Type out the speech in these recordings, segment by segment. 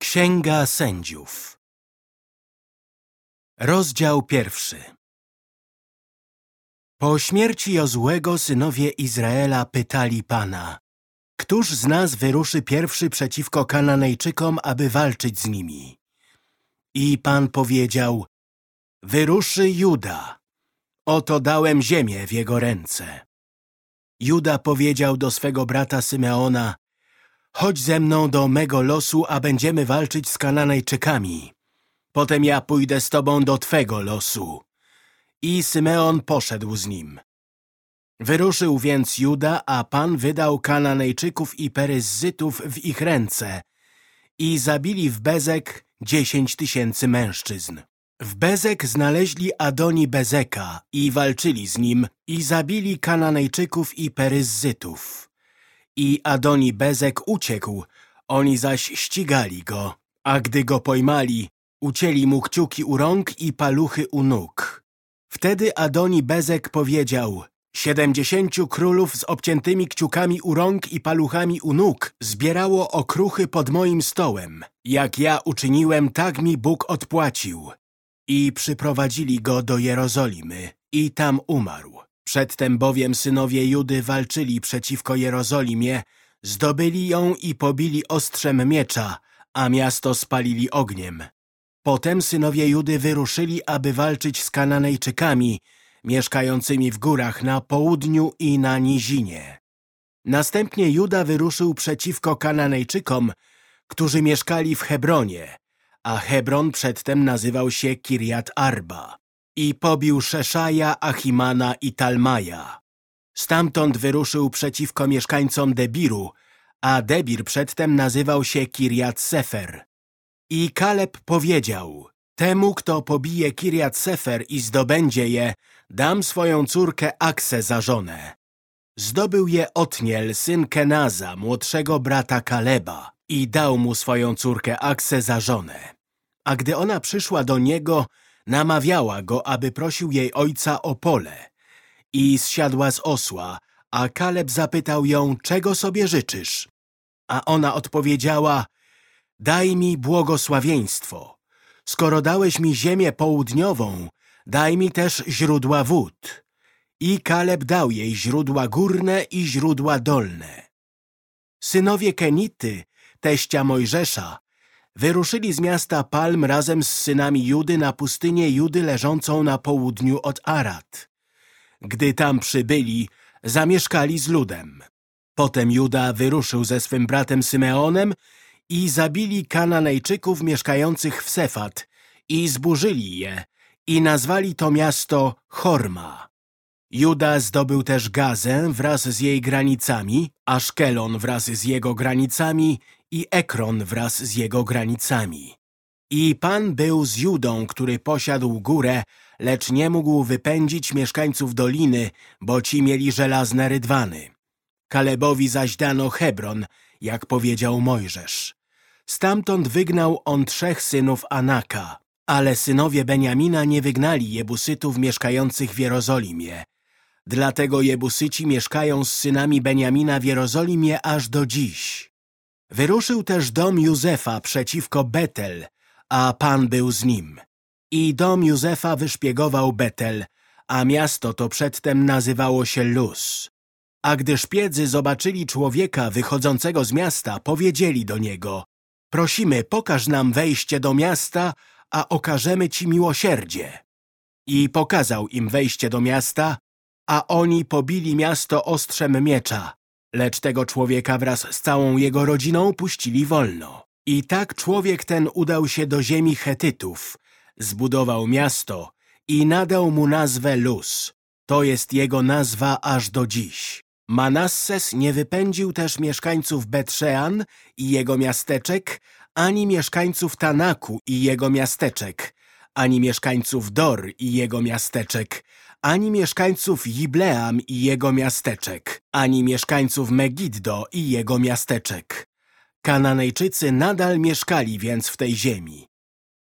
Księga Sędziów Rozdział pierwszy Po śmierci Jozłego synowie Izraela pytali Pana Któż z nas wyruszy pierwszy przeciwko Kananejczykom, aby walczyć z nimi? I Pan powiedział Wyruszy Juda. Oto dałem ziemię w jego ręce. Juda powiedział do swego brata Symeona Chodź ze mną do mego losu, a będziemy walczyć z Kananejczykami. Potem ja pójdę z tobą do twego losu. I Symeon poszedł z nim. Wyruszył więc Juda, a Pan wydał Kananejczyków i Peryzzytów w ich ręce i zabili w Bezek dziesięć tysięcy mężczyzn. W Bezek znaleźli Adoni Bezeka i walczyli z nim i zabili Kananejczyków i Peryzzytów. I Adoni Bezek uciekł, oni zaś ścigali go, a gdy go pojmali, ucięli mu kciuki u rąk i paluchy u nóg. Wtedy Adoni Bezek powiedział, siedemdziesięciu królów z obciętymi kciukami u rąk i paluchami u nóg zbierało okruchy pod moim stołem. Jak ja uczyniłem, tak mi Bóg odpłacił. I przyprowadzili go do Jerozolimy i tam umarł. Przedtem bowiem synowie Judy walczyli przeciwko Jerozolimie, zdobyli ją i pobili ostrzem miecza, a miasto spalili ogniem. Potem synowie Judy wyruszyli, aby walczyć z Kananejczykami, mieszkającymi w górach na południu i na nizinie. Następnie Juda wyruszył przeciwko Kananejczykom, którzy mieszkali w Hebronie, a Hebron przedtem nazywał się Kirjat Arba i pobił Szeszaja, Achimana i Talmaja. Stamtąd wyruszył przeciwko mieszkańcom Debiru, a Debir przedtem nazywał się Kirjat Sefer. I Kaleb powiedział, temu, kto pobije Kirjat Sefer i zdobędzie je, dam swoją córkę Aksę za żonę. Zdobył je Otniel, syn Kenaza, młodszego brata Kaleba i dał mu swoją córkę Aksę za żonę. A gdy ona przyszła do niego, Namawiała go, aby prosił jej ojca o pole i zsiadła z osła, a Kaleb zapytał ją, czego sobie życzysz? A ona odpowiedziała, daj mi błogosławieństwo. Skoro dałeś mi ziemię południową, daj mi też źródła wód. I Kaleb dał jej źródła górne i źródła dolne. Synowie Kenity, teścia Mojżesza, wyruszyli z miasta Palm razem z synami Judy na pustynię Judy leżącą na południu od Arad. Gdy tam przybyli, zamieszkali z ludem. Potem Juda wyruszył ze swym bratem Symeonem i zabili Kananejczyków mieszkających w Sefat i zburzyli je i nazwali to miasto Horma. Juda zdobył też Gazę wraz z jej granicami, Aszkelon wraz z jego granicami i Ekron wraz z jego granicami. I Pan był z Judą, który posiadł górę, lecz nie mógł wypędzić mieszkańców doliny, bo ci mieli żelazne rydwany. Kalebowi zaś dano Hebron, jak powiedział Mojżesz. Stamtąd wygnał on trzech synów Anaka, ale synowie Beniamina nie wygnali Jebusytów mieszkających w Jerozolimie. Dlatego Jebusyci mieszkają z synami Beniamina w Jerozolimie aż do dziś. Wyruszył też dom Józefa przeciwko Betel, a Pan był z nim. I dom Józefa wyszpiegował Betel, a miasto to przedtem nazywało się Luz. A gdy szpiedzy zobaczyli człowieka wychodzącego z miasta, powiedzieli do niego Prosimy, pokaż nam wejście do miasta, a okażemy ci miłosierdzie. I pokazał im wejście do miasta, a oni pobili miasto ostrzem miecza, lecz tego człowieka wraz z całą jego rodziną puścili wolno. I tak człowiek ten udał się do ziemi Chetytów, zbudował miasto i nadał mu nazwę Luz. To jest jego nazwa aż do dziś. Manasses nie wypędził też mieszkańców Betrzean i jego miasteczek, ani mieszkańców Tanaku i jego miasteczek, ani mieszkańców Dor i jego miasteczek, ani mieszkańców Jibleam i jego miasteczek, ani mieszkańców Megiddo i jego miasteczek. Kananejczycy nadal mieszkali więc w tej ziemi.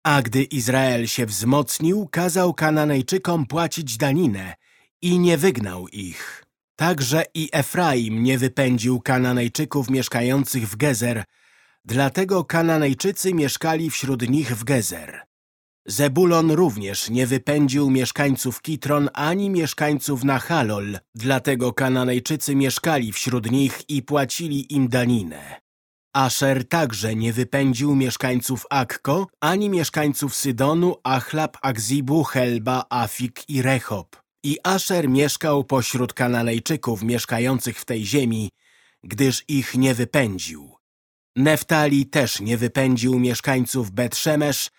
A gdy Izrael się wzmocnił, kazał Kananejczykom płacić daninę i nie wygnał ich. Także i Efraim nie wypędził Kananejczyków mieszkających w Gezer, Dlatego Kananejczycy mieszkali wśród nich w Gezer. Zebulon również nie wypędził mieszkańców Kitron ani mieszkańców Nahalol, dlatego Kananejczycy mieszkali wśród nich i płacili im daninę. Asher także nie wypędził mieszkańców Akko, ani mieszkańców Sydonu, Achlab, Akzibu, Helba, Afik i Rechob. I Asher mieszkał pośród Kananejczyków mieszkających w tej ziemi, gdyż ich nie wypędził. Neftali też nie wypędził mieszkańców Bet-Szemesz,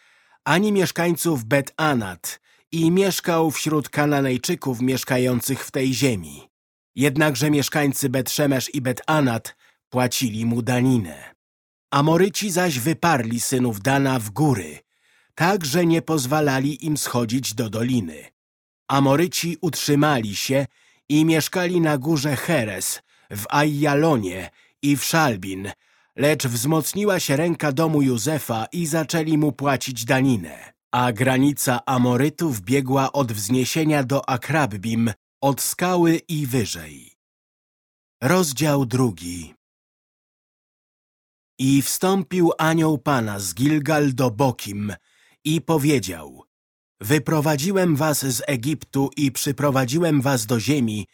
ani mieszkańców Bet-Anat i mieszkał wśród Kananejczyków mieszkających w tej ziemi. Jednakże mieszkańcy Bet-Szemesz i Bet-Anat płacili mu daninę. Amoryci zaś wyparli synów Dana w góry, tak, że nie pozwalali im schodzić do doliny. Amoryci utrzymali się i mieszkali na górze Heres, w Ajjalonie i w Szalbin, lecz wzmocniła się ręka domu Józefa i zaczęli mu płacić daninę. A granica Amorytów biegła od wzniesienia do Akrabbim, od skały i wyżej. Rozdział drugi I wstąpił anioł Pana z Gilgal do Bokim i powiedział Wyprowadziłem was z Egiptu i przyprowadziłem was do ziemi,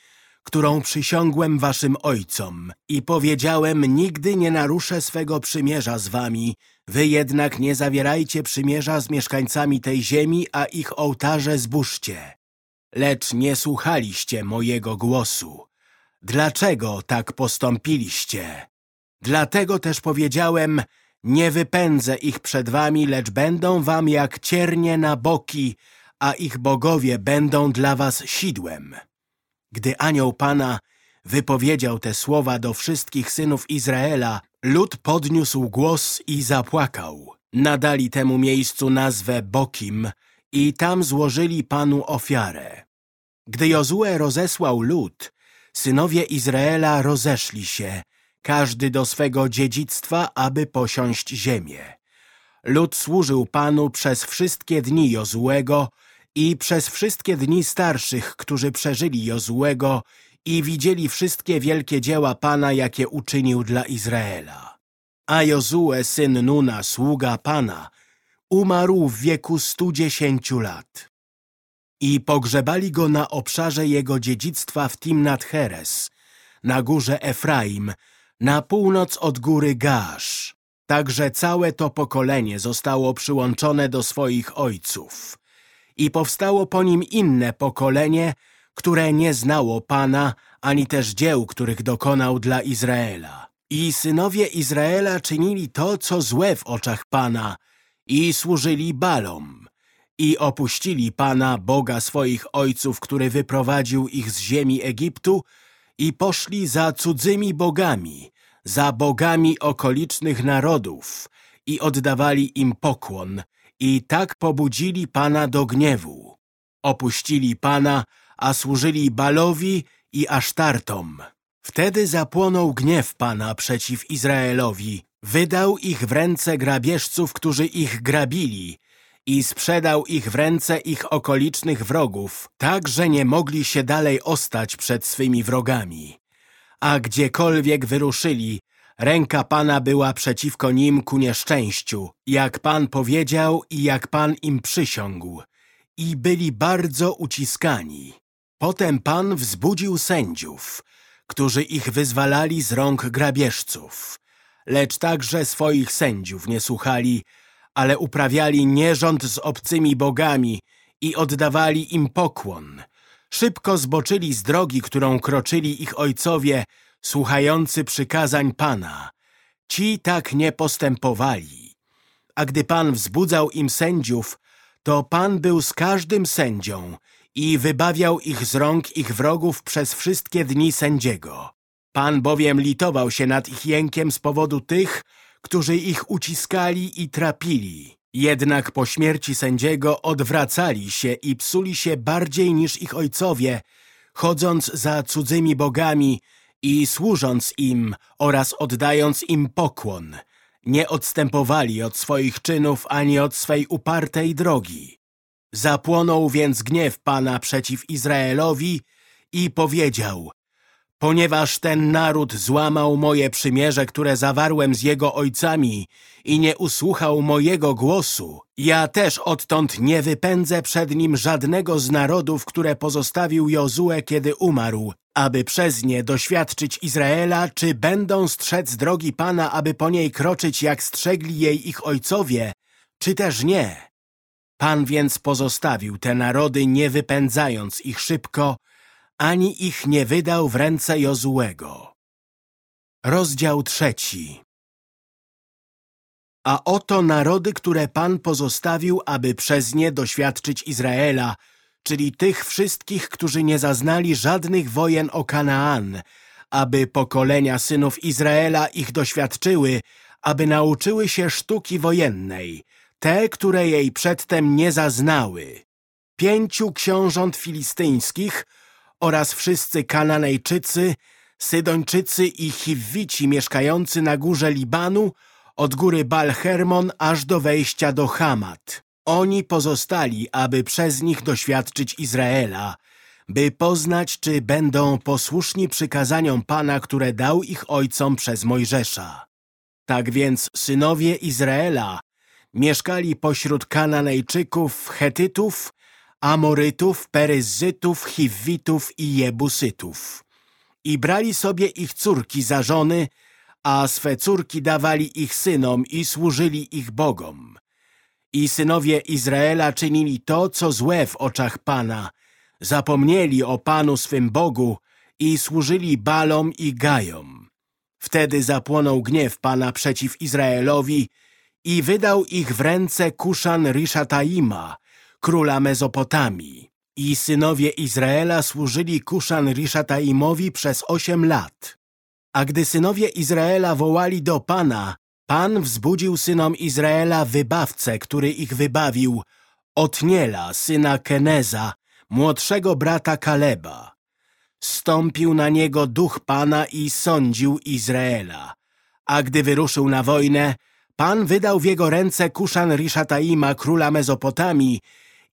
którą przysiągłem waszym ojcom i powiedziałem, nigdy nie naruszę swego przymierza z wami, wy jednak nie zawierajcie przymierza z mieszkańcami tej ziemi, a ich ołtarze zburzcie. Lecz nie słuchaliście mojego głosu. Dlaczego tak postąpiliście? Dlatego też powiedziałem, nie wypędzę ich przed wami, lecz będą wam jak ciernie na boki, a ich bogowie będą dla was sidłem. Gdy anioł Pana wypowiedział te słowa do wszystkich synów Izraela, lud podniósł głos i zapłakał. Nadali temu miejscu nazwę Bokim i tam złożyli Panu ofiarę. Gdy Jozue rozesłał lud, synowie Izraela rozeszli się, każdy do swego dziedzictwa, aby posiąść ziemię. Lud służył Panu przez wszystkie dni Jozuego i przez wszystkie dni starszych, którzy przeżyli Jozłego i widzieli wszystkie wielkie dzieła Pana, jakie uczynił dla Izraela. A Jozue, syn Nuna, sługa Pana, umarł w wieku stu dziesięciu lat. I pogrzebali go na obszarze jego dziedzictwa w Timnat Heres, na górze Efraim, na północ od góry Gasz. Także całe to pokolenie zostało przyłączone do swoich ojców i powstało po nim inne pokolenie, które nie znało Pana, ani też dzieł, których dokonał dla Izraela. I synowie Izraela czynili to, co złe w oczach Pana i służyli Balom. I opuścili Pana, Boga swoich ojców, który wyprowadził ich z ziemi Egiptu i poszli za cudzymi bogami, za bogami okolicznych narodów i oddawali im pokłon i tak pobudzili Pana do gniewu. Opuścili Pana, a służyli Balowi i Asztartom. Wtedy zapłonął gniew Pana przeciw Izraelowi. Wydał ich w ręce grabieżców, którzy ich grabili i sprzedał ich w ręce ich okolicznych wrogów, tak, że nie mogli się dalej ostać przed swymi wrogami. A gdziekolwiek wyruszyli, Ręka Pana była przeciwko nim ku nieszczęściu, jak Pan powiedział i jak Pan im przysiągł. I byli bardzo uciskani. Potem Pan wzbudził sędziów, którzy ich wyzwalali z rąk grabieżców. Lecz także swoich sędziów nie słuchali, ale uprawiali nierząd z obcymi bogami i oddawali im pokłon. Szybko zboczyli z drogi, którą kroczyli ich ojcowie, słuchający przykazań Pana. Ci tak nie postępowali. A gdy Pan wzbudzał im sędziów, to Pan był z każdym sędzią i wybawiał ich z rąk ich wrogów przez wszystkie dni sędziego. Pan bowiem litował się nad ich jękiem z powodu tych, którzy ich uciskali i trapili. Jednak po śmierci sędziego odwracali się i psuli się bardziej niż ich ojcowie, chodząc za cudzymi bogami i służąc im oraz oddając im pokłon, nie odstępowali od swoich czynów ani od swej upartej drogi. Zapłonął więc gniew Pana przeciw Izraelowi i powiedział Ponieważ ten naród złamał moje przymierze, które zawarłem z jego ojcami i nie usłuchał mojego głosu, ja też odtąd nie wypędzę przed nim żadnego z narodów, które pozostawił Jozue, kiedy umarł, aby przez nie doświadczyć Izraela, czy będą strzec drogi Pana, aby po niej kroczyć, jak strzegli jej ich ojcowie, czy też nie. Pan więc pozostawił te narody, nie wypędzając ich szybko, ani ich nie wydał w ręce Jozułego. Rozdział trzeci A oto narody, które Pan pozostawił, aby przez nie doświadczyć Izraela, czyli tych wszystkich, którzy nie zaznali żadnych wojen o Kanaan, aby pokolenia synów Izraela ich doświadczyły, aby nauczyły się sztuki wojennej, te, które jej przedtem nie zaznały. Pięciu książąt filistyńskich oraz wszyscy Kananejczycy, Sydończycy i Chiwici mieszkający na górze Libanu, od góry Balhermon aż do wejścia do Hamat. Oni pozostali, aby przez nich doświadczyć Izraela, by poznać, czy będą posłuszni przykazaniom Pana, które dał ich ojcom przez Mojżesza. Tak więc synowie Izraela mieszkali pośród Kananejczyków, Chetytów, Amorytów, Peryzytów, Chiwitów i Jebusytów. I brali sobie ich córki za żony, a swe córki dawali ich synom i służyli ich bogom. I synowie Izraela czynili to, co złe w oczach Pana. Zapomnieli o Panu swym Bogu i służyli Balom i Gajom. Wtedy zapłonął gniew Pana przeciw Izraelowi i wydał ich w ręce Kuszan Rishataima, króla Mezopotamii. I synowie Izraela służyli Kuszan Rishataimowi przez osiem lat. A gdy synowie Izraela wołali do Pana, Pan wzbudził synom Izraela wybawcę, który ich wybawił, Otniela, syna Keneza, młodszego brata Kaleba. Stąpił na niego duch Pana i sądził Izraela. A gdy wyruszył na wojnę, Pan wydał w jego ręce Kuszan Rishataima, króla Mezopotamii,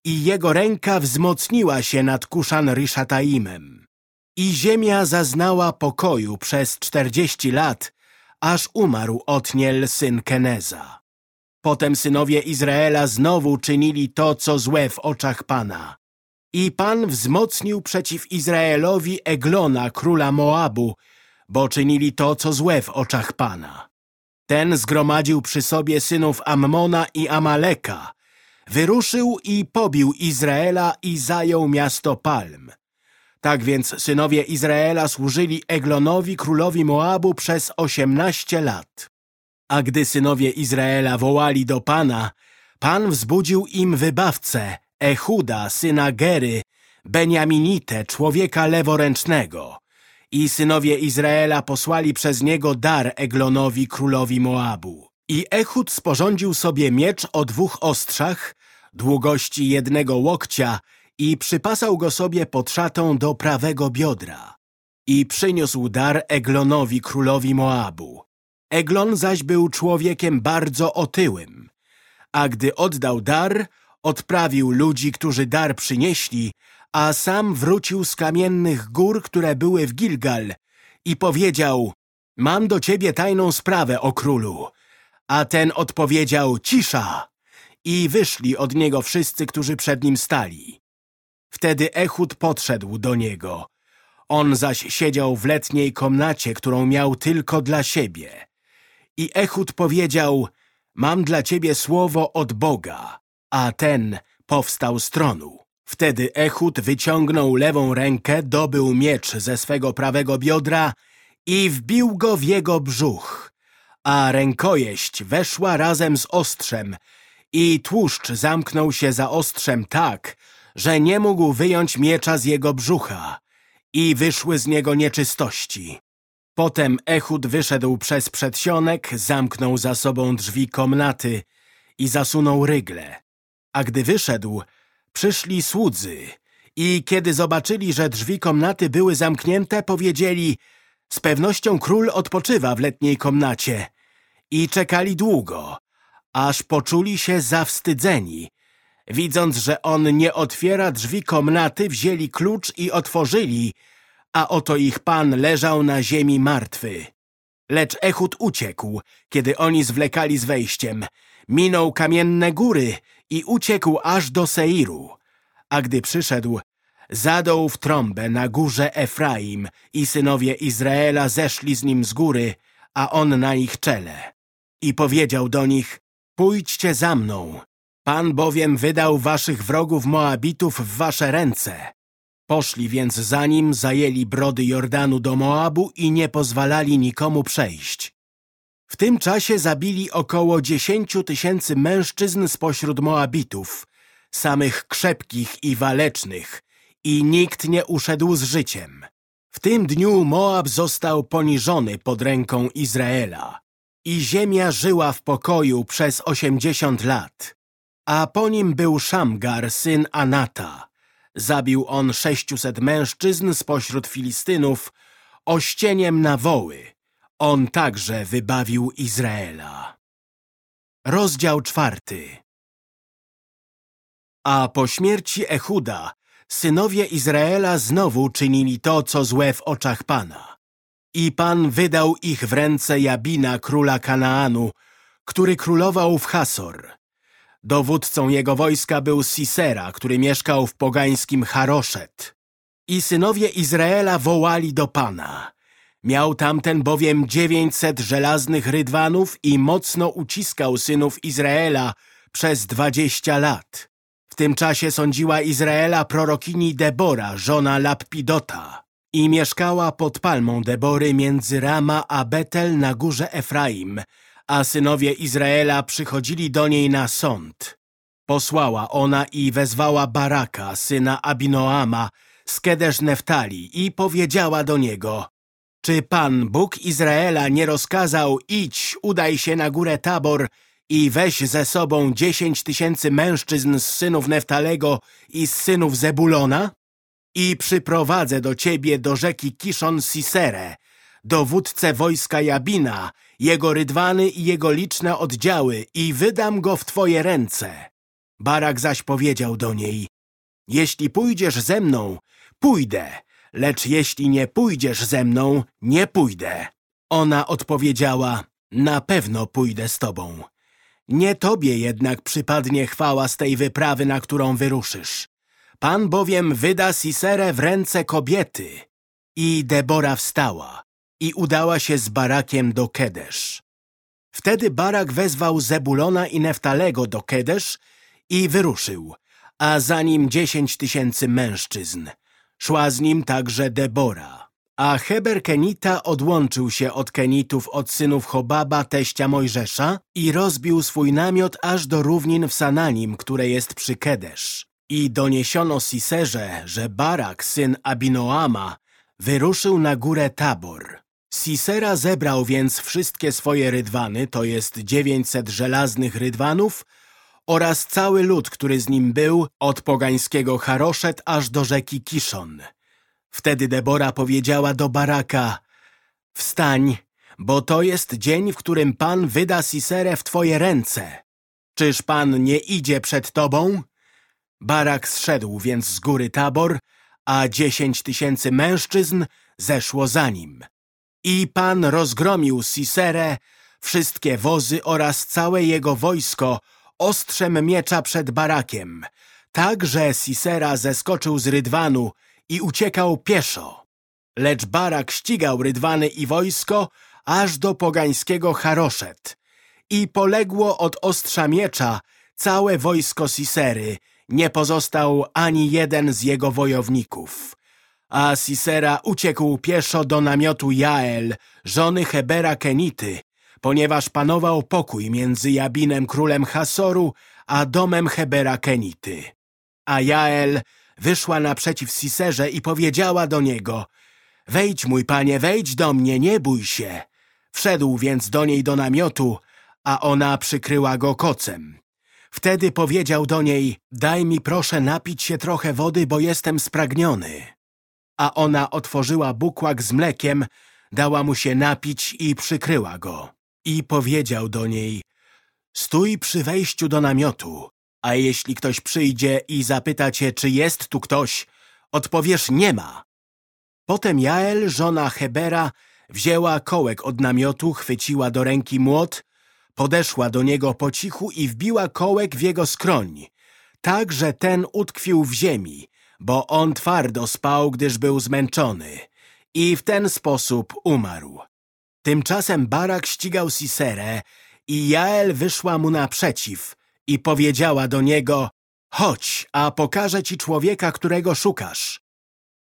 i jego ręka wzmocniła się nad Kuszan Rishataimem. I ziemia zaznała pokoju przez czterdzieści lat, aż umarł Otniel, syn Keneza. Potem synowie Izraela znowu czynili to, co złe w oczach Pana. I Pan wzmocnił przeciw Izraelowi Eglona, króla Moabu, bo czynili to, co złe w oczach Pana. Ten zgromadził przy sobie synów Ammona i Amaleka, wyruszył i pobił Izraela i zajął miasto Palm. Tak więc synowie Izraela służyli Eglonowi, królowi Moabu przez osiemnaście lat. A gdy synowie Izraela wołali do Pana, Pan wzbudził im wybawcę, Echuda, syna Gery, Beniaminite, człowieka leworęcznego. I synowie Izraela posłali przez niego dar Eglonowi, królowi Moabu. I Echud sporządził sobie miecz o dwóch ostrzach, długości jednego łokcia i przypasał go sobie pod szatą do prawego biodra. I przyniósł dar Eglonowi, królowi Moabu. Eglon zaś był człowiekiem bardzo otyłym. A gdy oddał dar, odprawił ludzi, którzy dar przynieśli, a sam wrócił z kamiennych gór, które były w Gilgal i powiedział, mam do ciebie tajną sprawę, o królu. A ten odpowiedział, cisza! I wyszli od niego wszyscy, którzy przed nim stali. Wtedy Ehud podszedł do niego. On zaś siedział w letniej komnacie, którą miał tylko dla siebie. I Ehud powiedział, mam dla ciebie słowo od Boga, a ten powstał z tronu. Wtedy Ehud wyciągnął lewą rękę, dobył miecz ze swego prawego biodra i wbił go w jego brzuch, a rękojeść weszła razem z ostrzem i tłuszcz zamknął się za ostrzem tak, że nie mógł wyjąć miecza z jego brzucha i wyszły z niego nieczystości. Potem Ehud wyszedł przez przedsionek, zamknął za sobą drzwi komnaty i zasunął rygle. A gdy wyszedł, przyszli słudzy i kiedy zobaczyli, że drzwi komnaty były zamknięte, powiedzieli z pewnością król odpoczywa w letniej komnacie i czekali długo, aż poczuli się zawstydzeni. Widząc, że on nie otwiera drzwi komnaty, wzięli klucz i otworzyli, a oto ich pan leżał na ziemi martwy. Lecz Echud uciekł, kiedy oni zwlekali z wejściem. Minął kamienne góry i uciekł aż do Seiru. A gdy przyszedł, zadął w trąbę na górze Efraim i synowie Izraela zeszli z nim z góry, a on na ich czele. I powiedział do nich, pójdźcie za mną. Pan bowiem wydał waszych wrogów Moabitów w wasze ręce. Poszli więc za nim, zajęli brody Jordanu do Moabu i nie pozwalali nikomu przejść. W tym czasie zabili około dziesięciu tysięcy mężczyzn spośród Moabitów, samych krzepkich i walecznych, i nikt nie uszedł z życiem. W tym dniu Moab został poniżony pod ręką Izraela i ziemia żyła w pokoju przez osiemdziesiąt lat. A po nim był Szamgar, syn Anata. Zabił on sześciuset mężczyzn spośród Filistynów ościeniem na woły. On także wybawił Izraela. Rozdział czwarty A po śmierci Echuda synowie Izraela znowu czynili to, co złe w oczach Pana. I Pan wydał ich w ręce Jabina, króla Kanaanu, który królował w Hasor. Dowódcą jego wojska był Sisera, który mieszkał w pogańskim Haroszet. I synowie Izraela wołali do Pana. Miał tamten bowiem dziewięćset żelaznych rydwanów i mocno uciskał synów Izraela przez dwadzieścia lat. W tym czasie sądziła Izraela prorokini Debora, żona Lappidota i mieszkała pod palmą Debory między Rama a Betel na górze Efraim, a synowie Izraela przychodzili do niej na sąd. Posłała ona i wezwała Baraka, syna Abinoama, z Kedesz Neftali i powiedziała do niego Czy Pan, Bóg Izraela, nie rozkazał idź, udaj się na górę Tabor i weź ze sobą dziesięć tysięcy mężczyzn z synów Neftalego i z synów Zebulona? I przyprowadzę do ciebie do rzeki Kiszon Sisere, dowódcę wojska Jabina, jego rydwany i jego liczne oddziały i wydam go w twoje ręce. Barak zaś powiedział do niej, jeśli pójdziesz ze mną, pójdę, lecz jeśli nie pójdziesz ze mną, nie pójdę. Ona odpowiedziała, na pewno pójdę z tobą. Nie tobie jednak przypadnie chwała z tej wyprawy, na którą wyruszysz. Pan bowiem wyda Siserę w ręce kobiety. I Debora wstała i udała się z Barakiem do Kedesz. Wtedy Barak wezwał Zebulona i Neftalego do Kedesz i wyruszył, a za nim dziesięć tysięcy mężczyzn. Szła z nim także Debora. A Heber Kenita odłączył się od Kenitów od synów Chobaba, teścia Mojżesza i rozbił swój namiot aż do równin w Sananim, które jest przy Kedesz. I doniesiono Siserze, że Barak, syn Abinoama, wyruszył na górę Tabor. Sisera zebrał więc wszystkie swoje rydwany, to jest dziewięćset żelaznych rydwanów oraz cały lud, który z nim był, od pogańskiego Haroszet aż do rzeki Kiszon. Wtedy Debora powiedziała do Baraka, wstań, bo to jest dzień, w którym Pan wyda Siserę w twoje ręce. Czyż Pan nie idzie przed tobą? Barak zszedł więc z góry Tabor, a dziesięć tysięcy mężczyzn zeszło za nim. I Pan rozgromił Siserę, wszystkie wozy oraz całe jego wojsko ostrzem miecza przed Barakiem, tak, że Sisera zeskoczył z Rydwanu i uciekał pieszo. Lecz Barak ścigał Rydwany i wojsko aż do pogańskiego Haroszet i poległo od ostrza miecza całe wojsko Sisery, nie pozostał ani jeden z jego wojowników. A Sisera uciekł pieszo do namiotu Jael, żony Hebera Kenity, ponieważ panował pokój między Jabinem królem Hasoru a domem Hebera Kenity. A Jael wyszła naprzeciw Siserze i powiedziała do niego Wejdź, mój panie, wejdź do mnie, nie bój się. Wszedł więc do niej do namiotu, a ona przykryła go kocem. Wtedy powiedział do niej, daj mi proszę napić się trochę wody, bo jestem spragniony. A ona otworzyła bukłak z mlekiem, dała mu się napić i przykryła go. I powiedział do niej, stój przy wejściu do namiotu, a jeśli ktoś przyjdzie i zapyta cię, czy jest tu ktoś, odpowiesz nie ma. Potem Jael, żona Hebera, wzięła kołek od namiotu, chwyciła do ręki młot, podeszła do niego po cichu i wbiła kołek w jego skroń, tak, że ten utkwił w ziemi, bo on twardo spał, gdyż był zmęczony i w ten sposób umarł. Tymczasem Barak ścigał Siserę i Jael wyszła mu naprzeciw i powiedziała do niego Chodź, a pokażę ci człowieka, którego szukasz.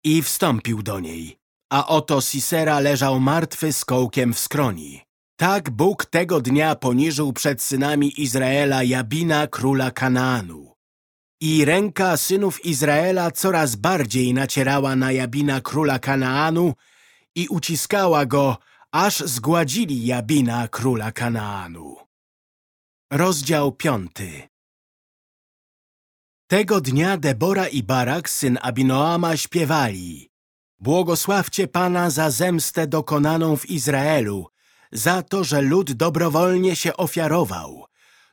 I wstąpił do niej, a oto Sisera leżał martwy z kołkiem w skroni. Tak Bóg tego dnia poniżył przed synami Izraela Jabina, króla Kanaanu. I ręka synów Izraela coraz bardziej nacierała na Jabina, króla Kanaanu i uciskała go, aż zgładzili Jabina, króla Kanaanu. Rozdział piąty Tego dnia Debora i Barak, syn Abinoama, śpiewali Błogosławcie Pana za zemstę dokonaną w Izraelu, za to, że lud dobrowolnie się ofiarował.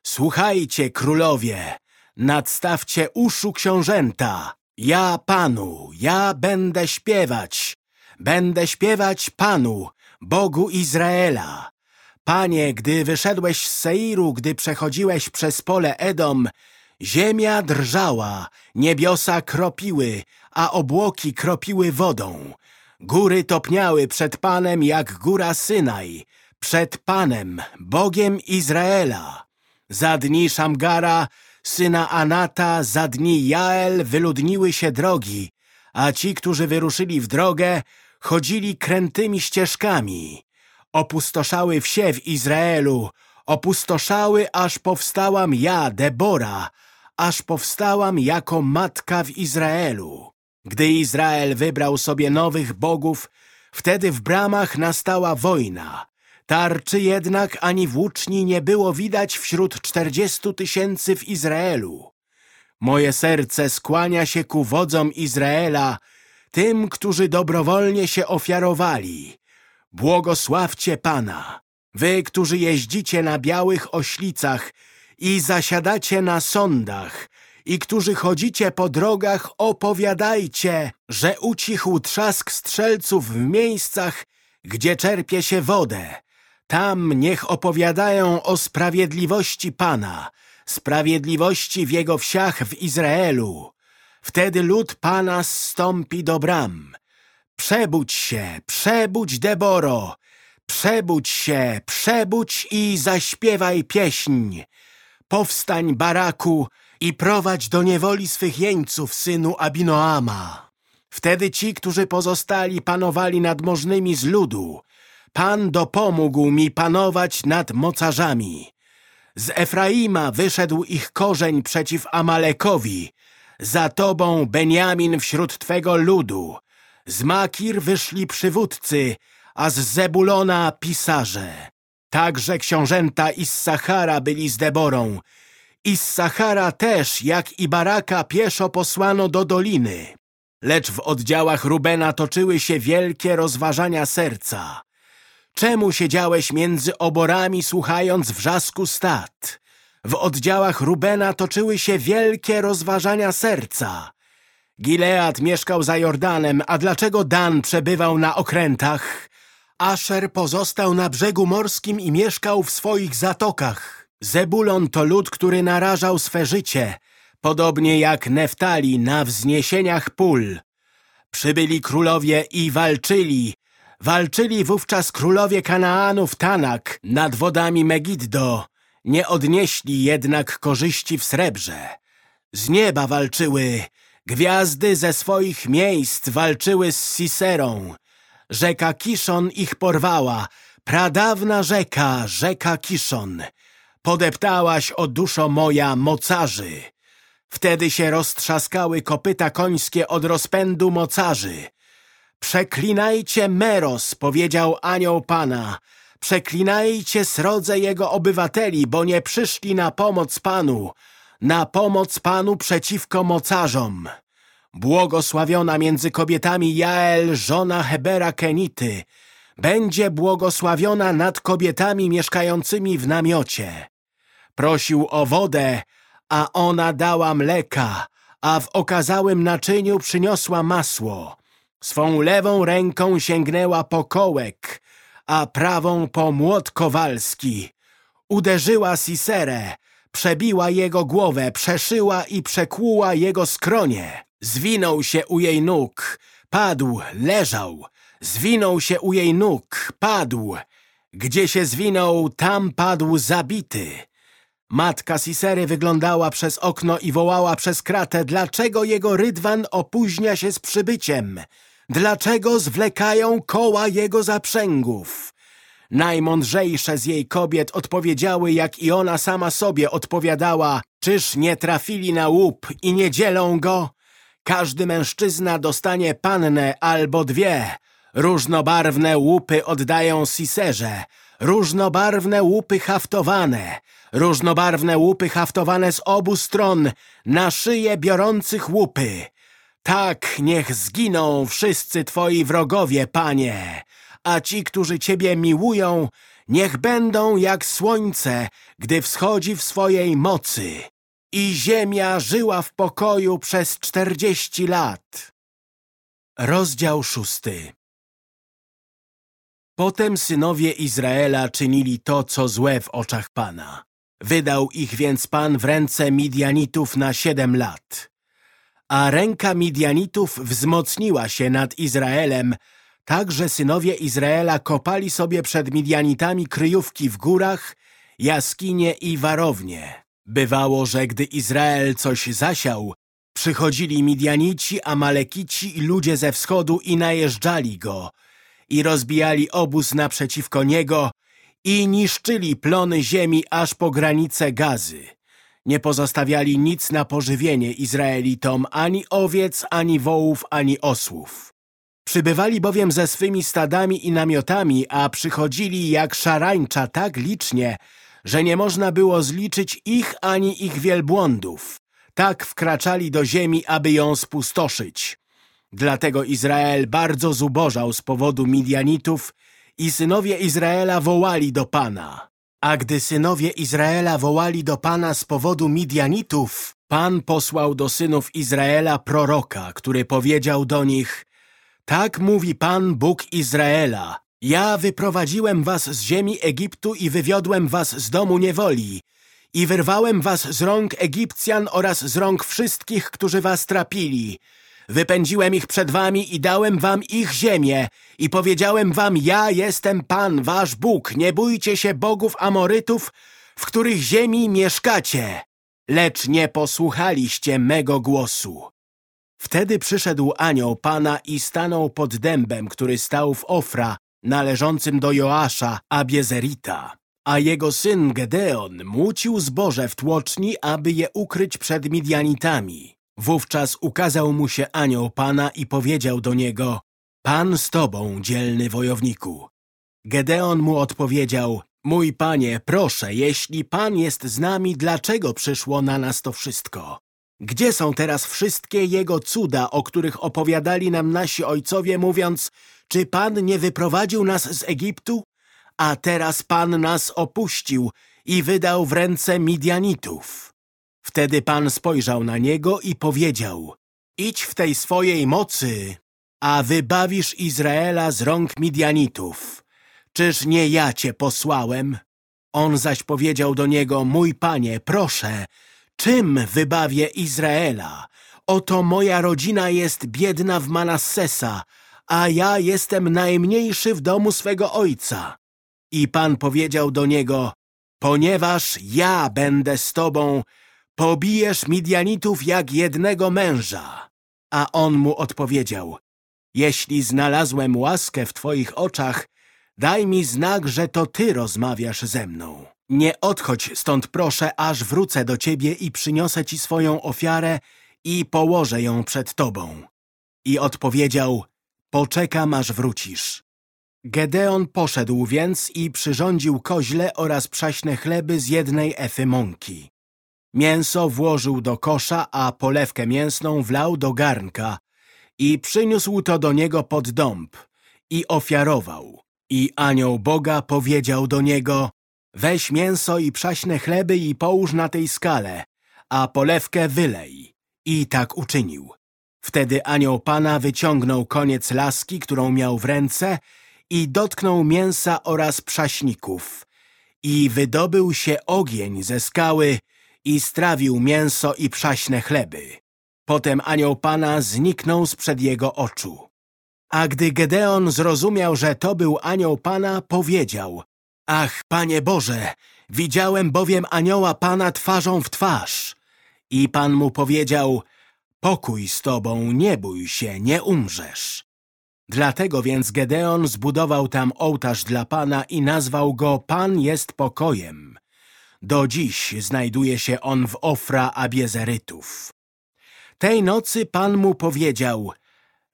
Słuchajcie, królowie, nadstawcie uszu książęta. Ja Panu, ja będę śpiewać, będę śpiewać Panu, Bogu Izraela. Panie, gdy wyszedłeś z Seiru, gdy przechodziłeś przez pole Edom, ziemia drżała, niebiosa kropiły, a obłoki kropiły wodą. Góry topniały przed Panem jak góra Synaj, przed Panem, Bogiem Izraela. Za dni Szamgara, syna Anata, za dni Jael wyludniły się drogi, a ci, którzy wyruszyli w drogę, chodzili krętymi ścieżkami. Opustoszały wsie w Izraelu, opustoszały, aż powstałam ja, Debora, aż powstałam jako matka w Izraelu. Gdy Izrael wybrał sobie nowych bogów, wtedy w bramach nastała wojna. Tarczy jednak ani włóczni nie było widać wśród czterdziestu tysięcy w Izraelu. Moje serce skłania się ku wodzom Izraela, tym, którzy dobrowolnie się ofiarowali. Błogosławcie Pana, wy, którzy jeździcie na białych oślicach i zasiadacie na sądach, i którzy chodzicie po drogach, opowiadajcie, że ucichł trzask strzelców w miejscach, gdzie czerpie się wodę. Tam niech opowiadają o sprawiedliwości Pana, sprawiedliwości w Jego wsiach w Izraelu. Wtedy lud Pana zstąpi do bram. Przebudź się, przebudź, Deboro, przebudź się, przebudź i zaśpiewaj pieśń. Powstań, Baraku, i prowadź do niewoli swych jeńców, synu Abinoama. Wtedy ci, którzy pozostali, panowali nad możnymi z ludu. Pan dopomógł mi panować nad mocarzami. Z Efraima wyszedł ich korzeń przeciw Amalekowi. Za tobą, Beniamin, wśród twego ludu. Z Makir wyszli przywódcy, a z Zebulona pisarze. Także książęta Issachara byli z Deborą, i z Sachara też, jak i Baraka, pieszo posłano do doliny. Lecz w oddziałach Rubena toczyły się wielkie rozważania serca. Czemu siedziałeś między oborami, słuchając wrzasku stad? W oddziałach Rubena toczyły się wielkie rozważania serca. Gilead mieszkał za Jordanem, a dlaczego Dan przebywał na okrętach? Asher pozostał na brzegu morskim i mieszkał w swoich zatokach. Zebulon to lud, który narażał swe życie, podobnie jak Neftali na wzniesieniach pól. Przybyli królowie i walczyli. Walczyli wówczas królowie Kanaanu w Tanak nad wodami Megiddo. Nie odnieśli jednak korzyści w srebrze. Z nieba walczyły. Gwiazdy ze swoich miejsc walczyły z Siserą. Rzeka Kiszon ich porwała. Pradawna rzeka, rzeka Kiszon. Podeptałaś, o duszo moja, mocarzy. Wtedy się roztrzaskały kopyta końskie od rozpędu mocarzy. Przeklinajcie Meros, powiedział anioł Pana. Przeklinajcie srodze jego obywateli, bo nie przyszli na pomoc Panu, na pomoc Panu przeciwko mocarzom. Błogosławiona między kobietami Jael, żona Hebera Kenity, będzie błogosławiona nad kobietami mieszkającymi w namiocie. Prosił o wodę, a ona dała mleka, a w okazałym naczyniu przyniosła masło. Swą lewą ręką sięgnęła po kołek, a prawą po młot kowalski. Uderzyła Siserę, przebiła jego głowę, przeszyła i przekłuła jego skronie. Zwinął się u jej nóg, padł, leżał. Zwinął się u jej nóg, padł. Gdzie się zwinął, tam padł zabity. Matka Sisery wyglądała przez okno i wołała przez kratę, dlaczego jego rydwan opóźnia się z przybyciem? Dlaczego zwlekają koła jego zaprzęgów? Najmądrzejsze z jej kobiet odpowiedziały, jak i ona sama sobie odpowiadała, czyż nie trafili na łup i nie dzielą go? Każdy mężczyzna dostanie pannę albo dwie. Różnobarwne łupy oddają Siserze, różnobarwne łupy haftowane, różnobarwne łupy haftowane z obu stron, na szyję biorących łupy. Tak niech zginą wszyscy Twoi wrogowie, Panie, a ci, którzy Ciebie miłują, niech będą jak słońce, gdy wschodzi w swojej mocy. I ziemia żyła w pokoju przez czterdzieści lat. Rozdział szósty Potem synowie Izraela czynili to, co złe w oczach Pana. Wydał ich więc Pan w ręce Midianitów na siedem lat. A ręka Midianitów wzmocniła się nad Izraelem, tak, że synowie Izraela kopali sobie przed Midianitami kryjówki w górach, jaskinie i warownie. Bywało, że gdy Izrael coś zasiał, przychodzili Midianici, Amalekici i ludzie ze wschodu i najeżdżali go i rozbijali obóz naprzeciwko niego i niszczyli plony ziemi aż po granice gazy. Nie pozostawiali nic na pożywienie Izraelitom, ani owiec, ani wołów, ani osłów. Przybywali bowiem ze swymi stadami i namiotami, a przychodzili jak szarańcza tak licznie, że nie można było zliczyć ich ani ich wielbłądów. Tak wkraczali do ziemi, aby ją spustoszyć. Dlatego Izrael bardzo zubożał z powodu Midianitów i synowie Izraela wołali do Pana. A gdy synowie Izraela wołali do Pana z powodu Midianitów, Pan posłał do synów Izraela proroka, który powiedział do nich Tak mówi Pan Bóg Izraela, ja wyprowadziłem was z ziemi Egiptu i wywiodłem was z domu niewoli i wyrwałem was z rąk Egipcjan oraz z rąk wszystkich, którzy was trapili. Wypędziłem ich przed wami i dałem wam ich ziemię i powiedziałem wam, ja jestem Pan, wasz Bóg, nie bójcie się bogów Amorytów, w których ziemi mieszkacie, lecz nie posłuchaliście mego głosu. Wtedy przyszedł anioł Pana i stanął pod dębem, który stał w Ofra, należącym do Joasza, Abiezerita. A jego syn Gedeon mucił zboże w tłoczni, aby je ukryć przed Midianitami. Wówczas ukazał mu się anioł Pana i powiedział do niego Pan z tobą, dzielny wojowniku. Gedeon mu odpowiedział Mój panie, proszę, jeśli pan jest z nami, dlaczego przyszło na nas to wszystko? Gdzie są teraz wszystkie jego cuda, o których opowiadali nam nasi ojcowie, mówiąc czy Pan nie wyprowadził nas z Egiptu? A teraz Pan nas opuścił i wydał w ręce Midianitów. Wtedy Pan spojrzał na niego i powiedział Idź w tej swojej mocy, a wybawisz Izraela z rąk Midianitów. Czyż nie ja cię posłałem? On zaś powiedział do niego, mój panie, proszę, czym wybawię Izraela? Oto moja rodzina jest biedna w Manassesa, a ja jestem najmniejszy w domu swego ojca. I Pan powiedział do niego, ponieważ ja będę z tobą, pobijesz Midianitów jak jednego męża. A on mu odpowiedział, jeśli znalazłem łaskę w twoich oczach, daj mi znak, że to ty rozmawiasz ze mną. Nie odchodź stąd proszę, aż wrócę do ciebie i przyniosę ci swoją ofiarę i położę ją przed tobą. I odpowiedział, Poczekam, aż wrócisz. Gedeon poszedł więc i przyrządził koźle oraz przaśne chleby z jednej efy mąki. Mięso włożył do kosza, a polewkę mięsną wlał do garnka i przyniósł to do niego pod dąb i ofiarował. I anioł Boga powiedział do niego, weź mięso i przaśne chleby i połóż na tej skale, a polewkę wylej. I tak uczynił. Wtedy anioł Pana wyciągnął koniec laski, którą miał w ręce i dotknął mięsa oraz przaśników. I wydobył się ogień ze skały i strawił mięso i przaśne chleby. Potem anioł Pana zniknął sprzed jego oczu. A gdy Gedeon zrozumiał, że to był anioł Pana, powiedział Ach, Panie Boże, widziałem bowiem anioła Pana twarzą w twarz. I Pan mu powiedział Pokój z tobą, nie bój się, nie umrzesz. Dlatego więc Gedeon zbudował tam ołtarz dla Pana i nazwał go Pan jest pokojem. Do dziś znajduje się on w Ofra Abiezerytów. Tej nocy Pan mu powiedział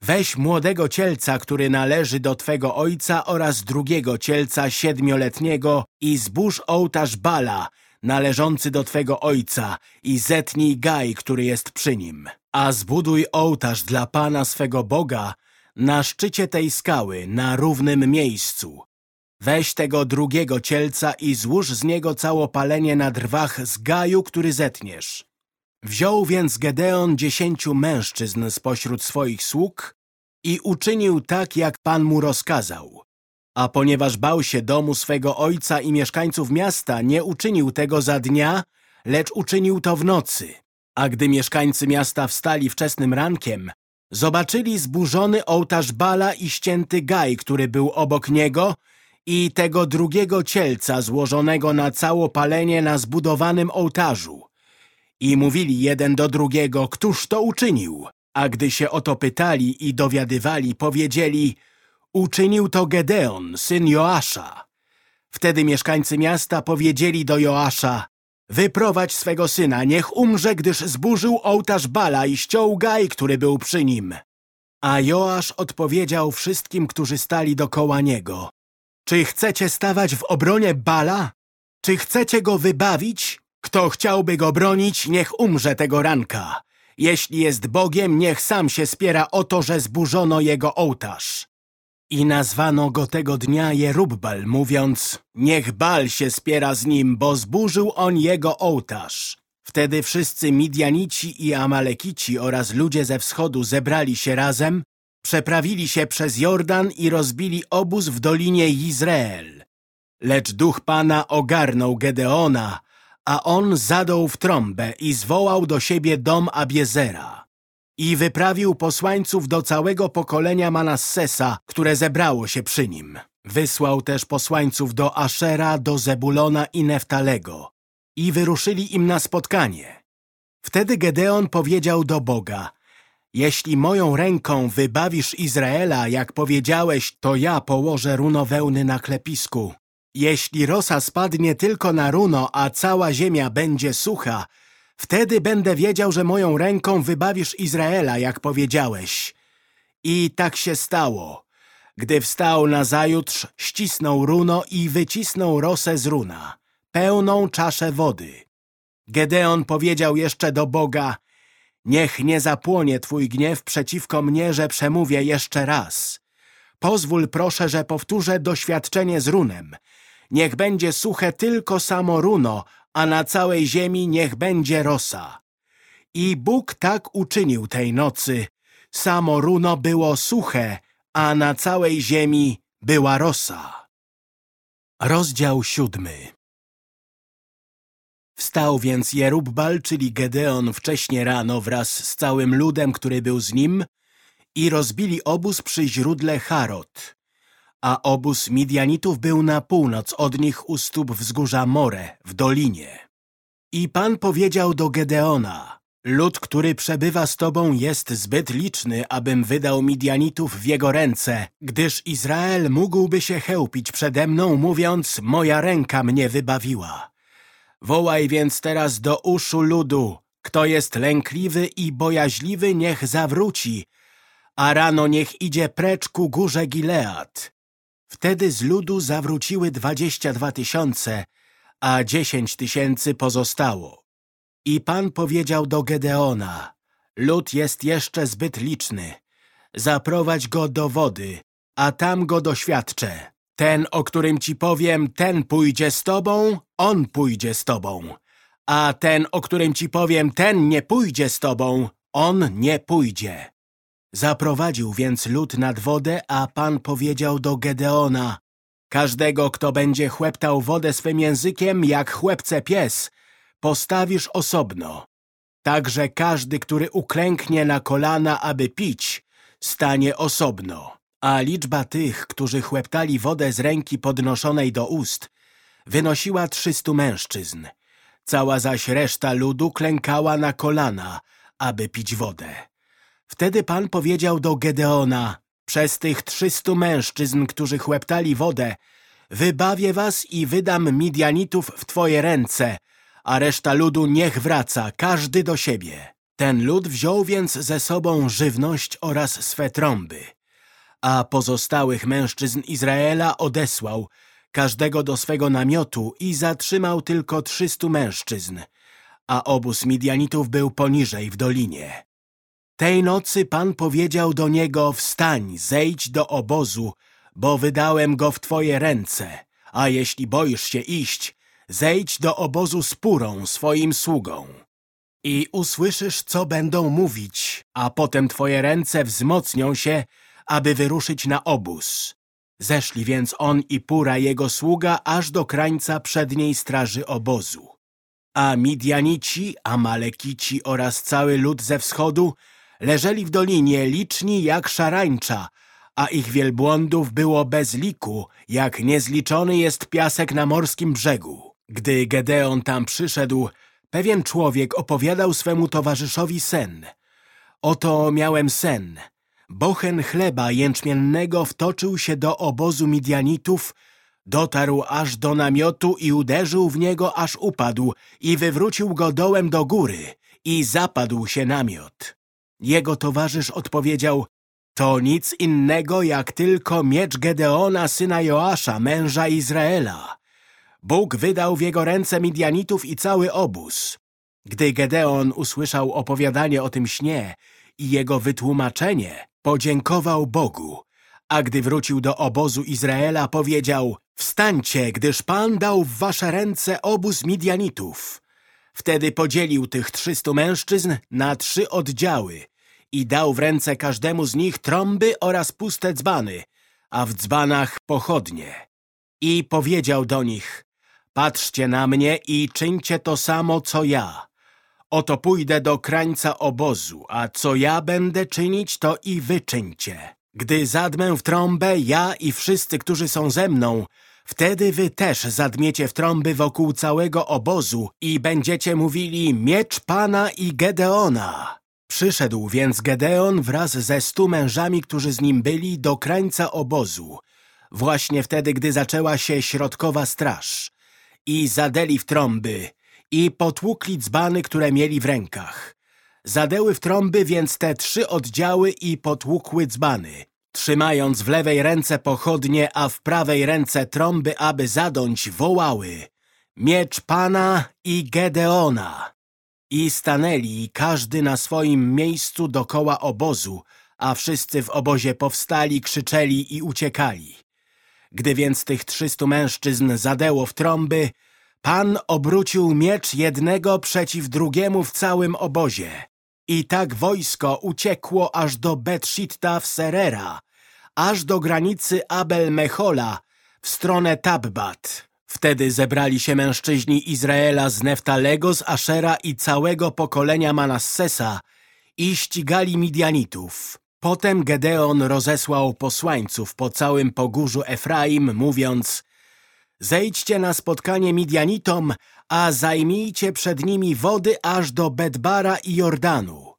Weź młodego cielca, który należy do Twego ojca oraz drugiego cielca siedmioletniego i zbóż ołtarz Bala, należący do Twego ojca i zetnij gaj, który jest przy nim. A zbuduj ołtarz dla Pana swego Boga na szczycie tej skały, na równym miejscu. Weź tego drugiego cielca i złóż z niego całopalenie na drwach z gaju, który zetniesz. Wziął więc Gedeon dziesięciu mężczyzn spośród swoich sług i uczynił tak, jak Pan mu rozkazał. A ponieważ bał się domu swego ojca i mieszkańców miasta, nie uczynił tego za dnia, lecz uczynił to w nocy. A gdy mieszkańcy miasta wstali wczesnym rankiem, zobaczyli zburzony ołtarz Bala i ścięty gaj, który był obok niego i tego drugiego cielca złożonego na całopalenie na zbudowanym ołtarzu. I mówili jeden do drugiego, któż to uczynił? A gdy się o to pytali i dowiadywali, powiedzieli, uczynił to Gedeon, syn Joasza. Wtedy mieszkańcy miasta powiedzieli do Joasza, wyprowadź swego syna, niech umrze, gdyż zburzył ołtarz Bala i ściął gaj, który był przy nim. A Joasz odpowiedział wszystkim, którzy stali dokoła niego, czy chcecie stawać w obronie Bala? Czy chcecie go wybawić? Kto chciałby go bronić, niech umrze tego ranka. Jeśli jest Bogiem, niech sam się spiera o to, że zburzono jego ołtarz. I nazwano go tego dnia Jerubbal, mówiąc, niech Bal się spiera z nim, bo zburzył on jego ołtarz. Wtedy wszyscy Midianici i Amalekici oraz ludzie ze wschodu zebrali się razem, przeprawili się przez Jordan i rozbili obóz w dolinie Izrael. Lecz duch Pana ogarnął Gedeona, a on zadął w trąbę i zwołał do siebie dom Abiezera. I wyprawił posłańców do całego pokolenia Manassesa, które zebrało się przy nim. Wysłał też posłańców do Ashera, do Zebulona i Neftalego. I wyruszyli im na spotkanie. Wtedy Gedeon powiedział do Boga, jeśli moją ręką wybawisz Izraela, jak powiedziałeś, to ja położę runo wełny na klepisku. Jeśli rosa spadnie tylko na runo, a cała ziemia będzie sucha, wtedy będę wiedział, że moją ręką wybawisz Izraela, jak powiedziałeś. I tak się stało. Gdy wstał na zajutrz, ścisnął runo i wycisnął rosę z runa, pełną czaszę wody. Gedeon powiedział jeszcze do Boga, niech nie zapłonie Twój gniew przeciwko mnie, że przemówię jeszcze raz. Pozwól proszę, że powtórzę doświadczenie z runem. Niech będzie suche tylko samo runo, a na całej ziemi niech będzie rosa. I Bóg tak uczynił tej nocy. Samo runo było suche, a na całej ziemi była rosa. Rozdział siódmy Wstał więc Jerubbal, czyli Gedeon, wcześnie rano wraz z całym ludem, który był z nim i rozbili obóz przy źródle Harod a obóz Midianitów był na północ od nich u stóp wzgórza More, w dolinie. I Pan powiedział do Gedeona, lud, który przebywa z tobą jest zbyt liczny, abym wydał Midianitów w jego ręce, gdyż Izrael mógłby się chełpić przede mną, mówiąc, moja ręka mnie wybawiła. Wołaj więc teraz do uszu ludu, kto jest lękliwy i bojaźliwy, niech zawróci, a rano niech idzie precz ku górze Gilead. Wtedy z ludu zawróciły dwadzieścia dwa tysiące, a dziesięć tysięcy pozostało. I Pan powiedział do Gedeona, lud jest jeszcze zbyt liczny, zaprowadź go do wody, a tam go doświadczę. Ten, o którym ci powiem, ten pójdzie z tobą, on pójdzie z tobą. A ten, o którym ci powiem, ten nie pójdzie z tobą, on nie pójdzie. Zaprowadził więc lud nad wodę, a Pan powiedział do Gedeona Każdego, kto będzie chłeptał wodę swym językiem, jak chłepce pies, postawisz osobno. Także każdy, który uklęknie na kolana, aby pić, stanie osobno. A liczba tych, którzy chłeptali wodę z ręki podnoszonej do ust, wynosiła trzystu mężczyzn. Cała zaś reszta ludu klękała na kolana, aby pić wodę. Wtedy Pan powiedział do Gedeona, przez tych trzystu mężczyzn, którzy chłeptali wodę, wybawię was i wydam Midianitów w twoje ręce, a reszta ludu niech wraca, każdy do siebie. Ten lud wziął więc ze sobą żywność oraz swe trąby, a pozostałych mężczyzn Izraela odesłał, każdego do swego namiotu i zatrzymał tylko trzystu mężczyzn, a obóz Midianitów był poniżej w dolinie. Tej nocy Pan powiedział do niego, wstań, zejdź do obozu, bo wydałem go w twoje ręce, a jeśli boisz się iść, zejdź do obozu z Purą, swoim sługą. I usłyszysz, co będą mówić, a potem twoje ręce wzmocnią się, aby wyruszyć na obóz. Zeszli więc on i Pura, jego sługa, aż do krańca przedniej straży obozu. A Midianici, Amalekici oraz cały lud ze wschodu leżeli w dolinie liczni jak szarańcza, a ich wielbłądów było bez liku, jak niezliczony jest piasek na morskim brzegu. Gdy Gedeon tam przyszedł, pewien człowiek opowiadał swemu towarzyszowi sen. Oto miałem sen. Bochen chleba jęczmiennego wtoczył się do obozu Midianitów, dotarł aż do namiotu i uderzył w niego, aż upadł i wywrócił go dołem do góry i zapadł się namiot. Jego towarzysz odpowiedział, to nic innego jak tylko miecz Gedeona, syna Joasza, męża Izraela. Bóg wydał w jego ręce Midianitów i cały obóz. Gdy Gedeon usłyszał opowiadanie o tym śnie i jego wytłumaczenie, podziękował Bogu, a gdy wrócił do obozu Izraela, powiedział Wstańcie, gdyż Pan dał w wasze ręce obóz Midianitów. Wtedy podzielił tych trzystu mężczyzn na trzy oddziały i dał w ręce każdemu z nich trąby oraz puste dzbany, a w dzbanach pochodnie. I powiedział do nich, patrzcie na mnie i czyńcie to samo, co ja. Oto pójdę do krańca obozu, a co ja będę czynić, to i wy czyńcie. Gdy zadmę w trąbę, ja i wszyscy, którzy są ze mną, wtedy wy też zadmiecie w trąby wokół całego obozu i będziecie mówili miecz Pana i Gedeona. Przyszedł więc Gedeon wraz ze stu mężami, którzy z nim byli, do krańca obozu, właśnie wtedy, gdy zaczęła się środkowa straż. I zadeli w trąby i potłukli dzbany, które mieli w rękach. Zadeły w trąby więc te trzy oddziały i potłukły dzbany, trzymając w lewej ręce pochodnie, a w prawej ręce trąby, aby zadąć, wołały Miecz Pana i Gedeona. I stanęli każdy na swoim miejscu dokoła obozu, a wszyscy w obozie powstali, krzyczeli i uciekali. Gdy więc tych trzystu mężczyzn zadeło w trąby, Pan obrócił miecz jednego przeciw drugiemu w całym obozie. I tak wojsko uciekło aż do Betshitta w Serera, aż do granicy Abel-Mechola w stronę Tabbat. Wtedy zebrali się mężczyźni Izraela z Neftalego, z Ashera i całego pokolenia Manassesa i ścigali Midianitów. Potem Gedeon rozesłał posłańców po całym pogórzu Efraim, mówiąc Zejdźcie na spotkanie Midianitom, a zajmijcie przed nimi wody aż do Bedbara i Jordanu.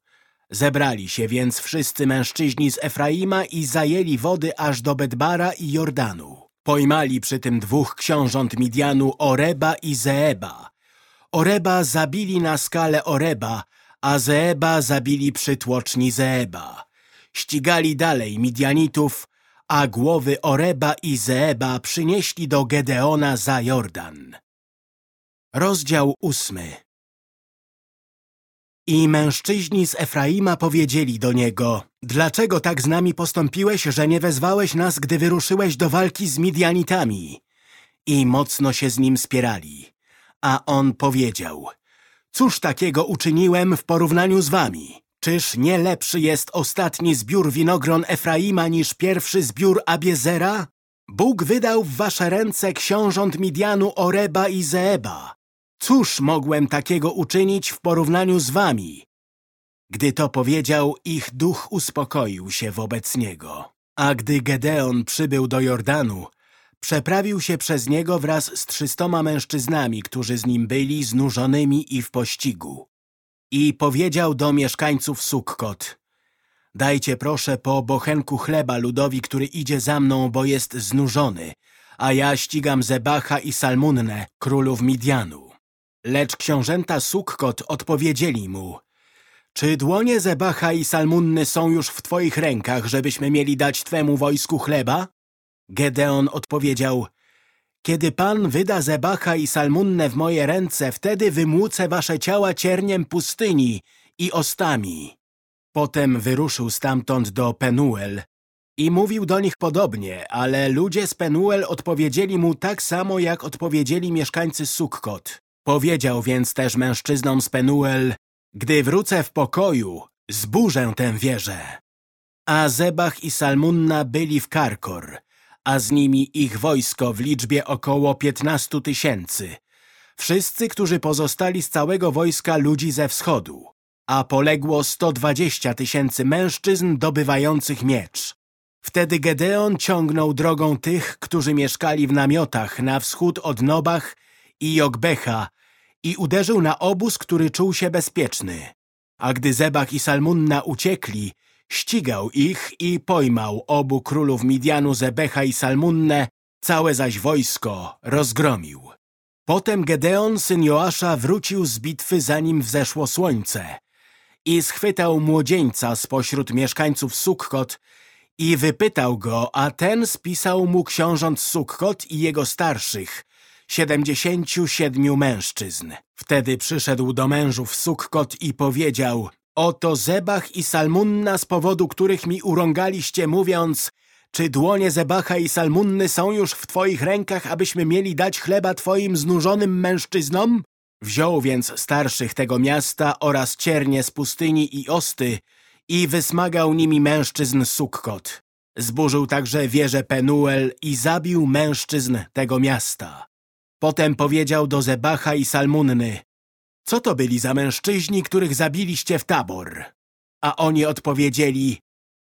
Zebrali się więc wszyscy mężczyźni z Efraima i zajęli wody aż do Bedbara i Jordanu. Pojmali przy tym dwóch książąt Midianu, Oreba i Zeeba. Oreba zabili na skale Oreba, a Zeeba zabili przy tłoczni Zeeba. Ścigali dalej Midianitów, a głowy Oreba i Zeeba przynieśli do Gedeona za Jordan. Rozdział ósmy I mężczyźni z Efraima powiedzieli do niego, dlaczego tak z nami postąpiłeś, że nie wezwałeś nas, gdy wyruszyłeś do walki z Midianitami? I mocno się z nim spierali. A on powiedział, cóż takiego uczyniłem w porównaniu z wami? Czyż nie lepszy jest ostatni zbiór winogron Efraima niż pierwszy zbiór Abiezera? Bóg wydał w wasze ręce książąt Midianu Oreba i Zeeba. Cóż mogłem takiego uczynić w porównaniu z wami? Gdy to powiedział, ich duch uspokoił się wobec niego. A gdy Gedeon przybył do Jordanu, przeprawił się przez niego wraz z trzystoma mężczyznami, którzy z nim byli znużonymi i w pościgu. I powiedział do mieszkańców Sukkot, dajcie proszę po bochenku chleba ludowi, który idzie za mną, bo jest znużony, a ja ścigam Zebacha i Salmunnę, królów Midianu. Lecz książęta Sukkot odpowiedzieli mu, czy dłonie Zebacha i Salmunny są już w twoich rękach, żebyśmy mieli dać twemu wojsku chleba? Gedeon odpowiedział, kiedy Pan wyda Zebacha i Salmunnę w moje ręce, wtedy wymłucę wasze ciała cierniem pustyni i ostami. Potem wyruszył stamtąd do Penuel i mówił do nich podobnie, ale ludzie z Penuel odpowiedzieli mu tak samo, jak odpowiedzieli mieszkańcy Sukkot. Powiedział więc też mężczyznom z Penuel, gdy wrócę w pokoju, zburzę tę wieżę. A Zebach i Salmunna byli w Karkor, a z nimi ich wojsko w liczbie około piętnastu tysięcy. Wszyscy, którzy pozostali z całego wojska ludzi ze wschodu, a poległo sto dwadzieścia tysięcy mężczyzn dobywających miecz. Wtedy Gedeon ciągnął drogą tych, którzy mieszkali w namiotach na wschód od Nobach i Jogbecha i uderzył na obóz, który czuł się bezpieczny. A gdy Zebach i Salmunna uciekli, ścigał ich i pojmał obu królów Midianu Zebecha i Salmunnę, całe zaś wojsko rozgromił. Potem Gedeon, syn Joasza, wrócił z bitwy zanim wzeszło słońce i schwytał młodzieńca spośród mieszkańców Sukkot i wypytał go, a ten spisał mu książąt Sukkot i jego starszych, siedemdziesięciu siedmiu mężczyzn. Wtedy przyszedł do mężów Sukkot i powiedział Oto Zebach i Salmunna, z powodu których mi urągaliście, mówiąc Czy dłonie Zebacha i Salmunny są już w twoich rękach, abyśmy mieli dać chleba twoim znużonym mężczyznom? Wziął więc starszych tego miasta oraz ciernie z pustyni i osty i wysmagał nimi mężczyzn Sukkot. Zburzył także wieżę Penuel i zabił mężczyzn tego miasta. Potem powiedział do Zebacha i Salmunny, co to byli za mężczyźni, których zabiliście w tabor? A oni odpowiedzieli,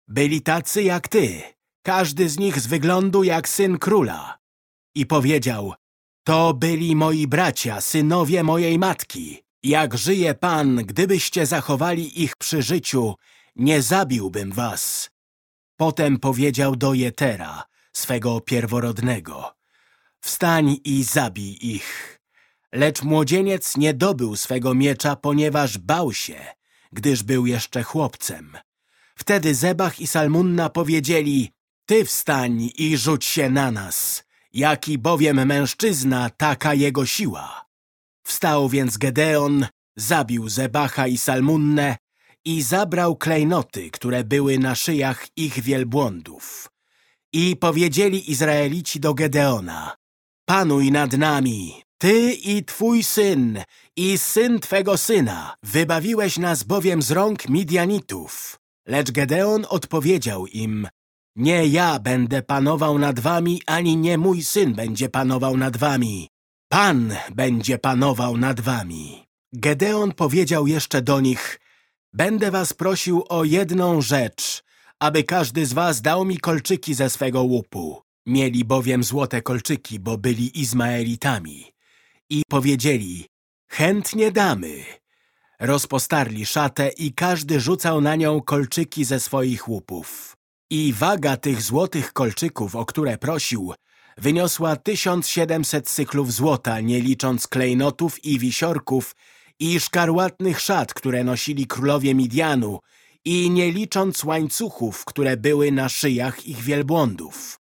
byli tacy jak ty, każdy z nich z wyglądu jak syn króla. I powiedział, to byli moi bracia, synowie mojej matki. Jak żyje Pan, gdybyście zachowali ich przy życiu, nie zabiłbym was. Potem powiedział do Jetera, swego pierworodnego, Wstań i zabij ich. Lecz młodzieniec nie dobył swego miecza, ponieważ bał się, gdyż był jeszcze chłopcem. Wtedy Zebach i Salmunna powiedzieli, ty wstań i rzuć się na nas. Jaki bowiem mężczyzna, taka jego siła. Wstał więc Gedeon, zabił Zebacha i Salmunnę i zabrał klejnoty, które były na szyjach ich wielbłądów. I powiedzieli Izraelici do Gedeona, panuj nad nami, ty i twój syn, i syn twego syna. Wybawiłeś nas bowiem z rąk Midianitów. Lecz Gedeon odpowiedział im, nie ja będę panował nad wami, ani nie mój syn będzie panował nad wami. Pan będzie panował nad wami. Gedeon powiedział jeszcze do nich, będę was prosił o jedną rzecz, aby każdy z was dał mi kolczyki ze swego łupu. Mieli bowiem złote kolczyki, bo byli Izmaelitami. I powiedzieli, chętnie damy. Rozpostarli szatę i każdy rzucał na nią kolczyki ze swoich łupów. I waga tych złotych kolczyków, o które prosił, wyniosła 1700 cyklów złota, nie licząc klejnotów i wisiorków i szkarłatnych szat, które nosili królowie Midianu i nie licząc łańcuchów, które były na szyjach ich wielbłądów.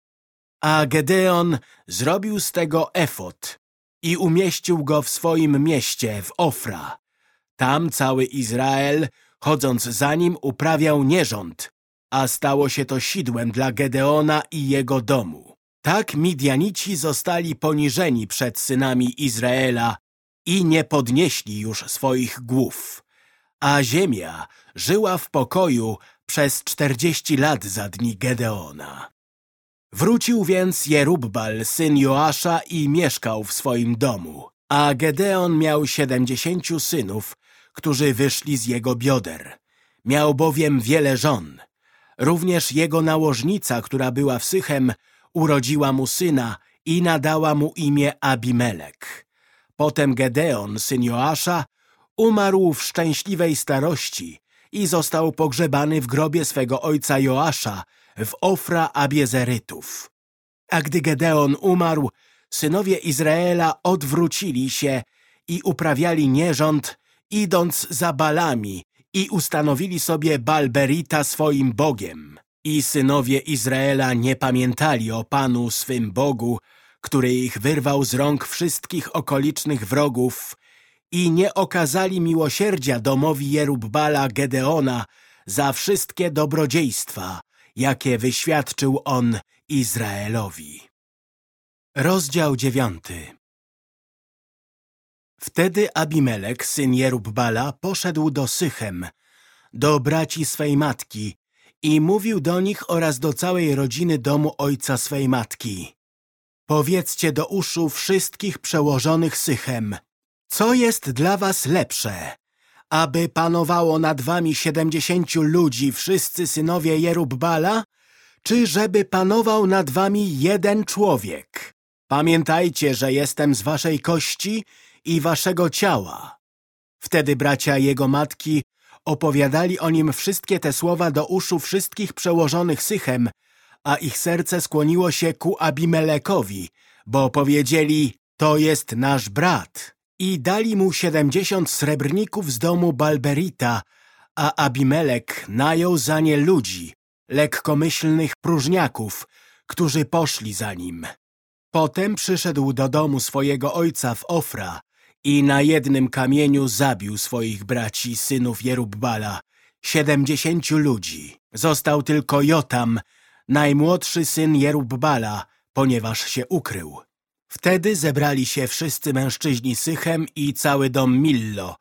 A Gedeon zrobił z tego efot i umieścił go w swoim mieście, w Ofra. Tam cały Izrael, chodząc za nim, uprawiał nierząd, a stało się to sidłem dla Gedeona i jego domu. Tak Midianici zostali poniżeni przed synami Izraela i nie podnieśli już swoich głów. a ziemia żyła w pokoju przez czterdzieści lat za dni Gedeona. Wrócił więc Jerubbal, syn Joasza i mieszkał w swoim domu, a Gedeon miał siedemdziesięciu synów, którzy wyszli z jego bioder. Miał bowiem wiele żon. Również jego nałożnica, która była w Sychem, urodziła mu syna i nadała mu imię Abimelek. Potem Gedeon, syn Joasza, umarł w szczęśliwej starości i został pogrzebany w grobie swego ojca Joasza w Ofra Abiezerytów. A gdy Gedeon umarł, synowie Izraela odwrócili się i uprawiali nierząd, idąc za Balami i ustanowili sobie Balberita swoim Bogiem. I synowie Izraela nie pamiętali o Panu swym Bogu, który ich wyrwał z rąk wszystkich okolicznych wrogów i nie okazali miłosierdzia domowi Jerubbala Gedeona za wszystkie dobrodziejstwa, jakie wyświadczył on Izraelowi. Rozdział dziewiąty Wtedy Abimelek, syn Jerubbala, poszedł do Sychem, do braci swej matki i mówił do nich oraz do całej rodziny domu ojca swej matki. Powiedzcie do uszu wszystkich przełożonych Sychem, co jest dla was lepsze, aby panowało nad wami siedemdziesięciu ludzi, wszyscy synowie Jerubbala, czy żeby panował nad wami jeden człowiek? Pamiętajcie, że jestem z waszej kości i waszego ciała. Wtedy bracia jego matki opowiadali o nim wszystkie te słowa do uszu wszystkich przełożonych Sychem, a ich serce skłoniło się ku Abimelekowi, bo powiedzieli, to jest nasz brat. I dali mu siedemdziesiąt srebrników z domu Balberita, a Abimelek najął za nie ludzi, lekkomyślnych próżniaków, którzy poszli za nim. Potem przyszedł do domu swojego ojca w Ofra i na jednym kamieniu zabił swoich braci, synów Jerubbala, siedemdziesięciu ludzi. Został tylko Jotam, najmłodszy syn Jerubbala, ponieważ się ukrył. Wtedy zebrali się wszyscy mężczyźni Sychem i cały dom Millo.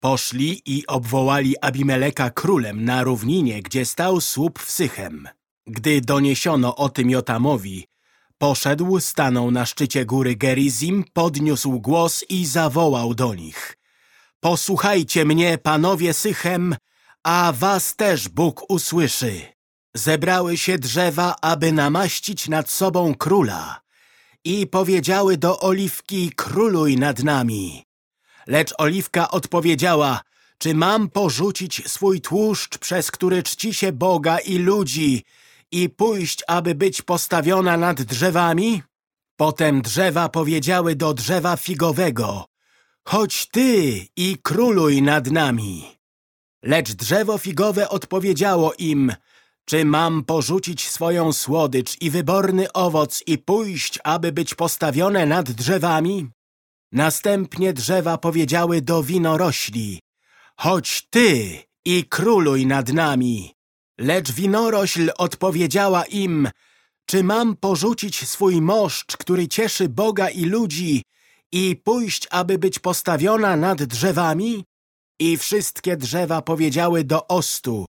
Poszli i obwołali Abimeleka królem na równinie, gdzie stał słup w Sychem. Gdy doniesiono o tym Jotamowi, poszedł, stanął na szczycie góry Gerizim, podniósł głos i zawołał do nich. Posłuchajcie mnie, panowie Sychem, a was też Bóg usłyszy. Zebrały się drzewa, aby namaścić nad sobą króla i powiedziały do Oliwki, króluj nad nami. Lecz Oliwka odpowiedziała, czy mam porzucić swój tłuszcz, przez który czci się Boga i ludzi i pójść, aby być postawiona nad drzewami? Potem drzewa powiedziały do drzewa figowego, chodź ty i króluj nad nami. Lecz drzewo figowe odpowiedziało im, czy mam porzucić swoją słodycz i wyborny owoc i pójść, aby być postawione nad drzewami? Następnie drzewa powiedziały do winorośli, chodź ty i króluj nad nami. Lecz winorośl odpowiedziała im, czy mam porzucić swój moszcz, który cieszy Boga i ludzi i pójść, aby być postawiona nad drzewami? I wszystkie drzewa powiedziały do ostu,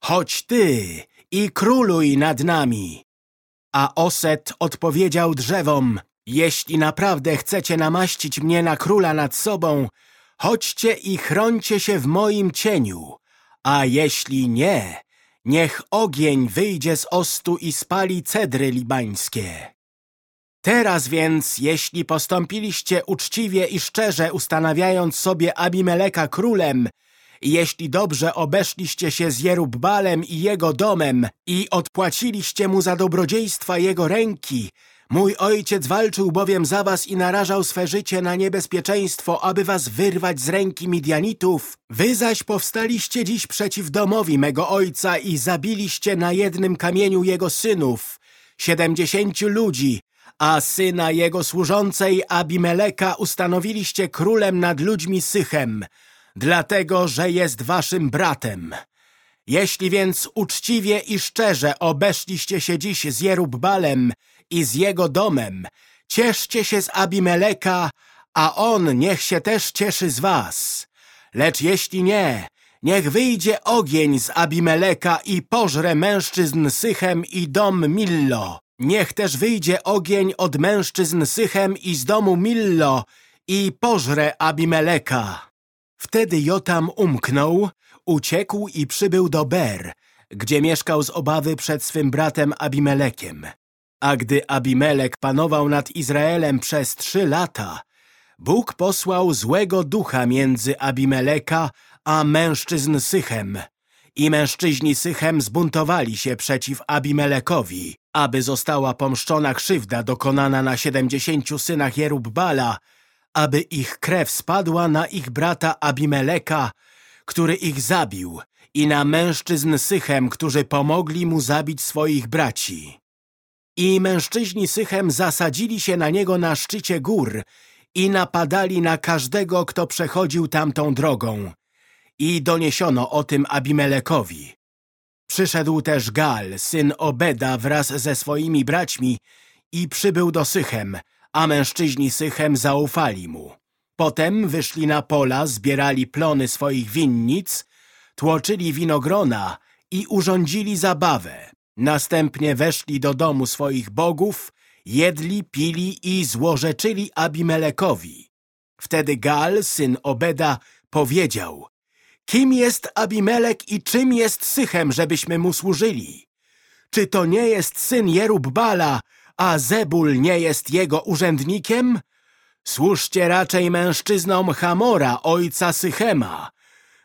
chodź ty i króluj nad nami. A Oset odpowiedział drzewom, jeśli naprawdę chcecie namaścić mnie na króla nad sobą, chodźcie i chroncie się w moim cieniu, a jeśli nie, niech ogień wyjdzie z ostu i spali cedry libańskie. Teraz więc, jeśli postąpiliście uczciwie i szczerze, ustanawiając sobie Abimeleka królem, jeśli dobrze obeszliście się z Jerubbalem i jego domem i odpłaciliście mu za dobrodziejstwa jego ręki, mój ojciec walczył bowiem za was i narażał swe życie na niebezpieczeństwo, aby was wyrwać z ręki Midianitów. Wy zaś powstaliście dziś przeciw domowi mego ojca i zabiliście na jednym kamieniu jego synów, siedemdziesięciu ludzi, a syna jego służącej Abimeleka ustanowiliście królem nad ludźmi Sychem, dlatego, że jest waszym bratem. Jeśli więc uczciwie i szczerze obeszliście się dziś z Jerubbalem i z jego domem, cieszcie się z Abimeleka, a on niech się też cieszy z was. Lecz jeśli nie, Niech wyjdzie ogień z Abimeleka i pożre mężczyzn Sychem i dom Millo. Niech też wyjdzie ogień od mężczyzn Sychem i z domu Millo i pożre Abimeleka. Wtedy Jotam umknął, uciekł i przybył do Ber, gdzie mieszkał z obawy przed swym bratem Abimelekiem. A gdy Abimelek panował nad Izraelem przez trzy lata, Bóg posłał złego ducha między Abimeleka a mężczyzn Sychem. I mężczyźni Sychem zbuntowali się przeciw Abimelekowi, aby została pomszczona krzywda dokonana na siedemdziesięciu synach Jerubbala, aby ich krew spadła na ich brata Abimeleka, który ich zabił, i na mężczyzn Sychem, którzy pomogli mu zabić swoich braci. I mężczyźni Sychem zasadzili się na niego na szczycie gór i napadali na każdego, kto przechodził tamtą drogą. I doniesiono o tym Abimelekowi. Przyszedł też Gal, syn Obeda wraz ze swoimi braćmi i przybył do Sychem, a mężczyźni Sychem zaufali mu. Potem wyszli na pola, zbierali plony swoich winnic, tłoczyli winogrona i urządzili zabawę. Następnie weszli do domu swoich bogów, jedli, pili i złorzeczyli Abimelekowi. Wtedy Gal, syn Obeda, powiedział Kim jest Abimelek i czym jest Sychem, żebyśmy mu służyli? Czy to nie jest syn Jerubbala, a Zebul nie jest jego urzędnikiem? Służcie raczej mężczyznom Hamora, ojca Sychema.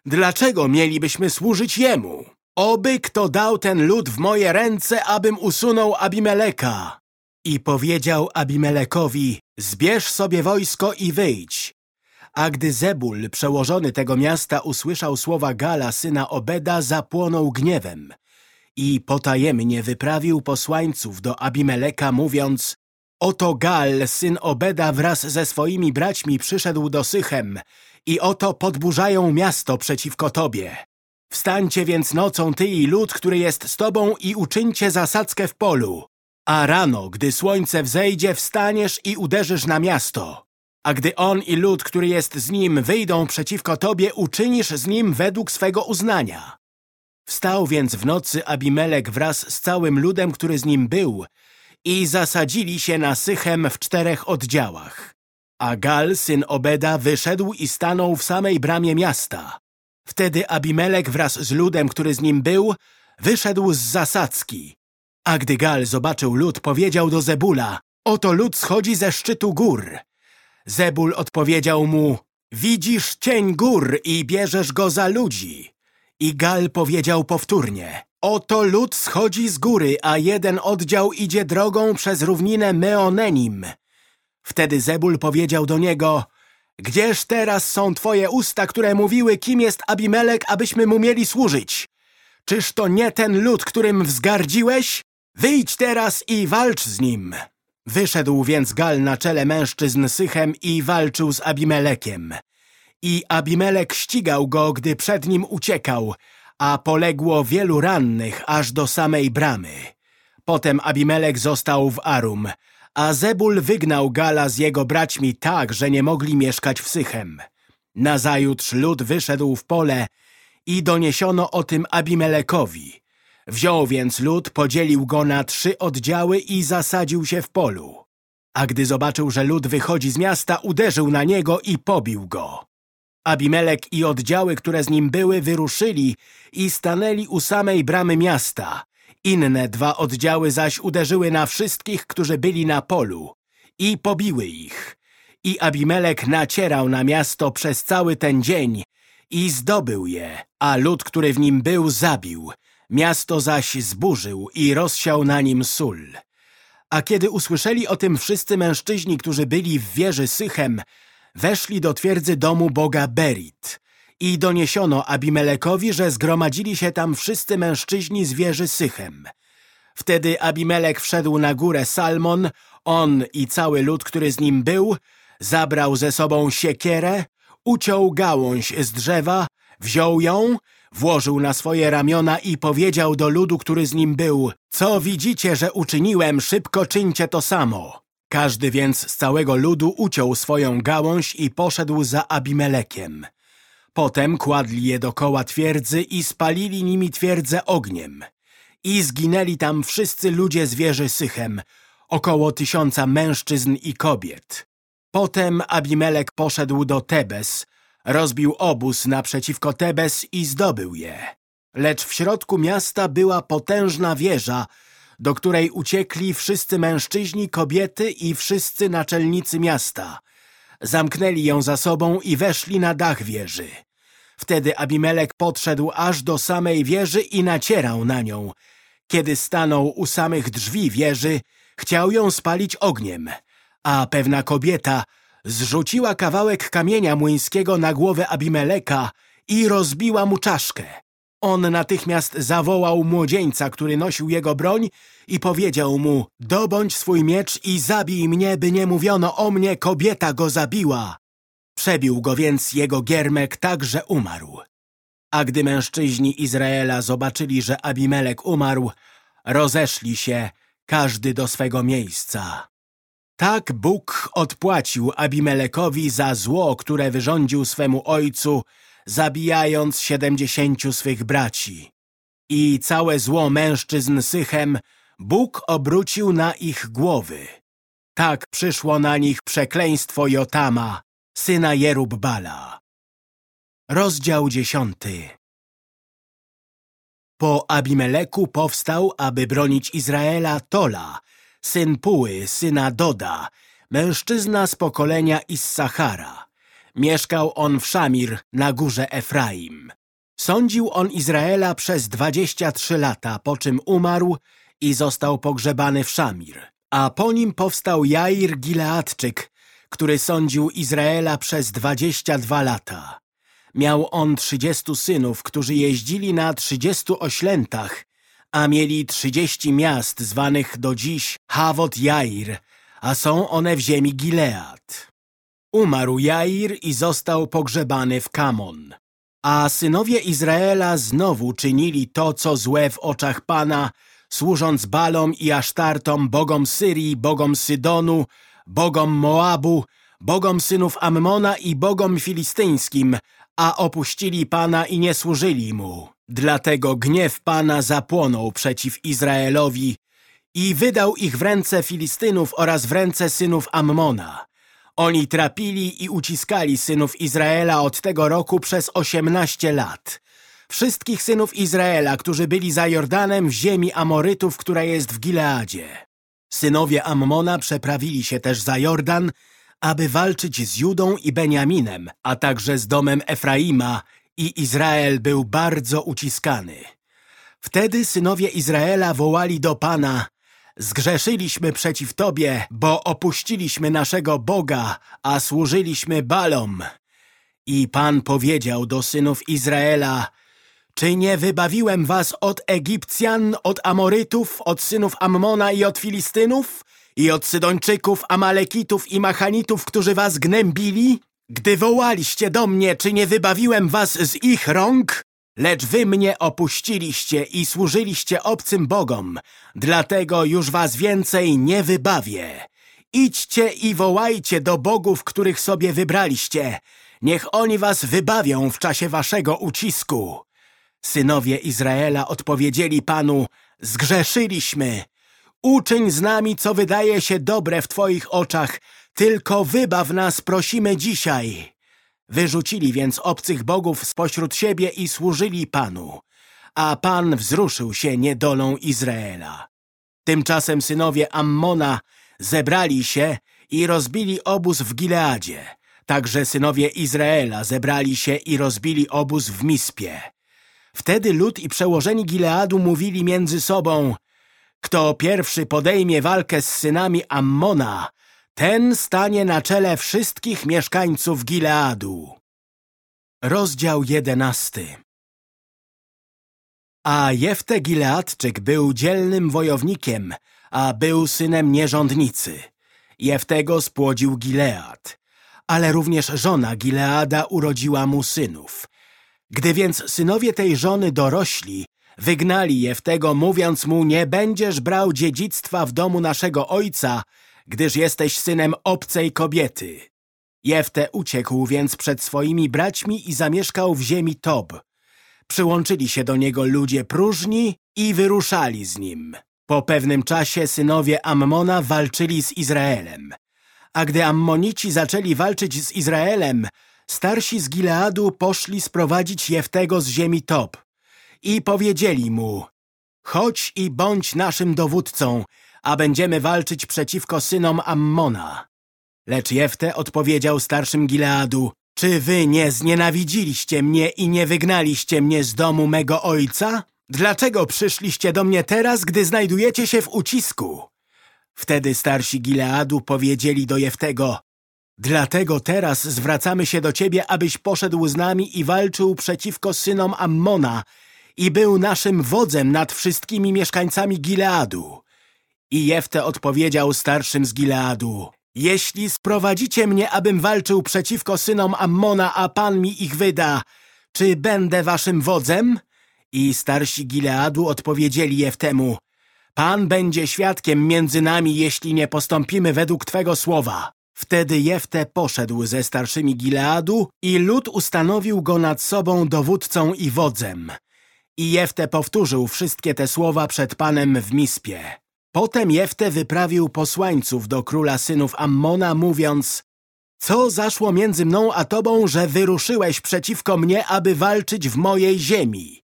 Dlaczego mielibyśmy służyć jemu? Oby kto dał ten lud w moje ręce, abym usunął Abimeleka. I powiedział Abimelekowi, zbierz sobie wojsko i wyjdź. A gdy Zebul, przełożony tego miasta, usłyszał słowa Gala, syna Obeda, zapłonął gniewem i potajemnie wyprawił posłańców do Abimeleka, mówiąc Oto Gal, syn Obeda, wraz ze swoimi braćmi przyszedł do Sychem i oto podburzają miasto przeciwko tobie. Wstańcie więc nocą ty i lud, który jest z tobą i uczyńcie zasadzkę w polu. A rano, gdy słońce wzejdzie, wstaniesz i uderzysz na miasto. A gdy on i lud, który jest z nim, wyjdą przeciwko tobie, uczynisz z nim według swego uznania. Wstał więc w nocy Abimelek wraz z całym ludem, który z nim był i zasadzili się na Sychem w czterech oddziałach. A Gal, syn Obeda, wyszedł i stanął w samej bramie miasta. Wtedy Abimelek wraz z ludem, który z nim był, wyszedł z zasadzki. A gdy Gal zobaczył lud, powiedział do Zebula, oto lud schodzi ze szczytu gór. Zebul odpowiedział mu, widzisz cień gór i bierzesz go za ludzi. I Gal powiedział powtórnie, oto lud schodzi z góry, a jeden oddział idzie drogą przez równinę Meonenim. Wtedy Zebul powiedział do niego, Gdzież teraz są twoje usta, które mówiły, kim jest Abimelek, abyśmy mu mieli służyć? Czyż to nie ten lud, którym wzgardziłeś? Wyjdź teraz i walcz z nim. Wyszedł więc Gal na czele mężczyzn Sychem i walczył z Abimelekiem. I Abimelek ścigał go, gdy przed nim uciekał, a poległo wielu rannych aż do samej bramy. Potem Abimelek został w Arum, a Zebul wygnał Gala z jego braćmi tak, że nie mogli mieszkać w Sychem. Nazajutrz lud wyszedł w pole i doniesiono o tym Abimelekowi. Wziął więc lud, podzielił go na trzy oddziały i zasadził się w polu. A gdy zobaczył, że lud wychodzi z miasta, uderzył na niego i pobił go. Abimelek i oddziały, które z nim były, wyruszyli i stanęli u samej bramy miasta. Inne dwa oddziały zaś uderzyły na wszystkich, którzy byli na polu i pobiły ich. I Abimelek nacierał na miasto przez cały ten dzień i zdobył je, a lud, który w nim był, zabił. Miasto zaś zburzył i rozsiał na nim sól. A kiedy usłyszeli o tym wszyscy mężczyźni, którzy byli w wieży Sychem, weszli do twierdzy domu boga Berit i doniesiono Abimelekowi, że zgromadzili się tam wszyscy mężczyźni z wieży Sychem. Wtedy Abimelek wszedł na górę Salmon, on i cały lud, który z nim był, zabrał ze sobą siekierę, uciął gałąź z drzewa, wziął ją, włożył na swoje ramiona i powiedział do ludu, który z nim był, co widzicie, że uczyniłem, szybko czyńcie to samo. Każdy więc z całego ludu uciął swoją gałąź i poszedł za Abimelekiem. Potem kładli je dokoła twierdzy i spalili nimi twierdzę ogniem. I zginęli tam wszyscy ludzie z wieży Sychem, około tysiąca mężczyzn i kobiet. Potem Abimelek poszedł do Tebes, rozbił obóz naprzeciwko Tebes i zdobył je. Lecz w środku miasta była potężna wieża, do której uciekli wszyscy mężczyźni, kobiety i wszyscy naczelnicy miasta. Zamknęli ją za sobą i weszli na dach wieży. Wtedy Abimelek podszedł aż do samej wieży i nacierał na nią. Kiedy stanął u samych drzwi wieży, chciał ją spalić ogniem, a pewna kobieta zrzuciła kawałek kamienia młyńskiego na głowę Abimeleka i rozbiła mu czaszkę. On natychmiast zawołał młodzieńca, który nosił jego broń i powiedział mu Dobądź swój miecz i zabij mnie, by nie mówiono o mnie, kobieta go zabiła. Przebił go więc jego giermek tak, że umarł. A gdy mężczyźni Izraela zobaczyli, że Abimelek umarł, rozeszli się, każdy do swego miejsca. Tak Bóg odpłacił Abimelekowi za zło, które wyrządził swemu ojcu, zabijając siedemdziesięciu swych braci. I całe zło mężczyzn Sychem Bóg obrócił na ich głowy. Tak przyszło na nich przekleństwo Jotama, syna Jerubbala. Rozdział dziesiąty Po Abimeleku powstał, aby bronić Izraela Tola, syn Puły, syna Doda, mężczyzna z pokolenia Issachara. Mieszkał on w Szamir na górze Efraim. Sądził on Izraela przez dwadzieścia trzy lata, po czym umarł i został pogrzebany w Szamir. A po nim powstał Jair Gileadczyk, który sądził Izraela przez dwadzieścia dwa lata. Miał on trzydziestu synów, którzy jeździli na trzydziestu oślętach, a mieli trzydzieści miast zwanych do dziś Havot Jair, a są one w ziemi Gilead. Umarł Jair i został pogrzebany w Kamon. A synowie Izraela znowu czynili to, co złe w oczach Pana, służąc Balom i Asztartom, bogom Syrii, bogom Sydonu, bogom Moabu, bogom synów Ammona i bogom filistyńskim, a opuścili Pana i nie służyli Mu. Dlatego gniew Pana zapłonął przeciw Izraelowi i wydał ich w ręce Filistynów oraz w ręce synów Ammona. Oni trapili i uciskali synów Izraela od tego roku przez osiemnaście lat. Wszystkich synów Izraela, którzy byli za Jordanem w ziemi Amorytów, która jest w Gileadzie. Synowie Ammona przeprawili się też za Jordan, aby walczyć z Judą i Beniaminem, a także z domem Efraima i Izrael był bardzo uciskany. Wtedy synowie Izraela wołali do Pana Zgrzeszyliśmy przeciw Tobie, bo opuściliśmy naszego Boga, a służyliśmy Balom. I Pan powiedział do synów Izraela Czy nie wybawiłem was od Egipcjan, od Amorytów, od synów Ammona i od Filistynów? I od Sydończyków, Amalekitów i Machanitów, którzy was gnębili? Gdy wołaliście do mnie, czy nie wybawiłem was z ich rąk? Lecz wy mnie opuściliście i służyliście obcym bogom, dlatego już was więcej nie wybawię. Idźcie i wołajcie do bogów, których sobie wybraliście. Niech oni was wybawią w czasie waszego ucisku. Synowie Izraela odpowiedzieli Panu, zgrzeszyliśmy. Uczyń z nami, co wydaje się dobre w Twoich oczach, tylko wybaw nas, prosimy dzisiaj. Wyrzucili więc obcych bogów spośród siebie i służyli Panu, a Pan wzruszył się niedolą Izraela. Tymczasem synowie Ammona zebrali się i rozbili obóz w Gileadzie. Także synowie Izraela zebrali się i rozbili obóz w Mispie. Wtedy lud i przełożeni Gileadu mówili między sobą Kto pierwszy podejmie walkę z synami Ammona, ten stanie na czele wszystkich mieszkańców Gileadu. Rozdział jedenasty A Jefte Gileadczyk był dzielnym wojownikiem, a był synem nierządnicy. Jeftego spłodził Gilead, ale również żona Gileada urodziła mu synów. Gdy więc synowie tej żony dorośli, wygnali Jeftego, mówiąc mu, nie będziesz brał dziedzictwa w domu naszego ojca, gdyż jesteś synem obcej kobiety. Jefte uciekł więc przed swoimi braćmi i zamieszkał w ziemi Tob. Przyłączyli się do niego ludzie próżni i wyruszali z nim. Po pewnym czasie synowie Ammona walczyli z Izraelem. A gdy Ammonici zaczęli walczyć z Izraelem, starsi z Gileadu poszli sprowadzić Jeftego z ziemi Tob i powiedzieli mu Chodź i bądź naszym dowódcą, a będziemy walczyć przeciwko synom Ammona. Lecz Jefte odpowiedział starszym Gileadu Czy wy nie znienawidziliście mnie i nie wygnaliście mnie z domu mego ojca? Dlaczego przyszliście do mnie teraz, gdy znajdujecie się w ucisku? Wtedy starsi Gileadu powiedzieli do Jeftego Dlatego teraz zwracamy się do ciebie, abyś poszedł z nami i walczył przeciwko synom Ammona i był naszym wodzem nad wszystkimi mieszkańcami Gileadu. I Jefte odpowiedział starszym z Gileadu Jeśli sprowadzicie mnie, abym walczył przeciwko synom Ammona, a Pan mi ich wyda, czy będę waszym wodzem? I starsi Gileadu odpowiedzieli Jeftemu Pan będzie świadkiem między nami, jeśli nie postąpimy według Twego słowa. Wtedy Jefte poszedł ze starszymi Gileadu i lud ustanowił go nad sobą dowódcą i wodzem. I Jefte powtórzył wszystkie te słowa przed Panem w Mispie. Potem Jefte wyprawił posłańców do króla synów Ammona, mówiąc Co zaszło między mną a tobą, że wyruszyłeś przeciwko mnie, aby walczyć w mojej ziemi?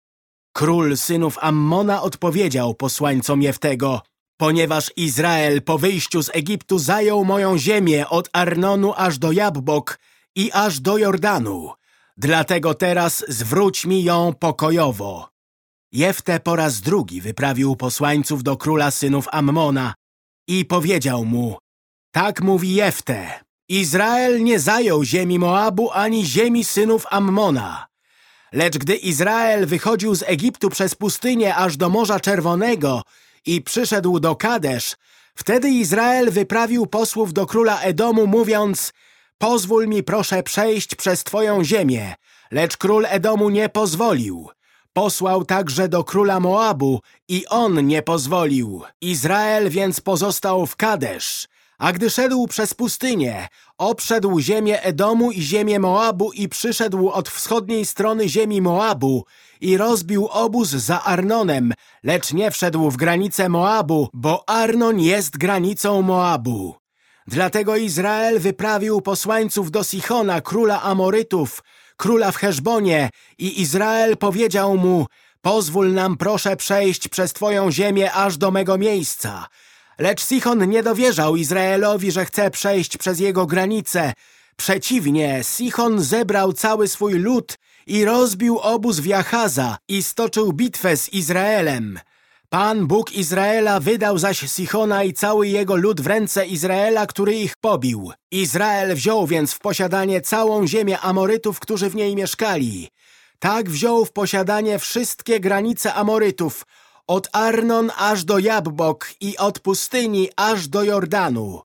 Król synów Ammona odpowiedział posłańcom Jeftego Ponieważ Izrael po wyjściu z Egiptu zajął moją ziemię od Arnonu aż do Jabbok i aż do Jordanu, dlatego teraz zwróć mi ją pokojowo. Jefte po raz drugi wyprawił posłańców do króla synów Ammona i powiedział mu Tak mówi Jefte, Izrael nie zajął ziemi Moabu ani ziemi synów Ammona. Lecz gdy Izrael wychodził z Egiptu przez pustynię aż do Morza Czerwonego i przyszedł do Kadesz, wtedy Izrael wyprawił posłów do króla Edomu, mówiąc Pozwól mi proszę przejść przez twoją ziemię, lecz król Edomu nie pozwolił. Posłał także do króla Moabu i on nie pozwolił. Izrael więc pozostał w Kadesz. A gdy szedł przez pustynię, obszedł ziemię Edomu i ziemię Moabu i przyszedł od wschodniej strony ziemi Moabu i rozbił obóz za Arnonem, lecz nie wszedł w granicę Moabu, bo Arnon jest granicą Moabu. Dlatego Izrael wyprawił posłańców do Sichona, króla Amorytów, króla w Heszbonie i Izrael powiedział mu Pozwól nam proszę przejść przez twoją ziemię aż do mego miejsca. Lecz Sichon nie dowierzał Izraelowi, że chce przejść przez jego granice. Przeciwnie, Sichon zebrał cały swój lud i rozbił obóz w Jachaza i stoczył bitwę z Izraelem. Pan Bóg Izraela wydał zaś Sichona i cały jego lud w ręce Izraela, który ich pobił. Izrael wziął więc w posiadanie całą ziemię Amorytów, którzy w niej mieszkali. Tak wziął w posiadanie wszystkie granice Amorytów, od Arnon aż do Jabbok i od pustyni aż do Jordanu.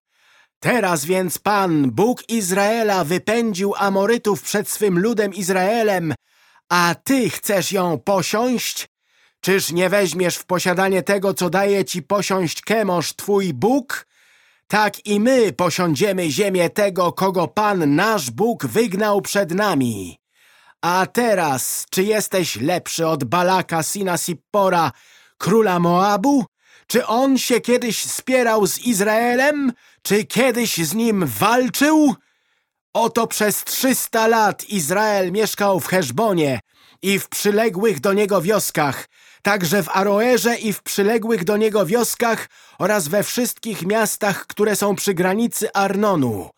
Teraz więc Pan, Bóg Izraela, wypędził Amorytów przed swym ludem Izraelem, a ty chcesz ją posiąść? Czyż nie weźmiesz w posiadanie tego, co daje ci posiąść Kemosz, twój Bóg? Tak i my posiądziemy ziemię tego, kogo Pan, nasz Bóg, wygnał przed nami. A teraz, czy jesteś lepszy od Balaka, syna Sippora, króla Moabu? Czy on się kiedyś spierał z Izraelem? Czy kiedyś z nim walczył? Oto przez trzysta lat Izrael mieszkał w Heszbonie i w przyległych do niego wioskach, także w Aroerze i w przyległych do niego wioskach oraz we wszystkich miastach, które są przy granicy Arnonu.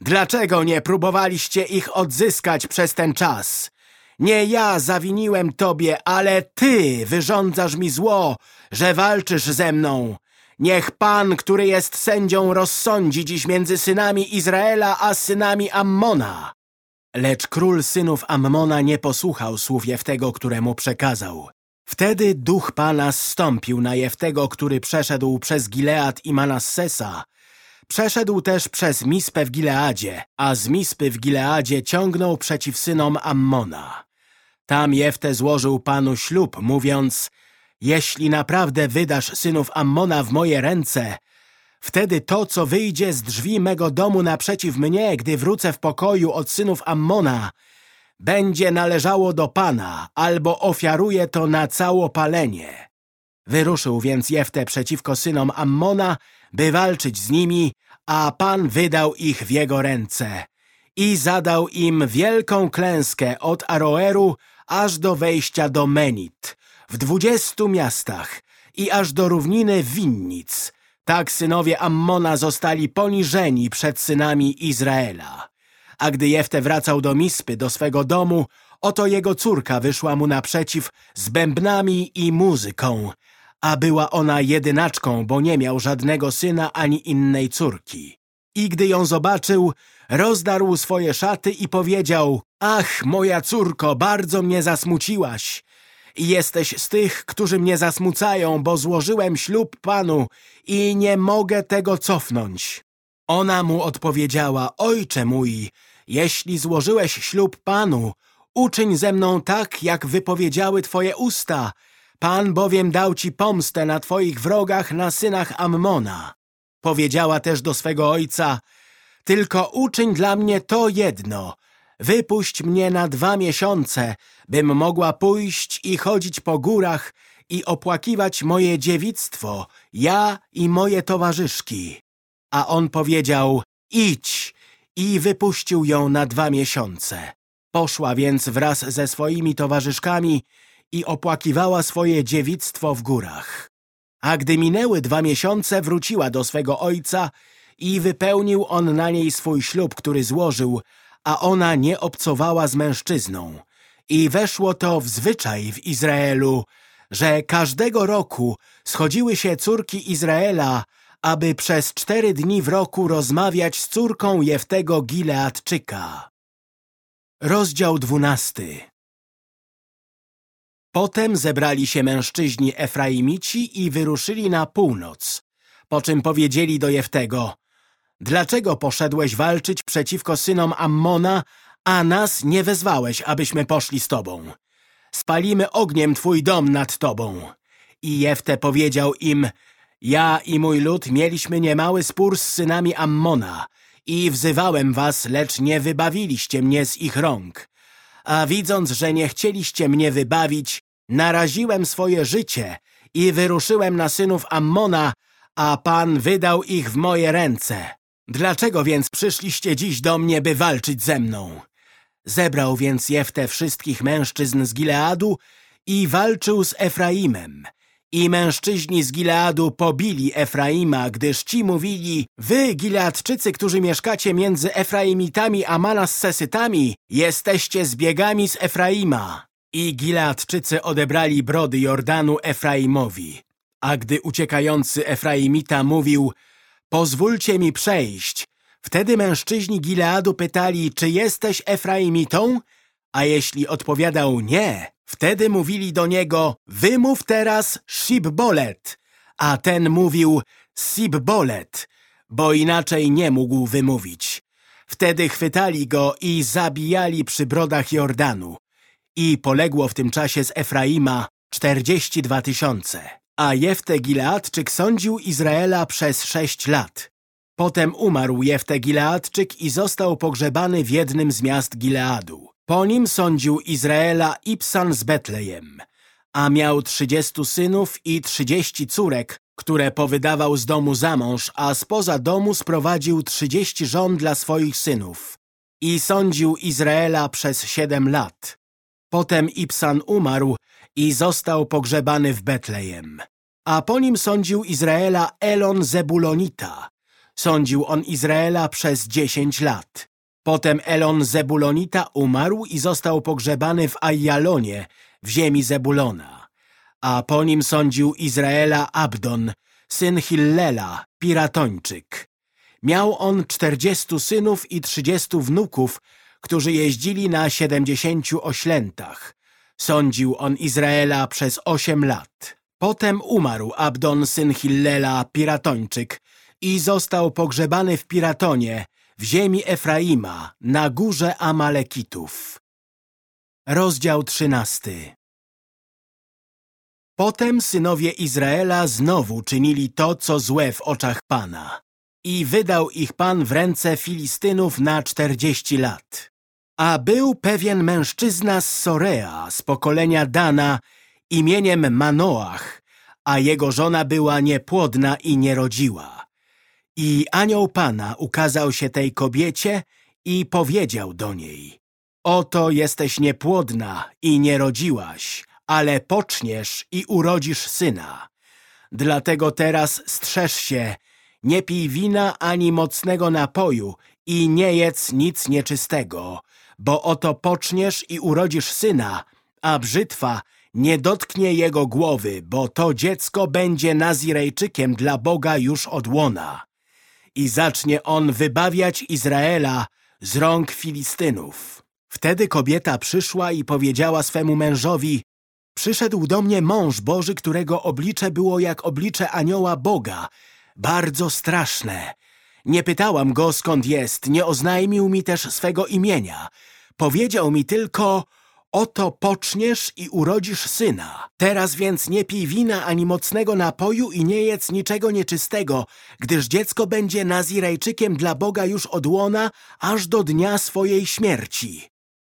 Dlaczego nie próbowaliście ich odzyskać przez ten czas? Nie ja zawiniłem tobie, ale ty wyrządzasz mi zło, że walczysz ze mną. Niech Pan, który jest sędzią, rozsądzi dziś między synami Izraela a synami Ammona. Lecz król synów Ammona nie posłuchał słów Jeftego, któremu przekazał. Wtedy duch Pana zstąpił na Jeftego, który przeszedł przez Gilead i Manassesa. Przeszedł też przez Mispę w Gileadzie, a z Mispy w Gileadzie ciągnął przeciw synom Ammona. Tam Jefte złożył Panu ślub, mówiąc Jeśli naprawdę wydasz synów Ammona w moje ręce, Wtedy to, co wyjdzie z drzwi mego domu naprzeciw mnie, gdy wrócę w pokoju od synów Ammona, będzie należało do Pana, albo ofiaruje to na całopalenie. Wyruszył więc Jefte przeciwko synom Ammona, by walczyć z nimi, a Pan wydał ich w jego ręce i zadał im wielką klęskę od Aroeru aż do wejścia do Menit, w dwudziestu miastach i aż do równiny Winnic. Tak synowie Ammona zostali poniżeni przed synami Izraela. A gdy Jefte wracał do Mispy, do swego domu, oto jego córka wyszła mu naprzeciw z bębnami i muzyką, a była ona jedynaczką, bo nie miał żadnego syna ani innej córki. I gdy ją zobaczył, rozdarł swoje szaty i powiedział Ach, moja córko, bardzo mnie zasmuciłaś. Jesteś z tych, którzy mnie zasmucają, bo złożyłem ślub Panu i nie mogę tego cofnąć. Ona mu odpowiedziała, ojcze mój, jeśli złożyłeś ślub Panu, uczyń ze mną tak, jak wypowiedziały twoje usta. Pan bowiem dał ci pomstę na twoich wrogach, na synach Ammona. Powiedziała też do swego ojca, tylko uczyń dla mnie to jedno, wypuść mnie na dwa miesiące, bym mogła pójść i chodzić po górach i opłakiwać moje dziewictwo, ja i moje towarzyszki. A on powiedział, idź, i wypuścił ją na dwa miesiące. Poszła więc wraz ze swoimi towarzyszkami i opłakiwała swoje dziewictwo w górach. A gdy minęły dwa miesiące, wróciła do swego ojca i wypełnił on na niej swój ślub, który złożył, a ona nie obcowała z mężczyzną. I weszło to w zwyczaj w Izraelu, że każdego roku schodziły się córki Izraela, aby przez cztery dni w roku rozmawiać z córką Jeftego Gileadczyka. Rozdział dwunasty Potem zebrali się mężczyźni Efraimici i wyruszyli na północ, po czym powiedzieli do Jeftego Dlaczego poszedłeś walczyć przeciwko synom Ammona, a nas nie wezwałeś, abyśmy poszli z tobą? Spalimy ogniem twój dom nad tobą. I Jefte powiedział im, ja i mój lud mieliśmy niemały spór z synami Ammona i wzywałem was, lecz nie wybawiliście mnie z ich rąk. A widząc, że nie chcieliście mnie wybawić, naraziłem swoje życie i wyruszyłem na synów Ammona, a Pan wydał ich w moje ręce. Dlaczego więc przyszliście dziś do mnie, by walczyć ze mną? Zebrał więc Jefte wszystkich mężczyzn z Gileadu i walczył z Efraimem. I mężczyźni z Gileadu pobili Efraima, gdyż ci mówili, wy, Gileadczycy, którzy mieszkacie między Efraimitami a Manassesytami, jesteście zbiegami z Efraima. I Gileadczycy odebrali brody Jordanu Efraimowi. A gdy uciekający Efraimita mówił, pozwólcie mi przejść, wtedy mężczyźni Gileadu pytali, czy jesteś Efraimitą? A jeśli odpowiadał nie, Wtedy mówili do niego, wymów teraz Shibbolet, a ten mówił Sibbolet, bo inaczej nie mógł wymówić. Wtedy chwytali go i zabijali przy brodach Jordanu. I poległo w tym czasie z Efraima czterdzieści dwa tysiące. A Jefte Gileadczyk sądził Izraela przez sześć lat. Potem umarł Jefte Gileadczyk i został pogrzebany w jednym z miast Gileadu. Po nim sądził Izraela Ibsan z Betlejem, a miał trzydziestu synów i trzydzieści córek, które powydawał z domu za mąż, a spoza domu sprowadził trzydzieści żon dla swoich synów. I sądził Izraela przez siedem lat. Potem Ibsan umarł i został pogrzebany w Betlejem. A po nim sądził Izraela Elon Zebulonita. Sądził on Izraela przez dziesięć lat. Potem Elon Zebulonita umarł i został pogrzebany w Ajalonie, w ziemi Zebulona. A po nim sądził Izraela Abdon, syn Hillela, piratończyk. Miał on czterdziestu synów i trzydziestu wnuków, którzy jeździli na siedemdziesięciu oślętach. Sądził on Izraela przez osiem lat. Potem umarł Abdon, syn Hillela, piratończyk i został pogrzebany w Piratonie, w ziemi Efraima, na górze Amalekitów. Rozdział trzynasty Potem synowie Izraela znowu czynili to, co złe w oczach Pana. I wydał ich Pan w ręce Filistynów na czterdzieści lat. A był pewien mężczyzna z Sorea, z pokolenia Dana, imieniem Manoach, a jego żona była niepłodna i nie rodziła. I anioł Pana ukazał się tej kobiecie i powiedział do niej Oto jesteś niepłodna i nie rodziłaś, ale poczniesz i urodzisz syna. Dlatego teraz strzeż się, nie pij wina ani mocnego napoju i nie jedz nic nieczystego, bo oto poczniesz i urodzisz syna, a brzytwa nie dotknie jego głowy, bo to dziecko będzie Nazirejczykiem dla Boga już od łona. I zacznie on wybawiać Izraela z rąk Filistynów. Wtedy kobieta przyszła i powiedziała swemu mężowi Przyszedł do mnie mąż Boży, którego oblicze było jak oblicze anioła Boga, bardzo straszne. Nie pytałam go, skąd jest, nie oznajmił mi też swego imienia. Powiedział mi tylko, oto poczniesz i urodzisz syna. Teraz więc nie pij wina ani mocnego napoju i nie jedz niczego nieczystego, gdyż dziecko będzie Nazirejczykiem dla Boga już od łona, aż do dnia swojej śmierci.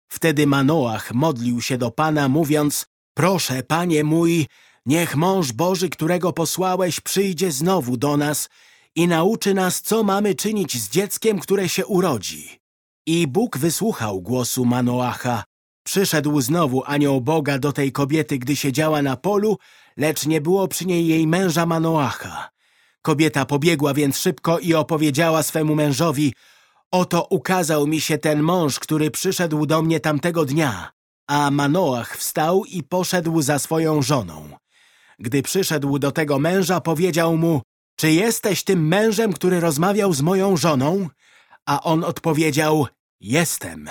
Wtedy Manoach modlił się do Pana, mówiąc, proszę, Panie mój, niech mąż Boży, którego posłałeś, przyjdzie znowu do nas i nauczy nas, co mamy czynić z dzieckiem, które się urodzi. I Bóg wysłuchał głosu Manoacha. Przyszedł znowu anioł Boga do tej kobiety, gdy siedziała na polu, lecz nie było przy niej jej męża Manoacha. Kobieta pobiegła więc szybko i opowiedziała swemu mężowi, Oto ukazał mi się ten mąż, który przyszedł do mnie tamtego dnia. A Manoach wstał i poszedł za swoją żoną. Gdy przyszedł do tego męża, powiedział mu, czy jesteś tym mężem, który rozmawiał z moją żoną? A on odpowiedział, jestem.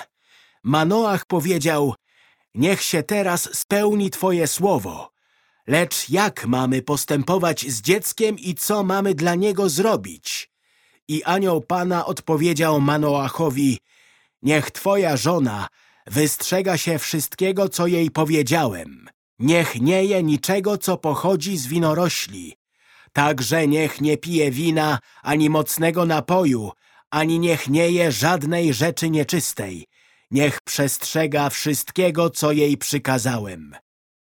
Manoach powiedział, niech się teraz spełni twoje słowo. Lecz jak mamy postępować z dzieckiem i co mamy dla niego zrobić? I anioł Pana odpowiedział Manoachowi, niech twoja żona wystrzega się wszystkiego, co jej powiedziałem. Niech nie je niczego, co pochodzi z winorośli. Także niech nie pije wina, ani mocnego napoju, ani niech nie je żadnej rzeczy nieczystej. Niech przestrzega wszystkiego, co jej przykazałem.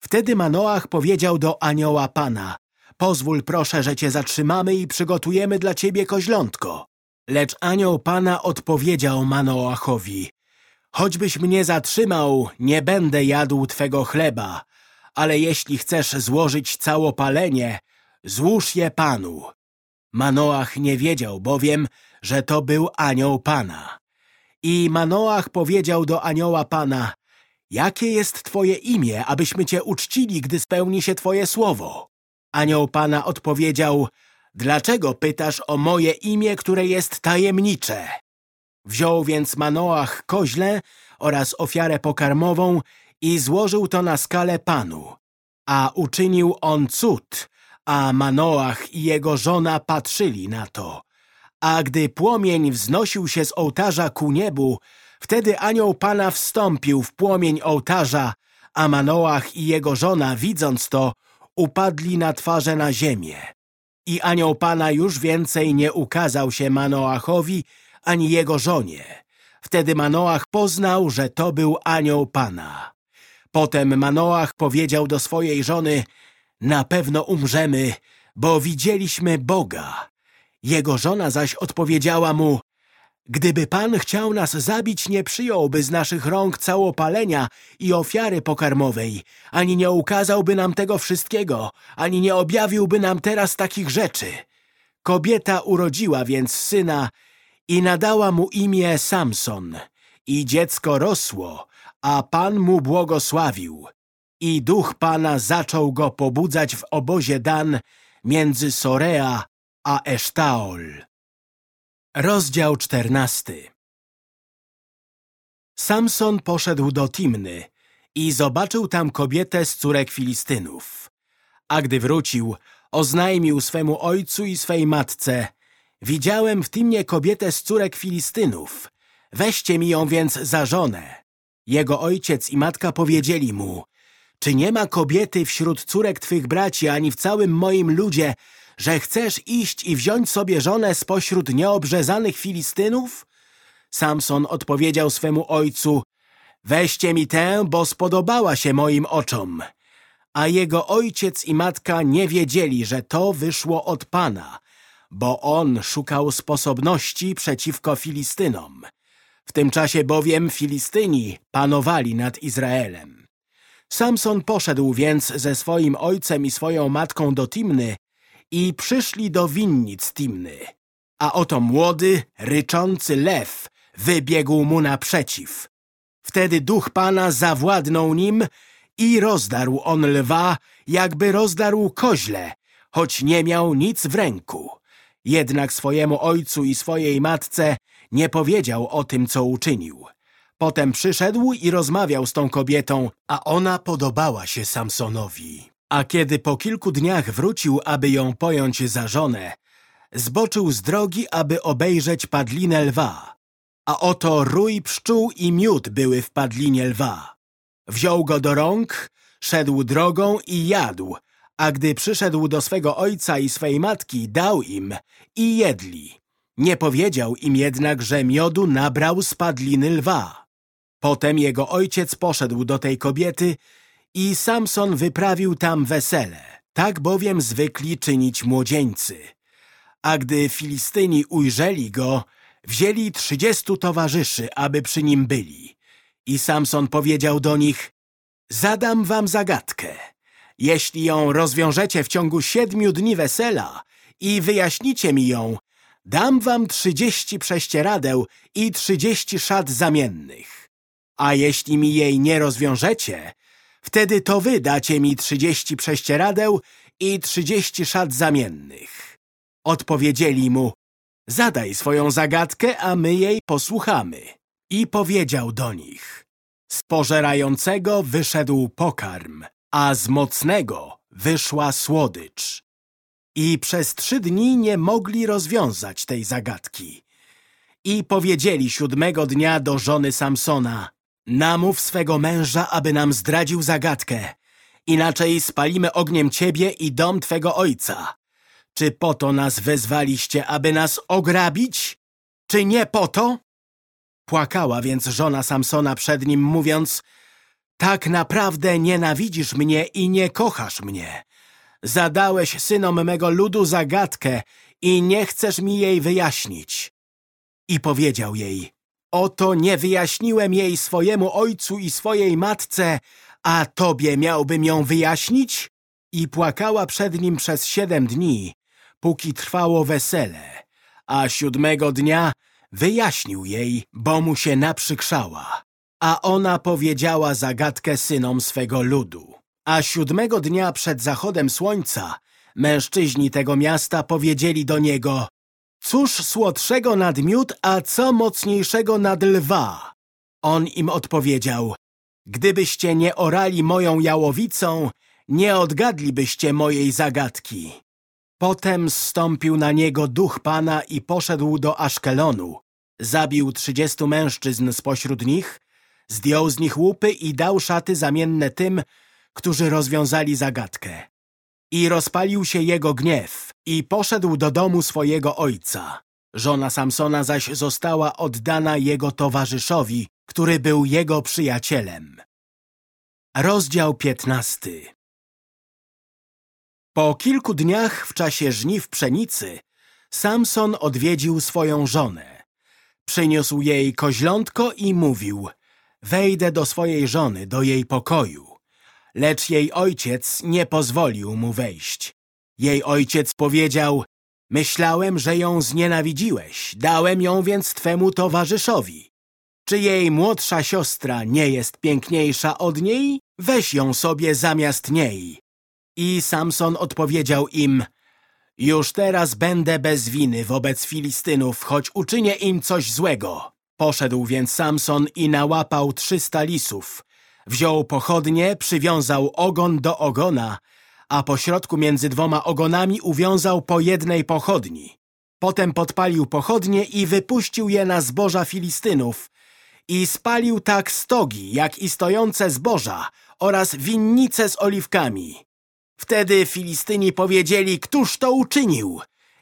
Wtedy Manoach powiedział do anioła Pana, Pozwól proszę, że cię zatrzymamy i przygotujemy dla ciebie koźlątko. Lecz anioł Pana odpowiedział Manoachowi, choćbyś mnie zatrzymał, nie będę jadł twego chleba, ale jeśli chcesz złożyć całopalenie, złóż je Panu. Manoach nie wiedział bowiem, że to był anioł Pana. I Manoach powiedział do anioła Pana, jakie jest twoje imię, abyśmy cię uczcili, gdy spełni się twoje słowo? Anioł Pana odpowiedział, dlaczego pytasz o moje imię, które jest tajemnicze? Wziął więc Manoach koźle oraz ofiarę pokarmową i złożył to na skalę Panu. A uczynił on cud, a Manoach i jego żona patrzyli na to. A gdy płomień wznosił się z ołtarza ku niebu, wtedy anioł Pana wstąpił w płomień ołtarza, a Manoach i jego żona, widząc to, upadli na twarze na ziemię. I anioł Pana już więcej nie ukazał się Manoachowi ani jego żonie. Wtedy Manoach poznał, że to był anioł Pana. Potem Manoach powiedział do swojej żony, na pewno umrzemy, bo widzieliśmy Boga. Jego żona zaś odpowiedziała mu, Gdyby Pan chciał nas zabić, nie przyjąłby z naszych rąk całopalenia i ofiary pokarmowej, ani nie ukazałby nam tego wszystkiego, ani nie objawiłby nam teraz takich rzeczy. Kobieta urodziła więc syna i nadała mu imię Samson. I dziecko rosło, a Pan mu błogosławił. I duch Pana zaczął go pobudzać w obozie Dan między Sorea a Esztaol. Rozdział czternasty Samson poszedł do Timny i zobaczył tam kobietę z córek Filistynów. A gdy wrócił, oznajmił swemu ojcu i swej matce Widziałem w Timnie kobietę z córek Filistynów. Weźcie mi ją więc za żonę. Jego ojciec i matka powiedzieli mu Czy nie ma kobiety wśród córek twych braci, ani w całym moim ludzie, że chcesz iść i wziąć sobie żonę spośród nieobrzezanych Filistynów? Samson odpowiedział swemu ojcu, weźcie mi tę, bo spodobała się moim oczom. A jego ojciec i matka nie wiedzieli, że to wyszło od Pana, bo on szukał sposobności przeciwko Filistynom. W tym czasie bowiem Filistyni panowali nad Izraelem. Samson poszedł więc ze swoim ojcem i swoją matką do Timny i przyszli do winnic Timny. A oto młody, ryczący lew wybiegł mu naprzeciw. Wtedy duch Pana zawładnął nim i rozdarł on lwa, jakby rozdarł koźle, choć nie miał nic w ręku. Jednak swojemu ojcu i swojej matce nie powiedział o tym, co uczynił. Potem przyszedł i rozmawiał z tą kobietą, a ona podobała się Samsonowi. A kiedy po kilku dniach wrócił, aby ją pojąć za żonę, zboczył z drogi, aby obejrzeć padlinę lwa. A oto rój pszczół i miód były w padlinie lwa. Wziął go do rąk, szedł drogą i jadł, a gdy przyszedł do swego ojca i swej matki, dał im i jedli. Nie powiedział im jednak, że miodu nabrał z padliny lwa. Potem jego ojciec poszedł do tej kobiety i Samson wyprawił tam wesele. Tak bowiem zwykli czynić młodzieńcy. A gdy Filistyni ujrzeli go, wzięli trzydziestu towarzyszy, aby przy nim byli. I Samson powiedział do nich, zadam wam zagadkę. Jeśli ją rozwiążecie w ciągu siedmiu dni wesela i wyjaśnicie mi ją, dam wam trzydzieści prześcieradeł i trzydzieści szat zamiennych. A jeśli mi jej nie rozwiążecie, wtedy to wy dacie mi trzydzieści prześcieradeł i trzydzieści szat zamiennych. Odpowiedzieli mu, zadaj swoją zagadkę, a my jej posłuchamy. I powiedział do nich, z pożerającego wyszedł pokarm, a z mocnego wyszła słodycz. I przez trzy dni nie mogli rozwiązać tej zagadki. I powiedzieli siódmego dnia do żony Samsona, namów swego męża, aby nam zdradził zagadkę, inaczej spalimy ogniem ciebie i dom twego ojca. Czy po to nas wezwaliście, aby nas ograbić? Czy nie po to? Płakała więc żona Samsona przed nim, mówiąc Tak naprawdę nienawidzisz mnie i nie kochasz mnie. Zadałeś synom mego ludu zagadkę i nie chcesz mi jej wyjaśnić. I powiedział jej Oto nie wyjaśniłem jej swojemu ojcu i swojej matce, a tobie miałbym ją wyjaśnić? I płakała przed nim przez siedem dni, póki trwało wesele, a siódmego dnia wyjaśnił jej, bo mu się naprzykrzała. A ona powiedziała zagadkę synom swego ludu. A siódmego dnia przed zachodem słońca mężczyźni tego miasta powiedzieli do niego Cóż słodszego nad miód, a co mocniejszego nad lwa? On im odpowiedział Gdybyście nie orali moją jałowicą, nie odgadlibyście mojej zagadki. Potem zstąpił na niego duch Pana i poszedł do Aszkelonu. Zabił trzydziestu mężczyzn spośród nich, zdjął z nich łupy i dał szaty zamienne tym, którzy rozwiązali zagadkę. I rozpalił się jego gniew i poszedł do domu swojego ojca. Żona Samsona zaś została oddana jego towarzyszowi, który był jego przyjacielem. Rozdział piętnasty Po kilku dniach w czasie żniw pszenicy Samson odwiedził swoją żonę. Przyniósł jej koźlątko i mówił Wejdę do swojej żony, do jej pokoju. Lecz jej ojciec nie pozwolił mu wejść. Jej ojciec powiedział Myślałem, że ją znienawidziłeś, dałem ją więc twemu towarzyszowi. Czy jej młodsza siostra nie jest piękniejsza od niej? Weź ją sobie zamiast niej. I Samson odpowiedział im Już teraz będę bez winy wobec Filistynów, choć uczynię im coś złego. Poszedł więc Samson i nałapał trzysta lisów. Wziął pochodnie, przywiązał ogon do ogona, a po środku między dwoma ogonami uwiązał po jednej pochodni. Potem podpalił pochodnie i wypuścił je na zboża Filistynów i spalił tak stogi, jak i stojące zboża, oraz winnicę z oliwkami. Wtedy Filistyni powiedzieli, któż to uczynił?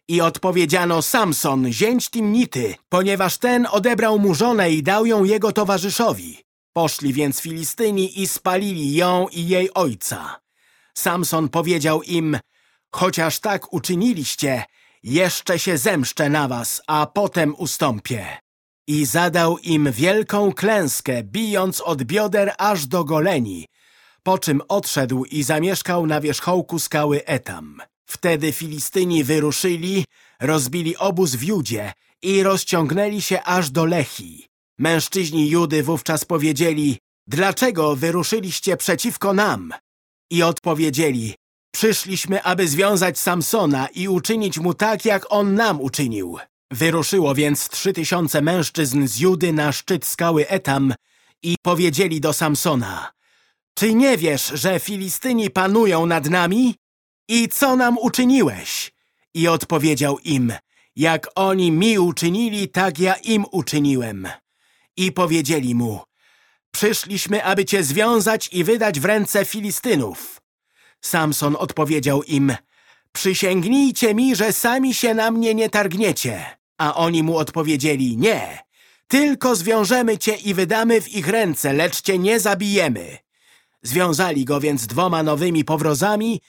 I odpowiedziano Samson, zięć Timnity, ponieważ ten odebrał mu żonę i dał ją jego towarzyszowi. Poszli więc Filistyni i spalili ją i jej ojca. Samson powiedział im, chociaż tak uczyniliście, jeszcze się zemszczę na was, a potem ustąpię. I zadał im wielką klęskę, bijąc od bioder aż do goleni, po czym odszedł i zamieszkał na wierzchołku skały Etam. Wtedy Filistyni wyruszyli, rozbili obóz w Judzie i rozciągnęli się aż do Lechi. Mężczyźni Judy wówczas powiedzieli, dlaczego wyruszyliście przeciwko nam? I odpowiedzieli, przyszliśmy, aby związać Samsona i uczynić mu tak, jak on nam uczynił. Wyruszyło więc trzy tysiące mężczyzn z Judy na szczyt skały Etam i powiedzieli do Samsona, czy nie wiesz, że Filistyni panują nad nami? I co nam uczyniłeś? I odpowiedział im, jak oni mi uczynili, tak ja im uczyniłem. I powiedzieli mu, przyszliśmy, aby cię związać i wydać w ręce Filistynów. Samson odpowiedział im, przysięgnijcie mi, że sami się na mnie nie targniecie. A oni mu odpowiedzieli, nie, tylko zwiążemy cię i wydamy w ich ręce, lecz cię nie zabijemy. Związali go więc dwoma nowymi powrozami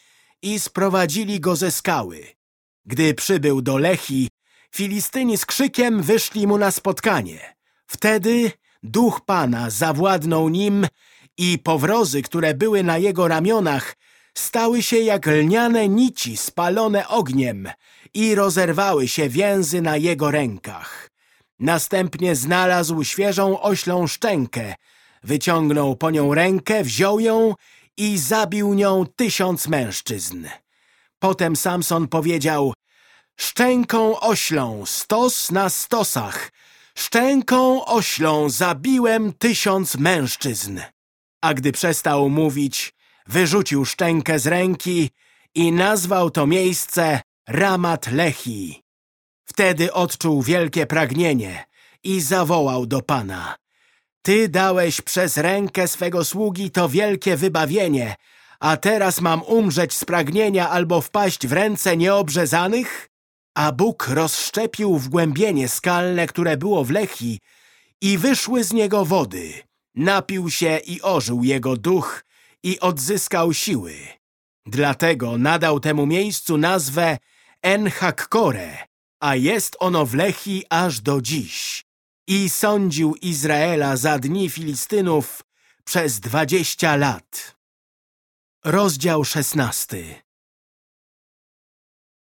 i sprowadzili go ze skały. Gdy przybył do Lechi, Filistyni z krzykiem wyszli mu na spotkanie. Wtedy duch Pana zawładnął nim i powrozy, które były na jego ramionach, stały się jak lniane nici spalone ogniem i rozerwały się więzy na jego rękach. Następnie znalazł świeżą oślą szczękę, wyciągnął po nią rękę, wziął ją i zabił nią tysiąc mężczyzn. Potem Samson powiedział, szczęką oślą, stos na stosach, szczęką oślą zabiłem tysiąc mężczyzn. A gdy przestał mówić, wyrzucił szczękę z ręki i nazwał to miejsce Ramat Lehi. Wtedy odczuł wielkie pragnienie i zawołał do Pana. Ty dałeś przez rękę swego sługi to wielkie wybawienie, a teraz mam umrzeć z pragnienia albo wpaść w ręce nieobrzezanych? A Bóg rozszczepił wgłębienie skalne, które było w Lechi i wyszły z niego wody. Napił się i ożył jego duch i odzyskał siły. Dlatego nadał temu miejscu nazwę Enhakkore, a jest ono w Lechi aż do dziś i sądził Izraela za dni Filistynów przez dwadzieścia lat. Rozdział szesnasty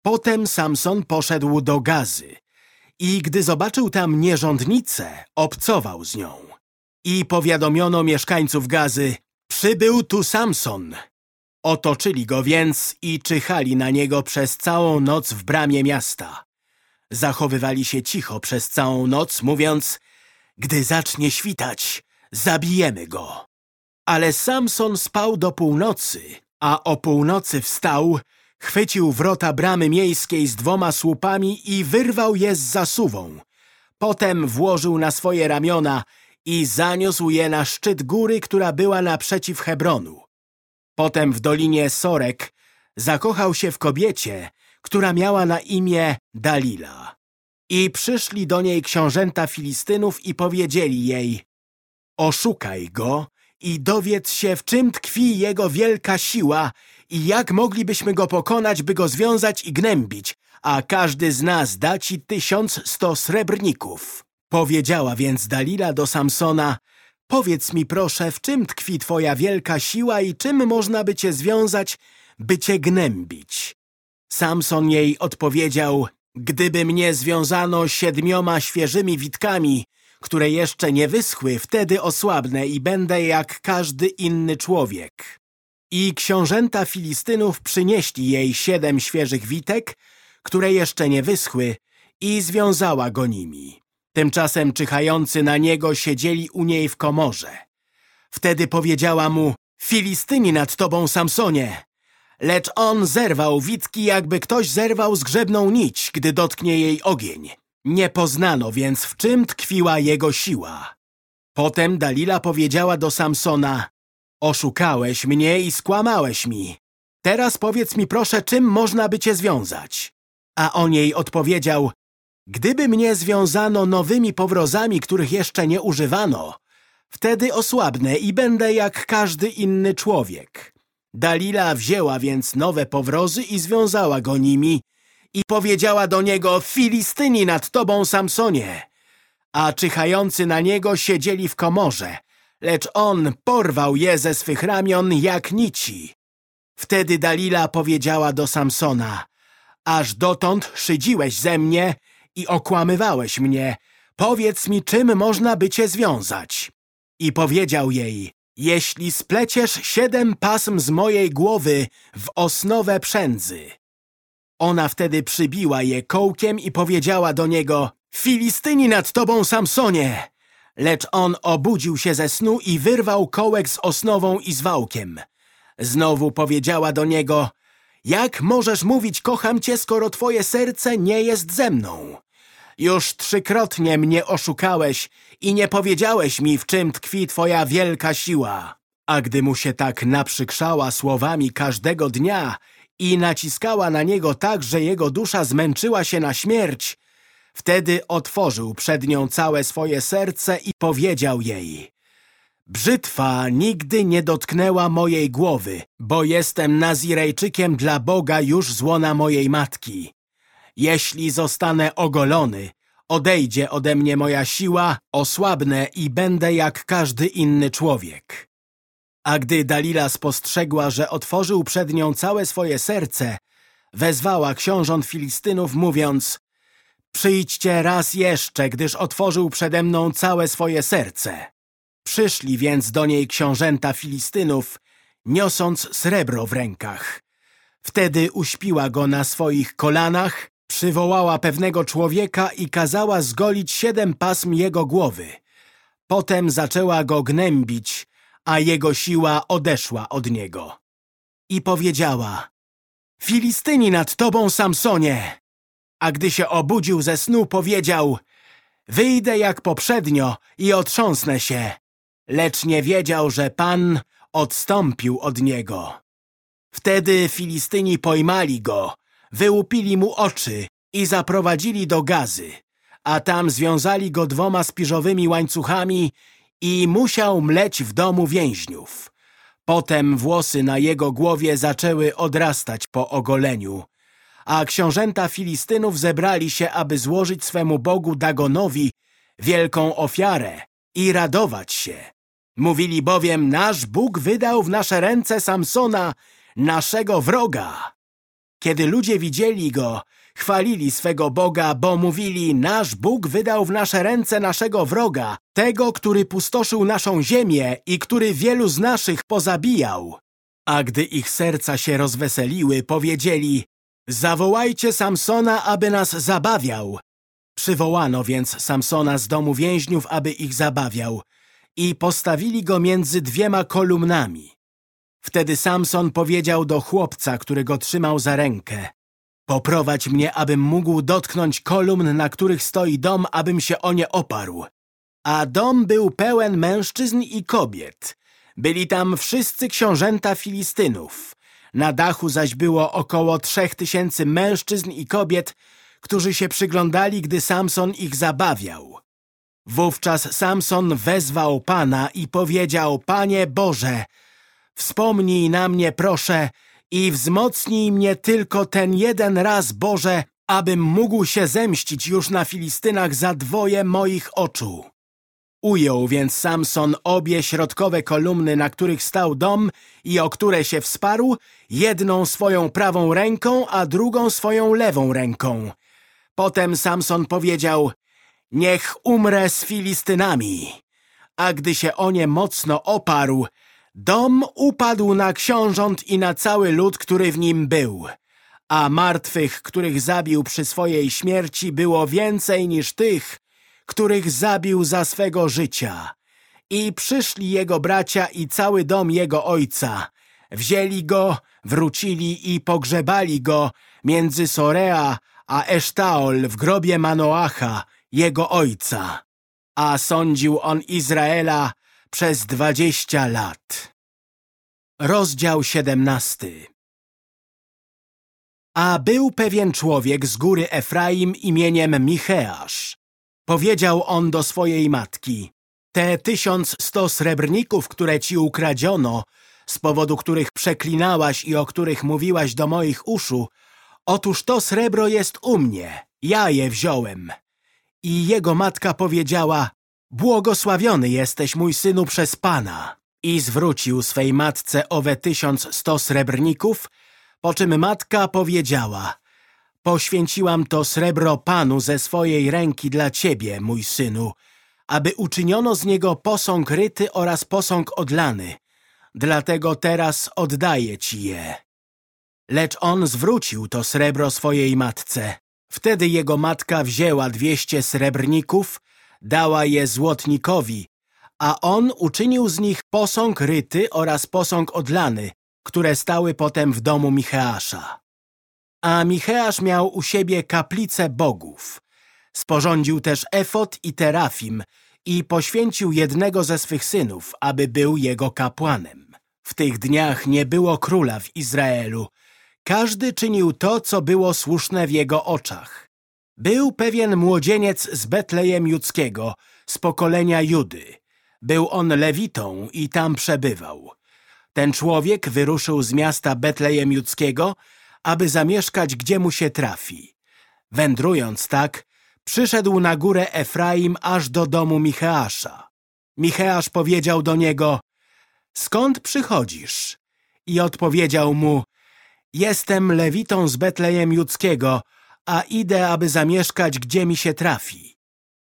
Potem Samson poszedł do Gazy i gdy zobaczył tam nierządnicę, obcował z nią. I powiadomiono mieszkańców Gazy, przybył tu Samson. Otoczyli go więc i czyhali na niego przez całą noc w bramie miasta. Zachowywali się cicho przez całą noc, mówiąc Gdy zacznie świtać, zabijemy go. Ale Samson spał do północy, a o północy wstał, chwycił wrota bramy miejskiej z dwoma słupami i wyrwał je z zasuwą. Potem włożył na swoje ramiona i zaniósł je na szczyt góry, która była naprzeciw Hebronu. Potem w dolinie Sorek zakochał się w kobiecie, która miała na imię Dalila. I przyszli do niej książęta Filistynów i powiedzieli jej Oszukaj go i dowiedz się, w czym tkwi jego wielka siła i jak moglibyśmy go pokonać, by go związać i gnębić, a każdy z nas da ci tysiąc sto srebrników. Powiedziała więc Dalila do Samsona Powiedz mi proszę, w czym tkwi twoja wielka siła i czym można by cię związać, by cię gnębić? Samson jej odpowiedział, gdyby mnie związano siedmioma świeżymi witkami, które jeszcze nie wyschły, wtedy osłabnę i będę jak każdy inny człowiek. I książęta Filistynów przynieśli jej siedem świeżych witek, które jeszcze nie wyschły i związała go nimi. Tymczasem czyhający na niego siedzieli u niej w komorze. Wtedy powiedziała mu, Filistyni nad tobą, Samsonie, lecz on zerwał witki, jakby ktoś zerwał zgrzebną nić, gdy dotknie jej ogień. Nie poznano więc, w czym tkwiła jego siła. Potem Dalila powiedziała do Samsona, Oszukałeś mnie i skłamałeś mi. Teraz powiedz mi proszę, czym można by cię związać? A on jej odpowiedział, gdyby mnie związano nowymi powrozami, których jeszcze nie używano, wtedy osłabnę i będę jak każdy inny człowiek. Dalila wzięła więc nowe powrozy i związała go nimi i powiedziała do niego, Filistyni nad tobą, Samsonie. A czyhający na niego siedzieli w komorze, lecz on porwał je ze swych ramion jak nici. Wtedy Dalila powiedziała do Samsona, aż dotąd szydziłeś ze mnie i okłamywałeś mnie. Powiedz mi, czym można by cię związać? I powiedział jej, jeśli spleciesz siedem pasm z mojej głowy w osnowę przędzy. Ona wtedy przybiła je kołkiem i powiedziała do niego, Filistyni nad tobą, Samsonie! Lecz on obudził się ze snu i wyrwał kołek z osnową i z wałkiem. Znowu powiedziała do niego, jak możesz mówić kocham cię, skoro twoje serce nie jest ze mną? Już trzykrotnie mnie oszukałeś i nie powiedziałeś mi, w czym tkwi twoja wielka siła. A gdy mu się tak naprzykrzała słowami każdego dnia i naciskała na niego tak, że jego dusza zmęczyła się na śmierć, wtedy otworzył przed nią całe swoje serce i powiedział jej Brzytwa nigdy nie dotknęła mojej głowy, bo jestem Nazirejczykiem dla Boga już z łona mojej matki. Jeśli zostanę ogolony, odejdzie ode mnie moja siła, osłabnę i będę jak każdy inny człowiek. A gdy Dalila spostrzegła, że otworzył przed nią całe swoje serce, wezwała książąt Filistynów, mówiąc Przyjdźcie raz jeszcze, gdyż otworzył przede mną całe swoje serce. Przyszli więc do niej książęta Filistynów, niosąc srebro w rękach. Wtedy uśpiła go na swoich kolanach, przywołała pewnego człowieka i kazała zgolić siedem pasm jego głowy. Potem zaczęła go gnębić, a jego siła odeszła od niego. I powiedziała, Filistyni nad tobą, Samsonie! A gdy się obudził ze snu, powiedział, wyjdę jak poprzednio i otrząsnę się. Lecz nie wiedział, że Pan odstąpił od niego. Wtedy Filistyni pojmali go, wyłupili mu oczy i zaprowadzili do gazy, a tam związali go dwoma spiżowymi łańcuchami i musiał mleć w domu więźniów. Potem włosy na jego głowie zaczęły odrastać po ogoleniu, a książęta Filistynów zebrali się, aby złożyć swemu Bogu Dagonowi wielką ofiarę i radować się. Mówili bowiem, nasz Bóg wydał w nasze ręce Samsona, naszego wroga. Kiedy ludzie widzieli go, chwalili swego Boga, bo mówili, nasz Bóg wydał w nasze ręce naszego wroga, tego, który pustoszył naszą ziemię i który wielu z naszych pozabijał. A gdy ich serca się rozweseliły, powiedzieli, zawołajcie Samsona, aby nas zabawiał. Przywołano więc Samsona z domu więźniów, aby ich zabawiał i postawili go między dwiema kolumnami. Wtedy Samson powiedział do chłopca, który go trzymał za rękę Poprowadź mnie, abym mógł dotknąć kolumn, na których stoi dom, abym się o nie oparł. A dom był pełen mężczyzn i kobiet. Byli tam wszyscy książęta Filistynów. Na dachu zaś było około trzech tysięcy mężczyzn i kobiet, którzy się przyglądali, gdy Samson ich zabawiał. Wówczas Samson wezwał Pana i powiedział, Panie Boże, wspomnij na mnie proszę i wzmocnij mnie tylko ten jeden raz, Boże, abym mógł się zemścić już na Filistynach za dwoje moich oczu. Ujął więc Samson obie środkowe kolumny, na których stał dom i o które się wsparł, jedną swoją prawą ręką, a drugą swoją lewą ręką. Potem Samson powiedział, niech umrę z Filistynami. A gdy się o nie mocno oparł, dom upadł na książąt i na cały lud, który w nim był. A martwych, których zabił przy swojej śmierci, było więcej niż tych, których zabił za swego życia. I przyszli jego bracia i cały dom jego ojca. Wzięli go, wrócili i pogrzebali go między Sorea a Esztaol w grobie Manoacha, jego ojca, a sądził on Izraela przez dwadzieścia lat. Rozdział 17 A był pewien człowiek z góry Efraim imieniem Micheasz. Powiedział on do swojej matki, te tysiąc sto srebrników, które ci ukradziono, z powodu których przeklinałaś i o których mówiłaś do moich uszu, otóż to srebro jest u mnie, ja je wziąłem. I jego matka powiedziała, błogosławiony jesteś, mój synu, przez Pana. I zwrócił swej matce owe tysiąc sto srebrników, po czym matka powiedziała, poświęciłam to srebro Panu ze swojej ręki dla ciebie, mój synu, aby uczyniono z niego posąg ryty oraz posąg odlany. Dlatego teraz oddaję ci je. Lecz on zwrócił to srebro swojej matce. Wtedy jego matka wzięła dwieście srebrników, dała je złotnikowi, a on uczynił z nich posąg ryty oraz posąg odlany, które stały potem w domu Micheasza. A Micheasz miał u siebie kaplicę bogów. Sporządził też efot i terafim i poświęcił jednego ze swych synów, aby był jego kapłanem. W tych dniach nie było króla w Izraelu. Każdy czynił to, co było słuszne w jego oczach. Był pewien młodzieniec z Betlejem Judzkiego, z pokolenia Judy. Był on lewitą i tam przebywał. Ten człowiek wyruszył z miasta Betlejem Judzkiego, aby zamieszkać, gdzie mu się trafi. Wędrując tak, przyszedł na górę Efraim aż do domu Micheasza. Micheasz powiedział do niego, skąd przychodzisz? I odpowiedział mu, jestem lewitą z Betlejem Judzkiego, a idę, aby zamieszkać, gdzie mi się trafi.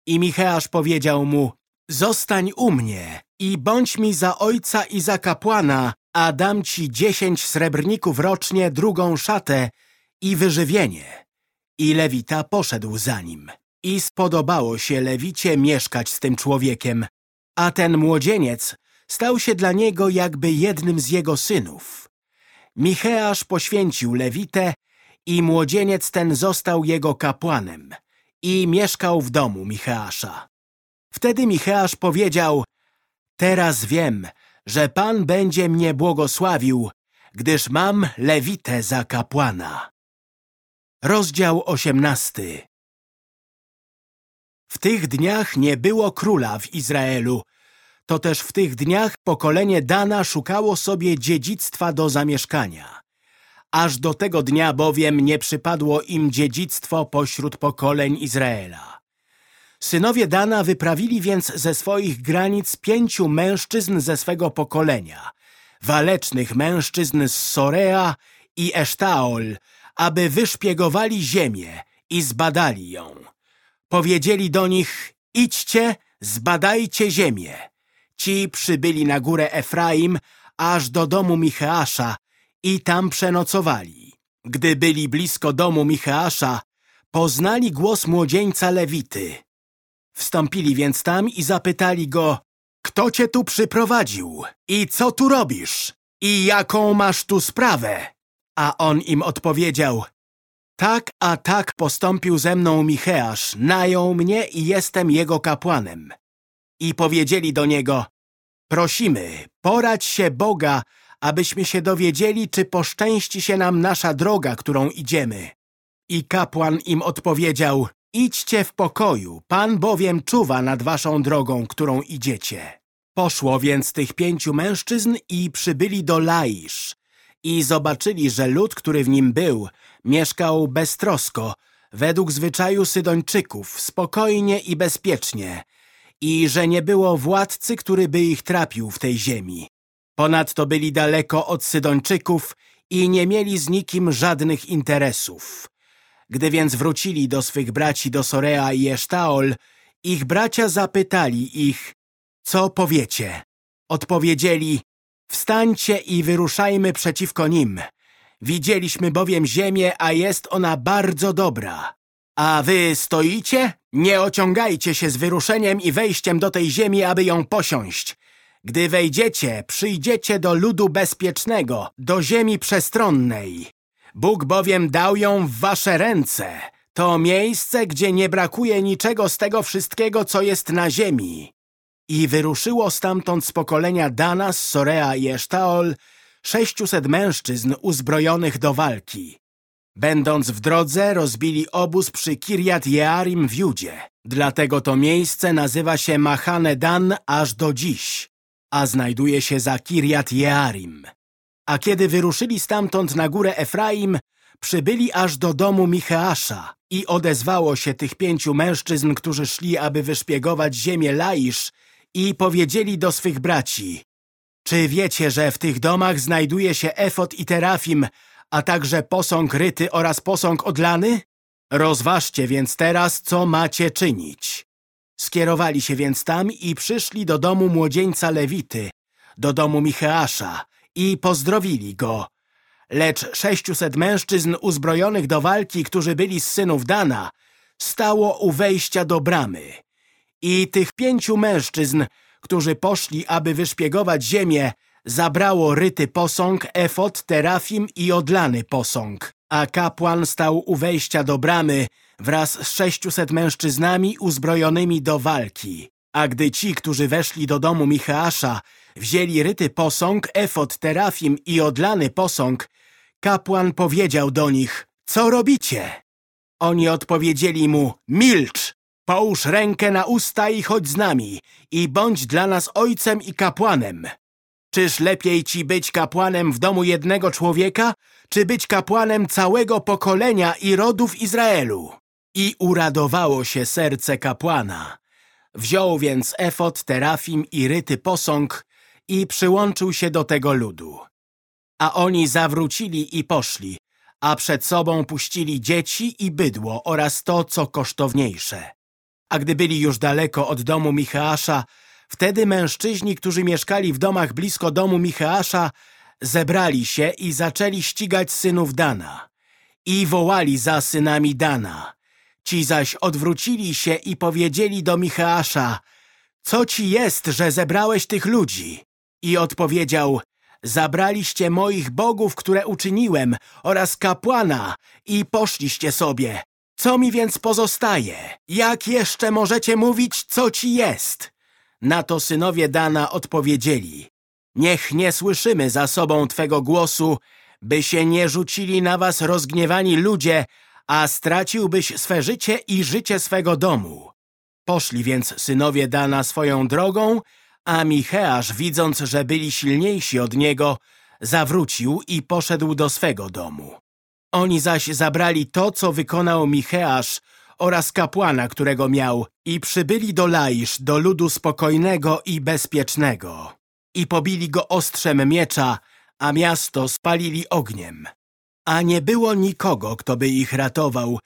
I Micheasz powiedział mu, zostań u mnie i bądź mi za ojca i za kapłana, a dam ci dziesięć srebrników rocznie, drugą szatę i wyżywienie. I Lewita poszedł za nim. I spodobało się Lewicie mieszkać z tym człowiekiem, a ten młodzieniec stał się dla niego jakby jednym z jego synów. Micheasz poświęcił Lewitę i młodzieniec ten został jego kapłanem i mieszkał w domu Micheasza. Wtedy Micheasz powiedział, teraz wiem, że Pan będzie mnie błogosławił, gdyż mam Lewitę za kapłana. Rozdział osiemnasty W tych dniach nie było króla w Izraelu. To też w tych dniach pokolenie Dana szukało sobie dziedzictwa do zamieszkania. Aż do tego dnia bowiem nie przypadło im dziedzictwo pośród pokoleń Izraela. Synowie Dana wyprawili więc ze swoich granic pięciu mężczyzn ze swego pokolenia, walecznych mężczyzn z Sorea i Esztaol, aby wyszpiegowali ziemię i zbadali ją. Powiedzieli do nich, idźcie, zbadajcie ziemię. Ci przybyli na górę Efraim, aż do domu Micheasza i tam przenocowali. Gdy byli blisko domu Micheasza, poznali głos młodzieńca Lewity. Wstąpili więc tam i zapytali go, kto cię tu przyprowadził i co tu robisz i jaką masz tu sprawę? A on im odpowiedział, tak a tak postąpił ze mną Micheasz, najął mnie i jestem jego kapłanem. I powiedzieli do niego, prosimy, poradź się Boga, abyśmy się dowiedzieli, czy poszczęści się nam nasza droga, którą idziemy. I kapłan im odpowiedział, idźcie w pokoju, Pan bowiem czuwa nad waszą drogą, którą idziecie. Poszło więc tych pięciu mężczyzn i przybyli do Laisz i zobaczyli, że lud, który w nim był, mieszkał beztrosko, według zwyczaju Sydończyków, spokojnie i bezpiecznie i że nie było władcy, który by ich trapił w tej ziemi. Ponadto byli daleko od Sydończyków i nie mieli z nikim żadnych interesów. Gdy więc wrócili do swych braci do Sorea i Esztaol, ich bracia zapytali ich, co powiecie? Odpowiedzieli, wstańcie i wyruszajmy przeciwko nim. Widzieliśmy bowiem ziemię, a jest ona bardzo dobra. A wy stoicie? Nie ociągajcie się z wyruszeniem i wejściem do tej ziemi, aby ją posiąść. Gdy wejdziecie, przyjdziecie do ludu bezpiecznego, do ziemi przestronnej. Bóg bowiem dał ją w wasze ręce. To miejsce, gdzie nie brakuje niczego z tego wszystkiego, co jest na ziemi. I wyruszyło stamtąd z pokolenia Dana, Sorea i Esztaol sześciuset mężczyzn uzbrojonych do walki. Będąc w drodze, rozbili obóz przy Kirjat Jearim w Judzie. Dlatego to miejsce nazywa się Machane Dan aż do dziś, a znajduje się za Kirjat Jearim. A kiedy wyruszyli stamtąd na górę Efraim, przybyli aż do domu Micheasza i odezwało się tych pięciu mężczyzn, którzy szli, aby wyszpiegować ziemię Laisz i powiedzieli do swych braci Czy wiecie, że w tych domach znajduje się efot i terafim, a także posąg ryty oraz posąg odlany? Rozważcie więc teraz, co macie czynić. Skierowali się więc tam i przyszli do domu młodzieńca Lewity, do domu Micheasza i pozdrowili go. Lecz sześciuset mężczyzn uzbrojonych do walki, którzy byli z synów Dana, stało u wejścia do bramy. I tych pięciu mężczyzn, którzy poszli, aby wyszpiegować ziemię, zabrało ryty posąg, efot, terafim i odlany posąg. A kapłan stał u wejścia do bramy wraz z sześciuset mężczyznami uzbrojonymi do walki. A gdy ci, którzy weszli do domu Micheasza, wzięli ryty posąg, efot, terafim i odlany posąg, kapłan powiedział do nich, co robicie? Oni odpowiedzieli mu, milcz, połóż rękę na usta i chodź z nami i bądź dla nas ojcem i kapłanem. Czyż lepiej ci być kapłanem w domu jednego człowieka, czy być kapłanem całego pokolenia i rodów Izraelu? I uradowało się serce kapłana. Wziął więc efot, terafim i ryty posąg i przyłączył się do tego ludu. A oni zawrócili i poszli, a przed sobą puścili dzieci i bydło oraz to, co kosztowniejsze. A gdy byli już daleko od domu Micheasza, wtedy mężczyźni, którzy mieszkali w domach blisko domu Micheasza, zebrali się i zaczęli ścigać synów Dana. I wołali za synami Dana. Ci zaś odwrócili się i powiedzieli do Micheasza, co ci jest, że zebrałeś tych ludzi? I odpowiedział, zabraliście moich bogów, które uczyniłem oraz kapłana i poszliście sobie. Co mi więc pozostaje? Jak jeszcze możecie mówić, co ci jest? Na to synowie Dana odpowiedzieli, niech nie słyszymy za sobą Twego głosu, by się nie rzucili na was rozgniewani ludzie, a straciłbyś swe życie i życie swego domu. Poszli więc synowie Dana swoją drogą, a Micheasz, widząc, że byli silniejsi od niego, zawrócił i poszedł do swego domu. Oni zaś zabrali to, co wykonał Micheasz oraz kapłana, którego miał i przybyli do Laisz, do ludu spokojnego i bezpiecznego. I pobili go ostrzem miecza, a miasto spalili ogniem. A nie było nikogo, kto by ich ratował,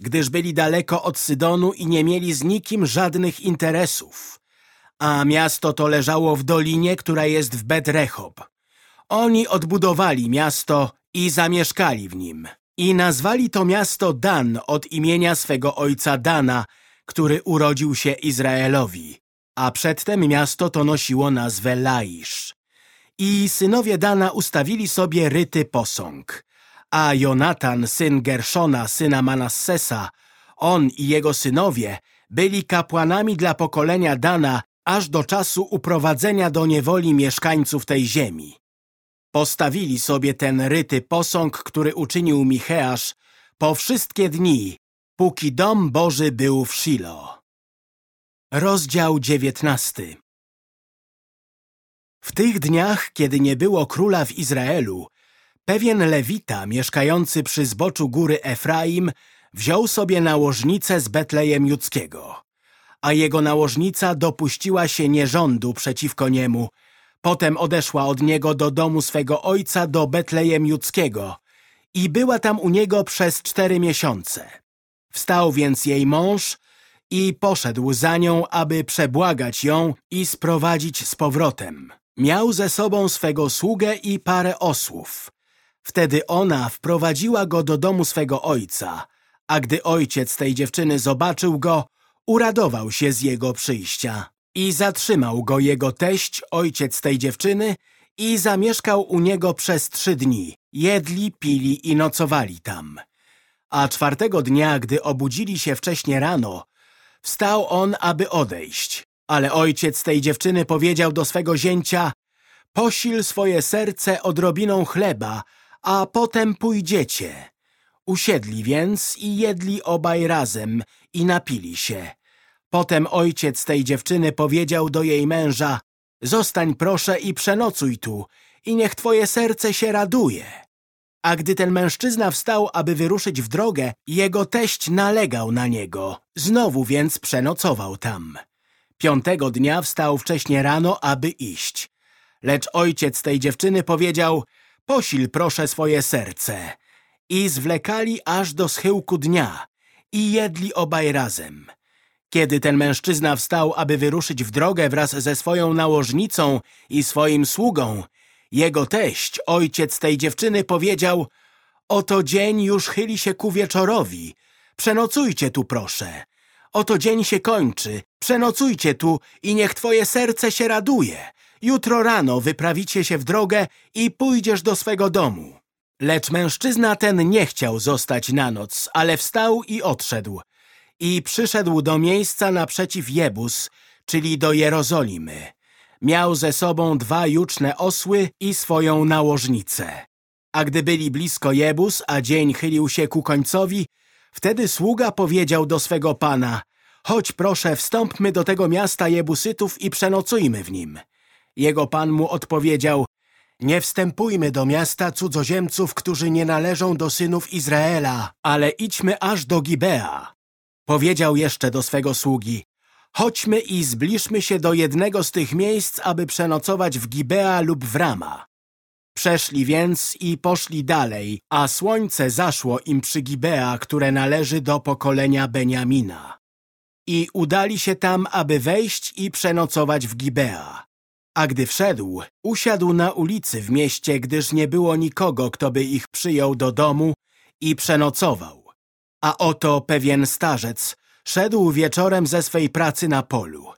gdyż byli daleko od Sydonu i nie mieli z nikim żadnych interesów. A miasto to leżało w dolinie, która jest w Bet-Rechob. Oni odbudowali miasto i zamieszkali w nim. I nazwali to miasto Dan od imienia swego ojca Dana, który urodził się Izraelowi. A przedtem miasto to nosiło nazwę Laisz. I synowie Dana ustawili sobie ryty posąg. A Jonatan, syn Gerszona, syna Manassesa, on i jego synowie byli kapłanami dla pokolenia Dana aż do czasu uprowadzenia do niewoli mieszkańców tej ziemi. Postawili sobie ten ryty posąg, który uczynił Micheasz po wszystkie dni, póki dom Boży był w Shilo. Rozdział dziewiętnasty W tych dniach, kiedy nie było króla w Izraelu, pewien Lewita mieszkający przy zboczu góry Efraim wziął sobie nałożnicę z Betlejem Judzkiego, a jego nałożnica dopuściła się nierządu przeciwko niemu, Potem odeszła od niego do domu swego ojca do Betlejem Judzkiego i była tam u niego przez cztery miesiące. Wstał więc jej mąż i poszedł za nią, aby przebłagać ją i sprowadzić z powrotem. Miał ze sobą swego sługę i parę osłów. Wtedy ona wprowadziła go do domu swego ojca, a gdy ojciec tej dziewczyny zobaczył go, uradował się z jego przyjścia. I zatrzymał go jego teść, ojciec tej dziewczyny, i zamieszkał u niego przez trzy dni. Jedli, pili i nocowali tam. A czwartego dnia, gdy obudzili się wcześnie rano, wstał on, aby odejść. Ale ojciec tej dziewczyny powiedział do swego zięcia, posil swoje serce odrobiną chleba, a potem pójdziecie. Usiedli więc i jedli obaj razem i napili się. Potem ojciec tej dziewczyny powiedział do jej męża, zostań proszę i przenocuj tu i niech twoje serce się raduje. A gdy ten mężczyzna wstał, aby wyruszyć w drogę, jego teść nalegał na niego. Znowu więc przenocował tam. Piątego dnia wstał wcześnie rano, aby iść. Lecz ojciec tej dziewczyny powiedział, posil proszę swoje serce. I zwlekali aż do schyłku dnia i jedli obaj razem. Kiedy ten mężczyzna wstał, aby wyruszyć w drogę wraz ze swoją nałożnicą i swoim sługą, jego teść, ojciec tej dziewczyny, powiedział Oto dzień już chyli się ku wieczorowi. Przenocujcie tu, proszę. Oto dzień się kończy. Przenocujcie tu i niech twoje serce się raduje. Jutro rano wyprawicie się w drogę i pójdziesz do swego domu. Lecz mężczyzna ten nie chciał zostać na noc, ale wstał i odszedł. I przyszedł do miejsca naprzeciw Jebus, czyli do Jerozolimy. Miał ze sobą dwa juczne osły i swoją nałożnicę. A gdy byli blisko Jebus, a dzień chylił się ku końcowi, wtedy sługa powiedział do swego pana Chodź proszę, wstąpmy do tego miasta Jebusytów i przenocujmy w nim. Jego pan mu odpowiedział Nie wstępujmy do miasta cudzoziemców, którzy nie należą do synów Izraela, ale idźmy aż do Gibea. Powiedział jeszcze do swego sługi Chodźmy i zbliżmy się do jednego z tych miejsc, aby przenocować w Gibea lub w Rama. Przeszli więc i poszli dalej, a słońce zaszło im przy Gibea, które należy do pokolenia Beniamina. I udali się tam, aby wejść i przenocować w Gibea. A gdy wszedł, usiadł na ulicy w mieście, gdyż nie było nikogo, kto by ich przyjął do domu i przenocował. A oto pewien starzec szedł wieczorem ze swej pracy na polu.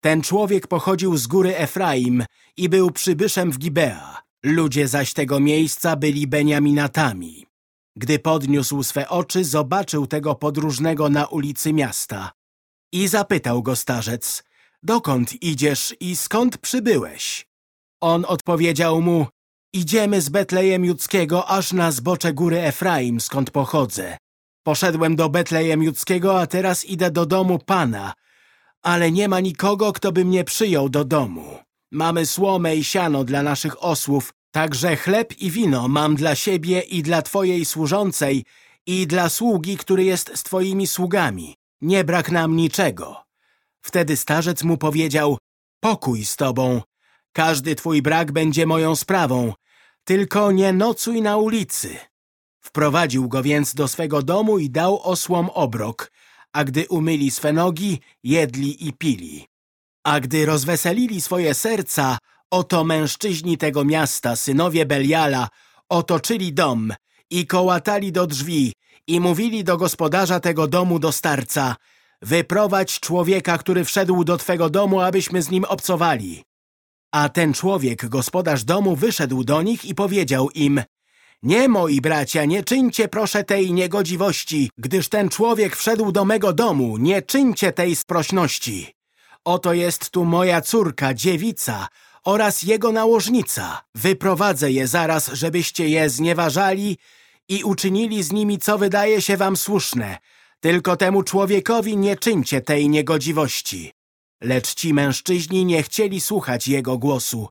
Ten człowiek pochodził z góry Efraim i był przybyszem w Gibea. Ludzie zaś tego miejsca byli Beniaminatami. Gdy podniósł swe oczy, zobaczył tego podróżnego na ulicy miasta. I zapytał go starzec, dokąd idziesz i skąd przybyłeś? On odpowiedział mu, idziemy z Betlejem Judzkiego aż na zbocze góry Efraim, skąd pochodzę. Poszedłem do Betlejem Judzkiego, a teraz idę do domu Pana, ale nie ma nikogo, kto by mnie przyjął do domu. Mamy słomę i siano dla naszych osłów, także chleb i wino mam dla siebie i dla Twojej służącej i dla sługi, który jest z Twoimi sługami. Nie brak nam niczego. Wtedy starzec mu powiedział, pokój z Tobą. Każdy Twój brak będzie moją sprawą, tylko nie nocuj na ulicy. Wprowadził go więc do swego domu i dał osłom obrok, a gdy umyli swe nogi, jedli i pili. A gdy rozweselili swoje serca, oto mężczyźni tego miasta, synowie Beliala, otoczyli dom i kołatali do drzwi i mówili do gospodarza tego domu, do starca, wyprowadź człowieka, który wszedł do twego domu, abyśmy z nim obcowali. A ten człowiek, gospodarz domu, wyszedł do nich i powiedział im, nie, moi bracia, nie czyńcie proszę tej niegodziwości, gdyż ten człowiek wszedł do mego domu, nie czyńcie tej sprośności. Oto jest tu moja córka, dziewica oraz jego nałożnica. Wyprowadzę je zaraz, żebyście je znieważali i uczynili z nimi, co wydaje się wam słuszne. Tylko temu człowiekowi nie czyńcie tej niegodziwości. Lecz ci mężczyźni nie chcieli słuchać jego głosu.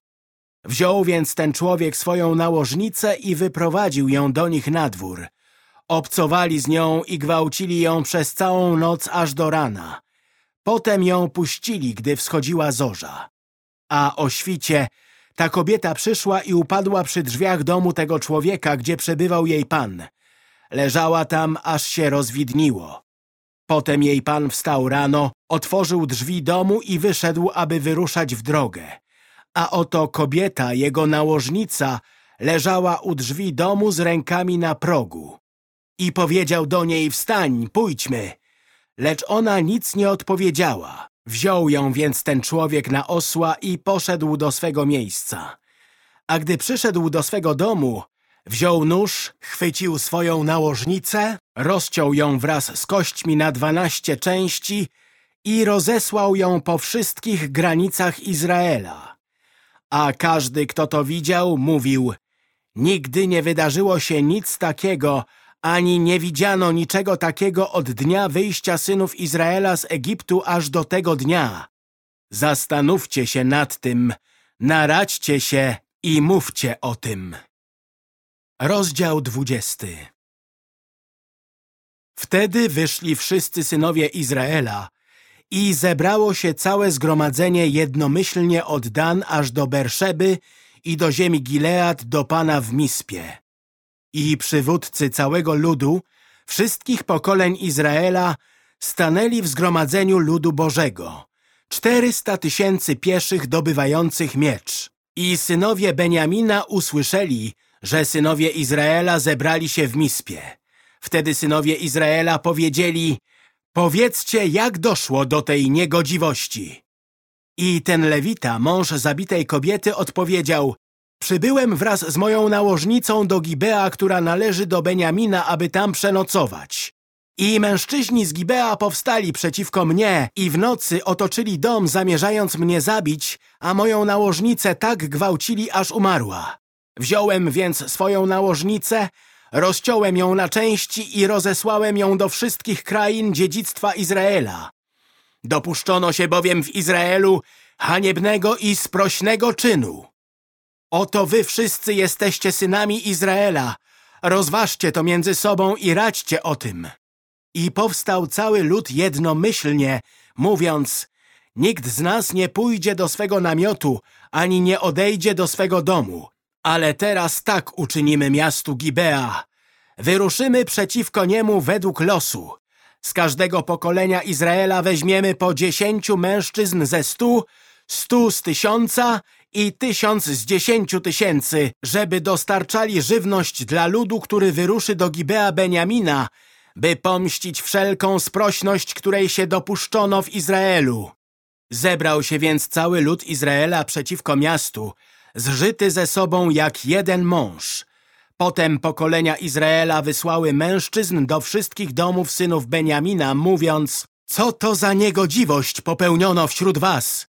Wziął więc ten człowiek swoją nałożnicę i wyprowadził ją do nich na dwór. Obcowali z nią i gwałcili ją przez całą noc aż do rana. Potem ją puścili, gdy wschodziła zorza. A o świcie ta kobieta przyszła i upadła przy drzwiach domu tego człowieka, gdzie przebywał jej pan. Leżała tam, aż się rozwidniło. Potem jej pan wstał rano, otworzył drzwi domu i wyszedł, aby wyruszać w drogę a oto kobieta, jego nałożnica, leżała u drzwi domu z rękami na progu. I powiedział do niej, wstań, pójdźmy. Lecz ona nic nie odpowiedziała. Wziął ją więc ten człowiek na osła i poszedł do swego miejsca. A gdy przyszedł do swego domu, wziął nóż, chwycił swoją nałożnicę, rozciął ją wraz z kośćmi na dwanaście części i rozesłał ją po wszystkich granicach Izraela A każdy, kto to widział, mówił Nigdy nie wydarzyło się nic takiego, ani nie widziano niczego takiego od dnia wyjścia synów Izraela z Egiptu aż do tego dnia. Zastanówcie się nad tym, naradźcie się i mówcie o tym. Rozdział dwudziesty Wtedy wyszli wszyscy synowie Izraela i zebrało się całe zgromadzenie jednomyślnie od Dan aż do Berszeby i do ziemi Gilead do Pana w Mispie. I przywódcy całego ludu, wszystkich pokoleń Izraela, stanęli w zgromadzeniu ludu Bożego, czterysta tysięcy pieszych dobywających miecz. I synowie Beniamina usłyszeli, że synowie Izraela zebrali się w Mispie. Wtedy synowie Izraela powiedzieli, powiedzcie, jak doszło do tej niegodziwości. I ten Lewita, mąż zabitej kobiety, odpowiedział Przybyłem wraz z moją nałożnicą do Gibea, która należy do Beniamina, aby tam przenocować. I mężczyźni z Gibea powstali przeciwko mnie i w nocy otoczyli dom, zamierzając mnie zabić, a moją nałożnicę tak gwałcili, aż umarła. Wziąłem więc swoją nałożnicę, rozciąłem ją na części i rozesłałem ją do wszystkich krain dziedzictwa Izraela. Dopuszczono się bowiem w Izraelu haniebnego i sprośnego czynu. Oto wy wszyscy jesteście synami Izraela. Rozważcie to między sobą i radźcie o tym. I powstał cały lud jednomyślnie, mówiąc Nikt z nas nie pójdzie do swego namiotu, ani nie odejdzie do swego domu. Ale teraz tak uczynimy miastu Gibea. Wyruszymy przeciwko niemu według losu. Z każdego pokolenia Izraela weźmiemy po dziesięciu mężczyzn ze stu, stu z tysiąca i tysiąc z dziesięciu tysięcy, żeby dostarczali żywność dla ludu, który wyruszy do Gibea Beniamina, by pomścić wszelką sprośność, której się dopuszczono w Izraelu. Zebrał się więc cały lud Izraela przeciwko miastu, zżyty ze sobą jak jeden mąż. Potem pokolenia Izraela wysłały mężczyzn do wszystkich domów synów Beniamina, mówiąc Co to za niegodziwość popełniono wśród was?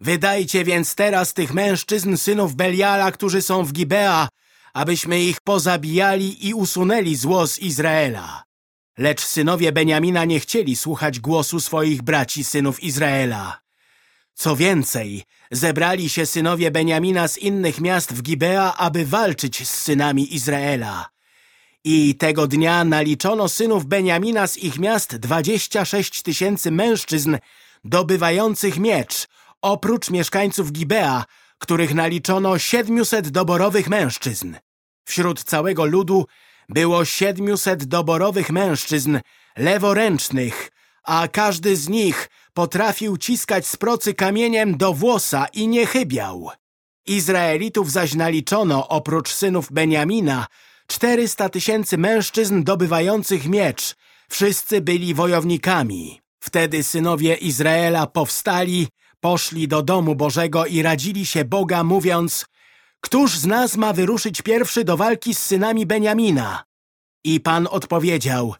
Wydajcie więc teraz tych mężczyzn synów Beliala, którzy są w Gibea, abyśmy ich pozabijali i usunęli zło z Izraela. Lecz synowie Beniamina nie chcieli słuchać głosu swoich braci synów Izraela. Co więcej, zebrali się synowie Beniamina z innych miast w Gibea, aby walczyć z synami Izraela. I tego dnia naliczono synów Beniamina z ich miast dwadzieścia sześć tysięcy mężczyzn dobywających miecz, oprócz mieszkańców Gibea, których naliczono siedmiuset doborowych mężczyzn. Wśród całego ludu było siedmiuset doborowych mężczyzn, leworęcznych, a każdy z nich potrafił ciskać z procy kamieniem do włosa i nie chybiał. Izraelitów zaś naliczono, oprócz synów Beniamina, czterysta tysięcy mężczyzn dobywających miecz. Wszyscy byli wojownikami. Wtedy synowie Izraela powstali, poszli do domu Bożego i radzili się Boga, mówiąc Któż z nas ma wyruszyć pierwszy do walki z synami Beniamina? I Pan odpowiedział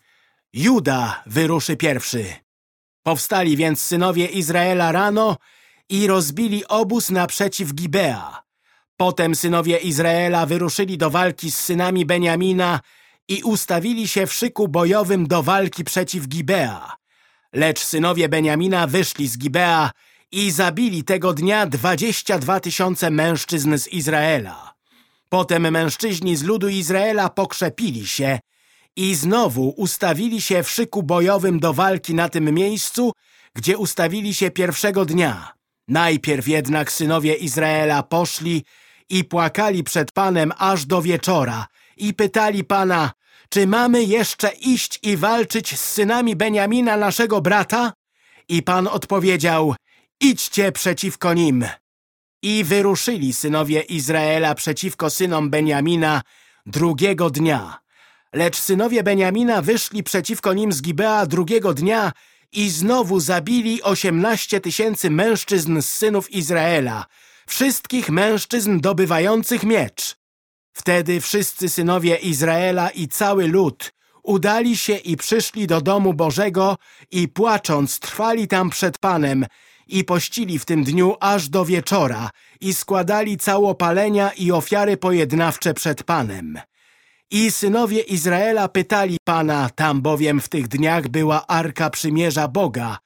Juda wyruszy pierwszy. Powstali więc synowie Izraela rano i rozbili obóz naprzeciw Gibea. Potem synowie Izraela wyruszyli do walki z synami Beniamina i ustawili się w szyku bojowym do walki przeciw Gibea. Lecz synowie Beniamina wyszli z Gibea i zabili tego dnia dwadzieścia dwa tysiące mężczyzn z Izraela. Potem mężczyźni z ludu Izraela pokrzepili się i znowu ustawili się w szyku bojowym do walki na tym miejscu, gdzie ustawili się pierwszego dnia. Najpierw jednak synowie Izraela poszli i płakali przed Panem aż do wieczora i pytali Pana, czy mamy jeszcze iść i walczyć z synami Beniamina, naszego brata? I Pan odpowiedział, idźcie przeciwko nim. I wyruszyli synowie Izraela przeciwko synom Beniamina drugiego dnia. Lecz synowie Beniamina wyszli przeciwko nim z Gibea drugiego dnia i znowu zabili osiemnaście tysięcy mężczyzn z synów Izraela, wszystkich mężczyzn dobywających miecz. Wtedy wszyscy synowie Izraela i cały lud udali się i przyszli do domu Bożego i płacząc trwali tam przed Panem i pościli w tym dniu aż do wieczora i składali całopalenia i ofiary pojednawcze przed Panem. I synowie Izraela pytali Pana, tam bowiem w tych dniach była Arka Przymierza Boga,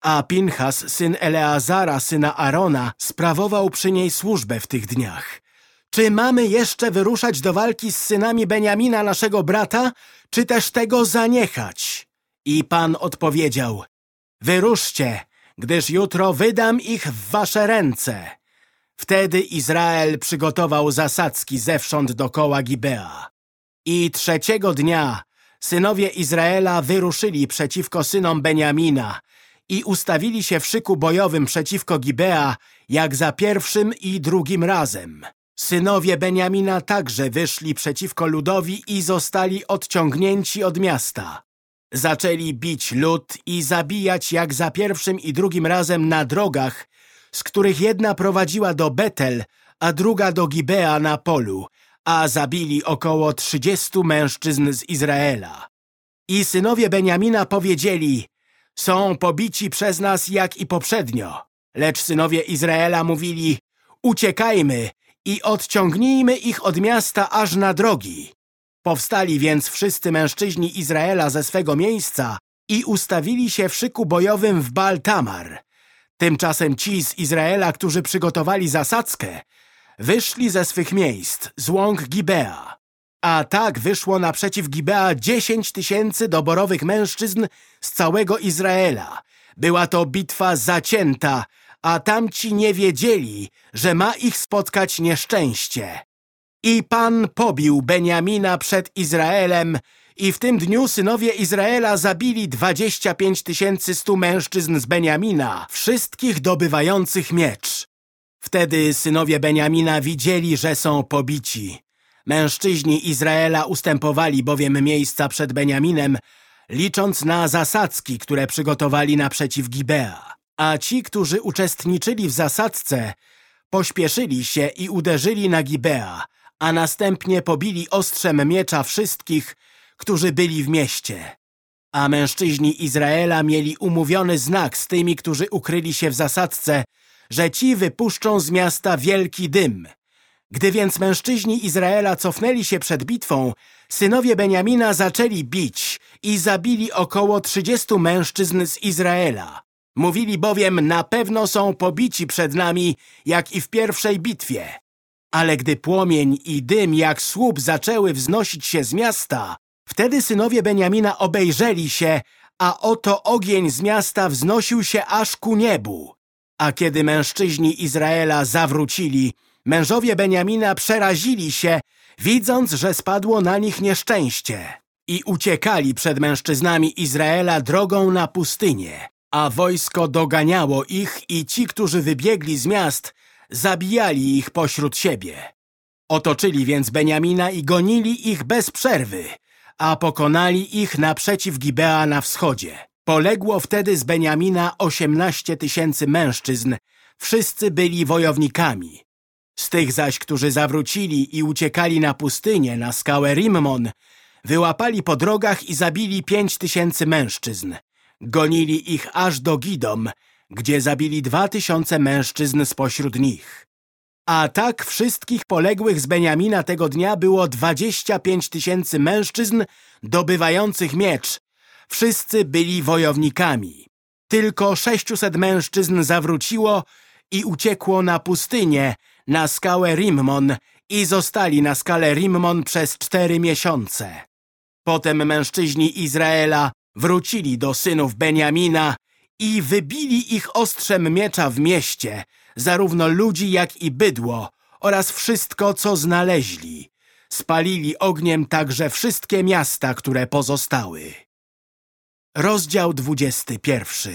a Pinchas, syn Eleazara, syna Arona, sprawował przy niej służbę w tych dniach. Czy mamy jeszcze wyruszać do walki z synami Beniamina, naszego brata, czy też tego zaniechać? I Pan odpowiedział, wyruszcie, gdyż jutro wydam ich w wasze ręce. Wtedy Izrael przygotował zasadzki zewsząd dokoła Gibea. I trzeciego dnia synowie Izraela wyruszyli przeciwko synom Beniamina i ustawili się w szyku bojowym przeciwko Gibea, jak za pierwszym i drugim razem. Synowie Beniamina także wyszli przeciwko ludowi i zostali odciągnięci od miasta. Zaczęli bić lud i zabijać jak za pierwszym i drugim razem na drogach, z których jedna prowadziła do Betel, a druga do Gibea na polu, a zabili około trzydziestu mężczyzn z Izraela. I synowie Beniamina powiedzieli, są pobici przez nas jak i poprzednio. Lecz synowie Izraela mówili, uciekajmy i odciągnijmy ich od miasta aż na drogi. Powstali więc wszyscy mężczyźni Izraela ze swego miejsca i ustawili się w szyku bojowym w Baltamar. Tymczasem ci z Izraela, którzy przygotowali zasadzkę, wyszli ze swych miejsc z łąk Gibea. A tak wyszło naprzeciw Gibea dziesięć tysięcy doborowych mężczyzn z całego Izraela. Była to bitwa zacięta, a tamci nie wiedzieli, że ma ich spotkać nieszczęście. I Pan pobił Beniamina przed Izraelem i w tym dniu synowie Izraela zabili dwadzieścia pięć tysięcy stu mężczyzn z Beniamina, wszystkich dobywających miecz. Wtedy synowie Beniamina widzieli, że są pobici. Mężczyźni Izraela ustępowali bowiem miejsca przed Beniaminem, licząc na zasadzki, które przygotowali naprzeciw Gibea. A ci, którzy uczestniczyli w zasadzce, pośpieszyli się i uderzyli na Gibea, a następnie pobili ostrzem miecza wszystkich, którzy byli w mieście. A mężczyźni Izraela mieli umówiony znak z tymi, którzy ukryli się w zasadzce, że ci wypuszczą z miasta wielki dym. Gdy więc mężczyźni Izraela cofnęli się przed bitwą, synowie Beniamina zaczęli bić i zabili około trzydziestu mężczyzn z Izraela. Mówili bowiem, na pewno są pobici przed nami, jak i w pierwszej bitwie. Ale gdy płomień i dym jak słup zaczęły wznosić się z miasta, wtedy synowie Beniamina obejrzeli się, a oto ogień z miasta wznosił się aż ku niebu. A kiedy mężczyźni Izraela zawrócili, mężowie Beniamina przerazili się, widząc, że spadło na nich nieszczęście i uciekali przed mężczyznami Izraela drogą na pustynię. A wojsko doganiało ich i ci, którzy wybiegli z miast, zabijali ich pośród siebie. Otoczyli więc Beniamina i gonili ich bez przerwy, a pokonali ich naprzeciw Gibea na wschodzie. Poległo wtedy z Beniamina osiemnaście tysięcy mężczyzn, wszyscy byli wojownikami. Z tych zaś, którzy zawrócili i uciekali na pustynię, na skałę Rimmon, wyłapali po drogach i zabili pięć tysięcy mężczyzn. Gonili ich aż do Gidom, gdzie zabili dwa tysiące mężczyzn spośród nich. A tak wszystkich poległych z Beniamina tego dnia było dwadzieścia pięć tysięcy mężczyzn dobywających miecz. Wszyscy byli wojownikami. Tylko sześciuset mężczyzn zawróciło i uciekło na pustynię, na skałę Rimmon i zostali na skale Rimmon przez cztery miesiące. Potem mężczyźni Izraela wrócili do synów Beniamina i wybili ich ostrzem miecza w mieście, zarówno ludzi jak i bydło oraz wszystko, co znaleźli. Spalili ogniem także wszystkie miasta, które pozostały. Rozdział 21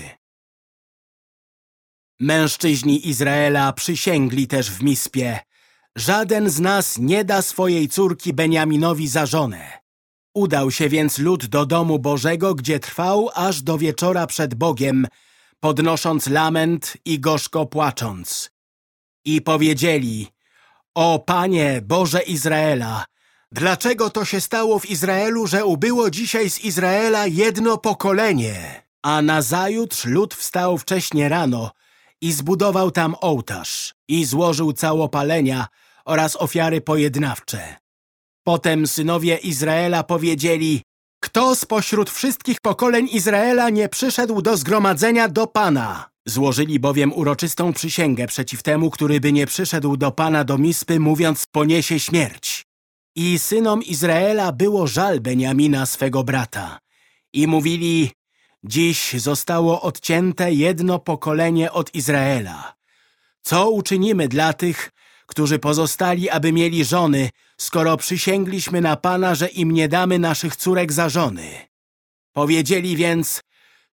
Mężczyźni Izraela przysięgli też w Mispie Żaden z nas nie da swojej córki Beniaminowi za żonę. Udał się więc lud do domu Bożego, gdzie trwał aż do wieczora przed Bogiem, podnosząc lament i gorzko płacząc. I powiedzieli, o Panie Boże Izraela, dlaczego to się stało w Izraelu, że ubyło dzisiaj z Izraela jedno pokolenie? A nazajutrz lud wstał wcześnie rano i zbudował tam ołtarz i złożył całopalenia oraz ofiary pojednawcze. Potem synowie Izraela powiedzieli, kto spośród wszystkich pokoleń Izraela nie przyszedł do zgromadzenia do Pana? Złożyli bowiem uroczystą przysięgę przeciw temu, który by nie przyszedł do Pana do Mispy, mówiąc, poniesie śmierć. I synom Izraela było żal Beniamina swego brata. I mówili, dziś zostało odcięte jedno pokolenie od Izraela. Co uczynimy dla tych, którzy pozostali, aby mieli żony, skoro przysięgliśmy na Pana, że im nie damy naszych córek za żony? Powiedzieli więc,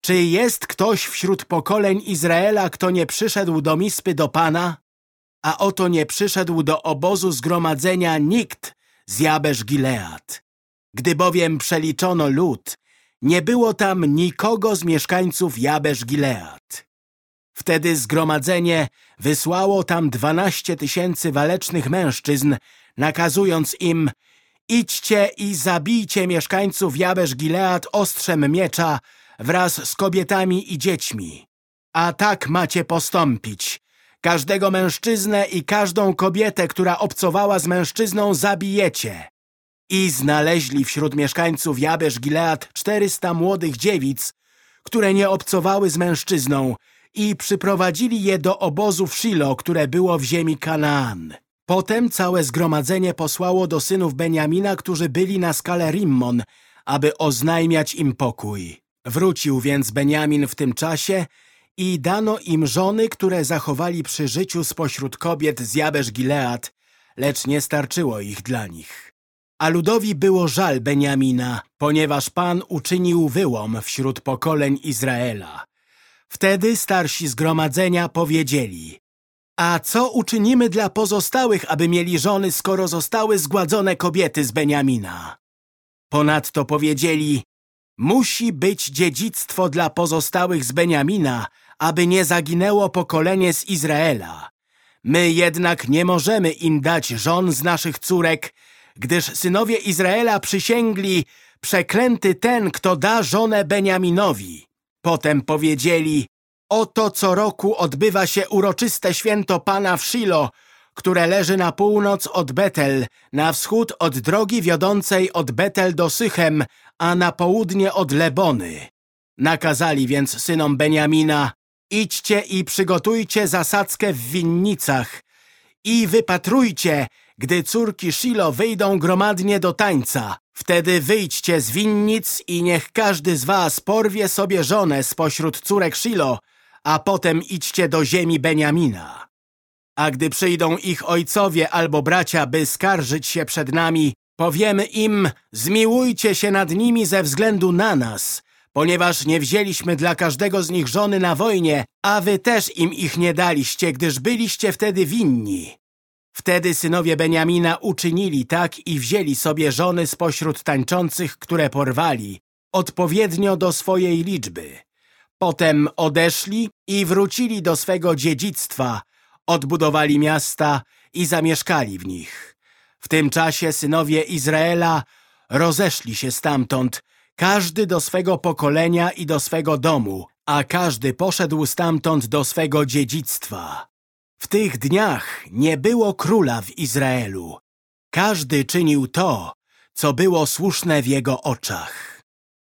czy jest ktoś wśród pokoleń Izraela, kto nie przyszedł do Mispy do Pana? A oto nie przyszedł do obozu zgromadzenia nikt z Jabesz Gilead. Gdy bowiem przeliczono lud, nie było tam nikogo z mieszkańców Jabesz Gilead. Wtedy zgromadzenie wysłało tam dwanaście tysięcy walecznych mężczyzn, nakazując im idźcie i zabijcie mieszkańców Jabesz Gilead ostrzem miecza wraz z kobietami i dziećmi. A tak macie postąpić. Każdego mężczyznę i każdą kobietę, która obcowała z mężczyzną, zabijecie. I znaleźli wśród mieszkańców Jabesz Gilead czterysta młodych dziewic, które nie obcowały z mężczyzną i przyprowadzili je do obozu w Shilo, które było w ziemi Kanaan. Potem całe zgromadzenie posłało do synów Beniamina, którzy byli na skale Rimmon, aby oznajmiać im pokój. Wrócił więc Beniamin w tym czasie i dano im żony, które zachowali przy życiu spośród kobiet z Jabesz Gilead, lecz nie starczyło ich dla nich. A ludowi było żal Beniamina, ponieważ Pan uczynił wyłom wśród pokoleń Izraela. Wtedy starsi zgromadzenia powiedzieli A co uczynimy dla pozostałych, aby mieli żony, skoro zostały zgładzone kobiety z Beniamina? Ponadto powiedzieli Musi być dziedzictwo dla pozostałych z Beniamina, aby nie zaginęło pokolenie z Izraela. My jednak nie możemy im dać żon z naszych córek, gdyż synowie Izraela przysięgli przeklęty ten, kto da żonę Beniaminowi. Potem powiedzieli, oto co roku odbywa się uroczyste święto Pana w Shilo, które leży na północ od Betel, na wschód od drogi wiodącej od Betel do Sychem, a na południe od Lebony. Nakazali więc synom Beniamina, idźcie i przygotujcie zasadzkę w winnicach i wypatrujcie, gdy córki Shilo wyjdą gromadnie do tańca. Wtedy wyjdźcie z winnic i niech każdy z was porwie sobie żonę spośród córek Shilo, a potem idźcie do ziemi Beniamina. A gdy przyjdą ich ojcowie albo bracia, by skarżyć się przed nami, powiemy im, zmiłujcie się nad nimi ze względu na nas, ponieważ nie wzięliśmy dla każdego z nich żony na wojnie, a wy też im ich nie daliście, gdyż byliście wtedy winni. Wtedy synowie Beniamina uczynili tak i wzięli sobie żony spośród tańczących, które porwali, odpowiednio do swojej liczby. Potem odeszli i wrócili do swego dziedzictwa, odbudowali miasta i zamieszkali w nich. W tym czasie synowie Izraela rozeszli się stamtąd, każdy do swego pokolenia i do swego domu, a każdy poszedł stamtąd do swego dziedzictwa. W tych dniach nie było króla w Izraelu. Każdy czynił to, co było słuszne w jego oczach.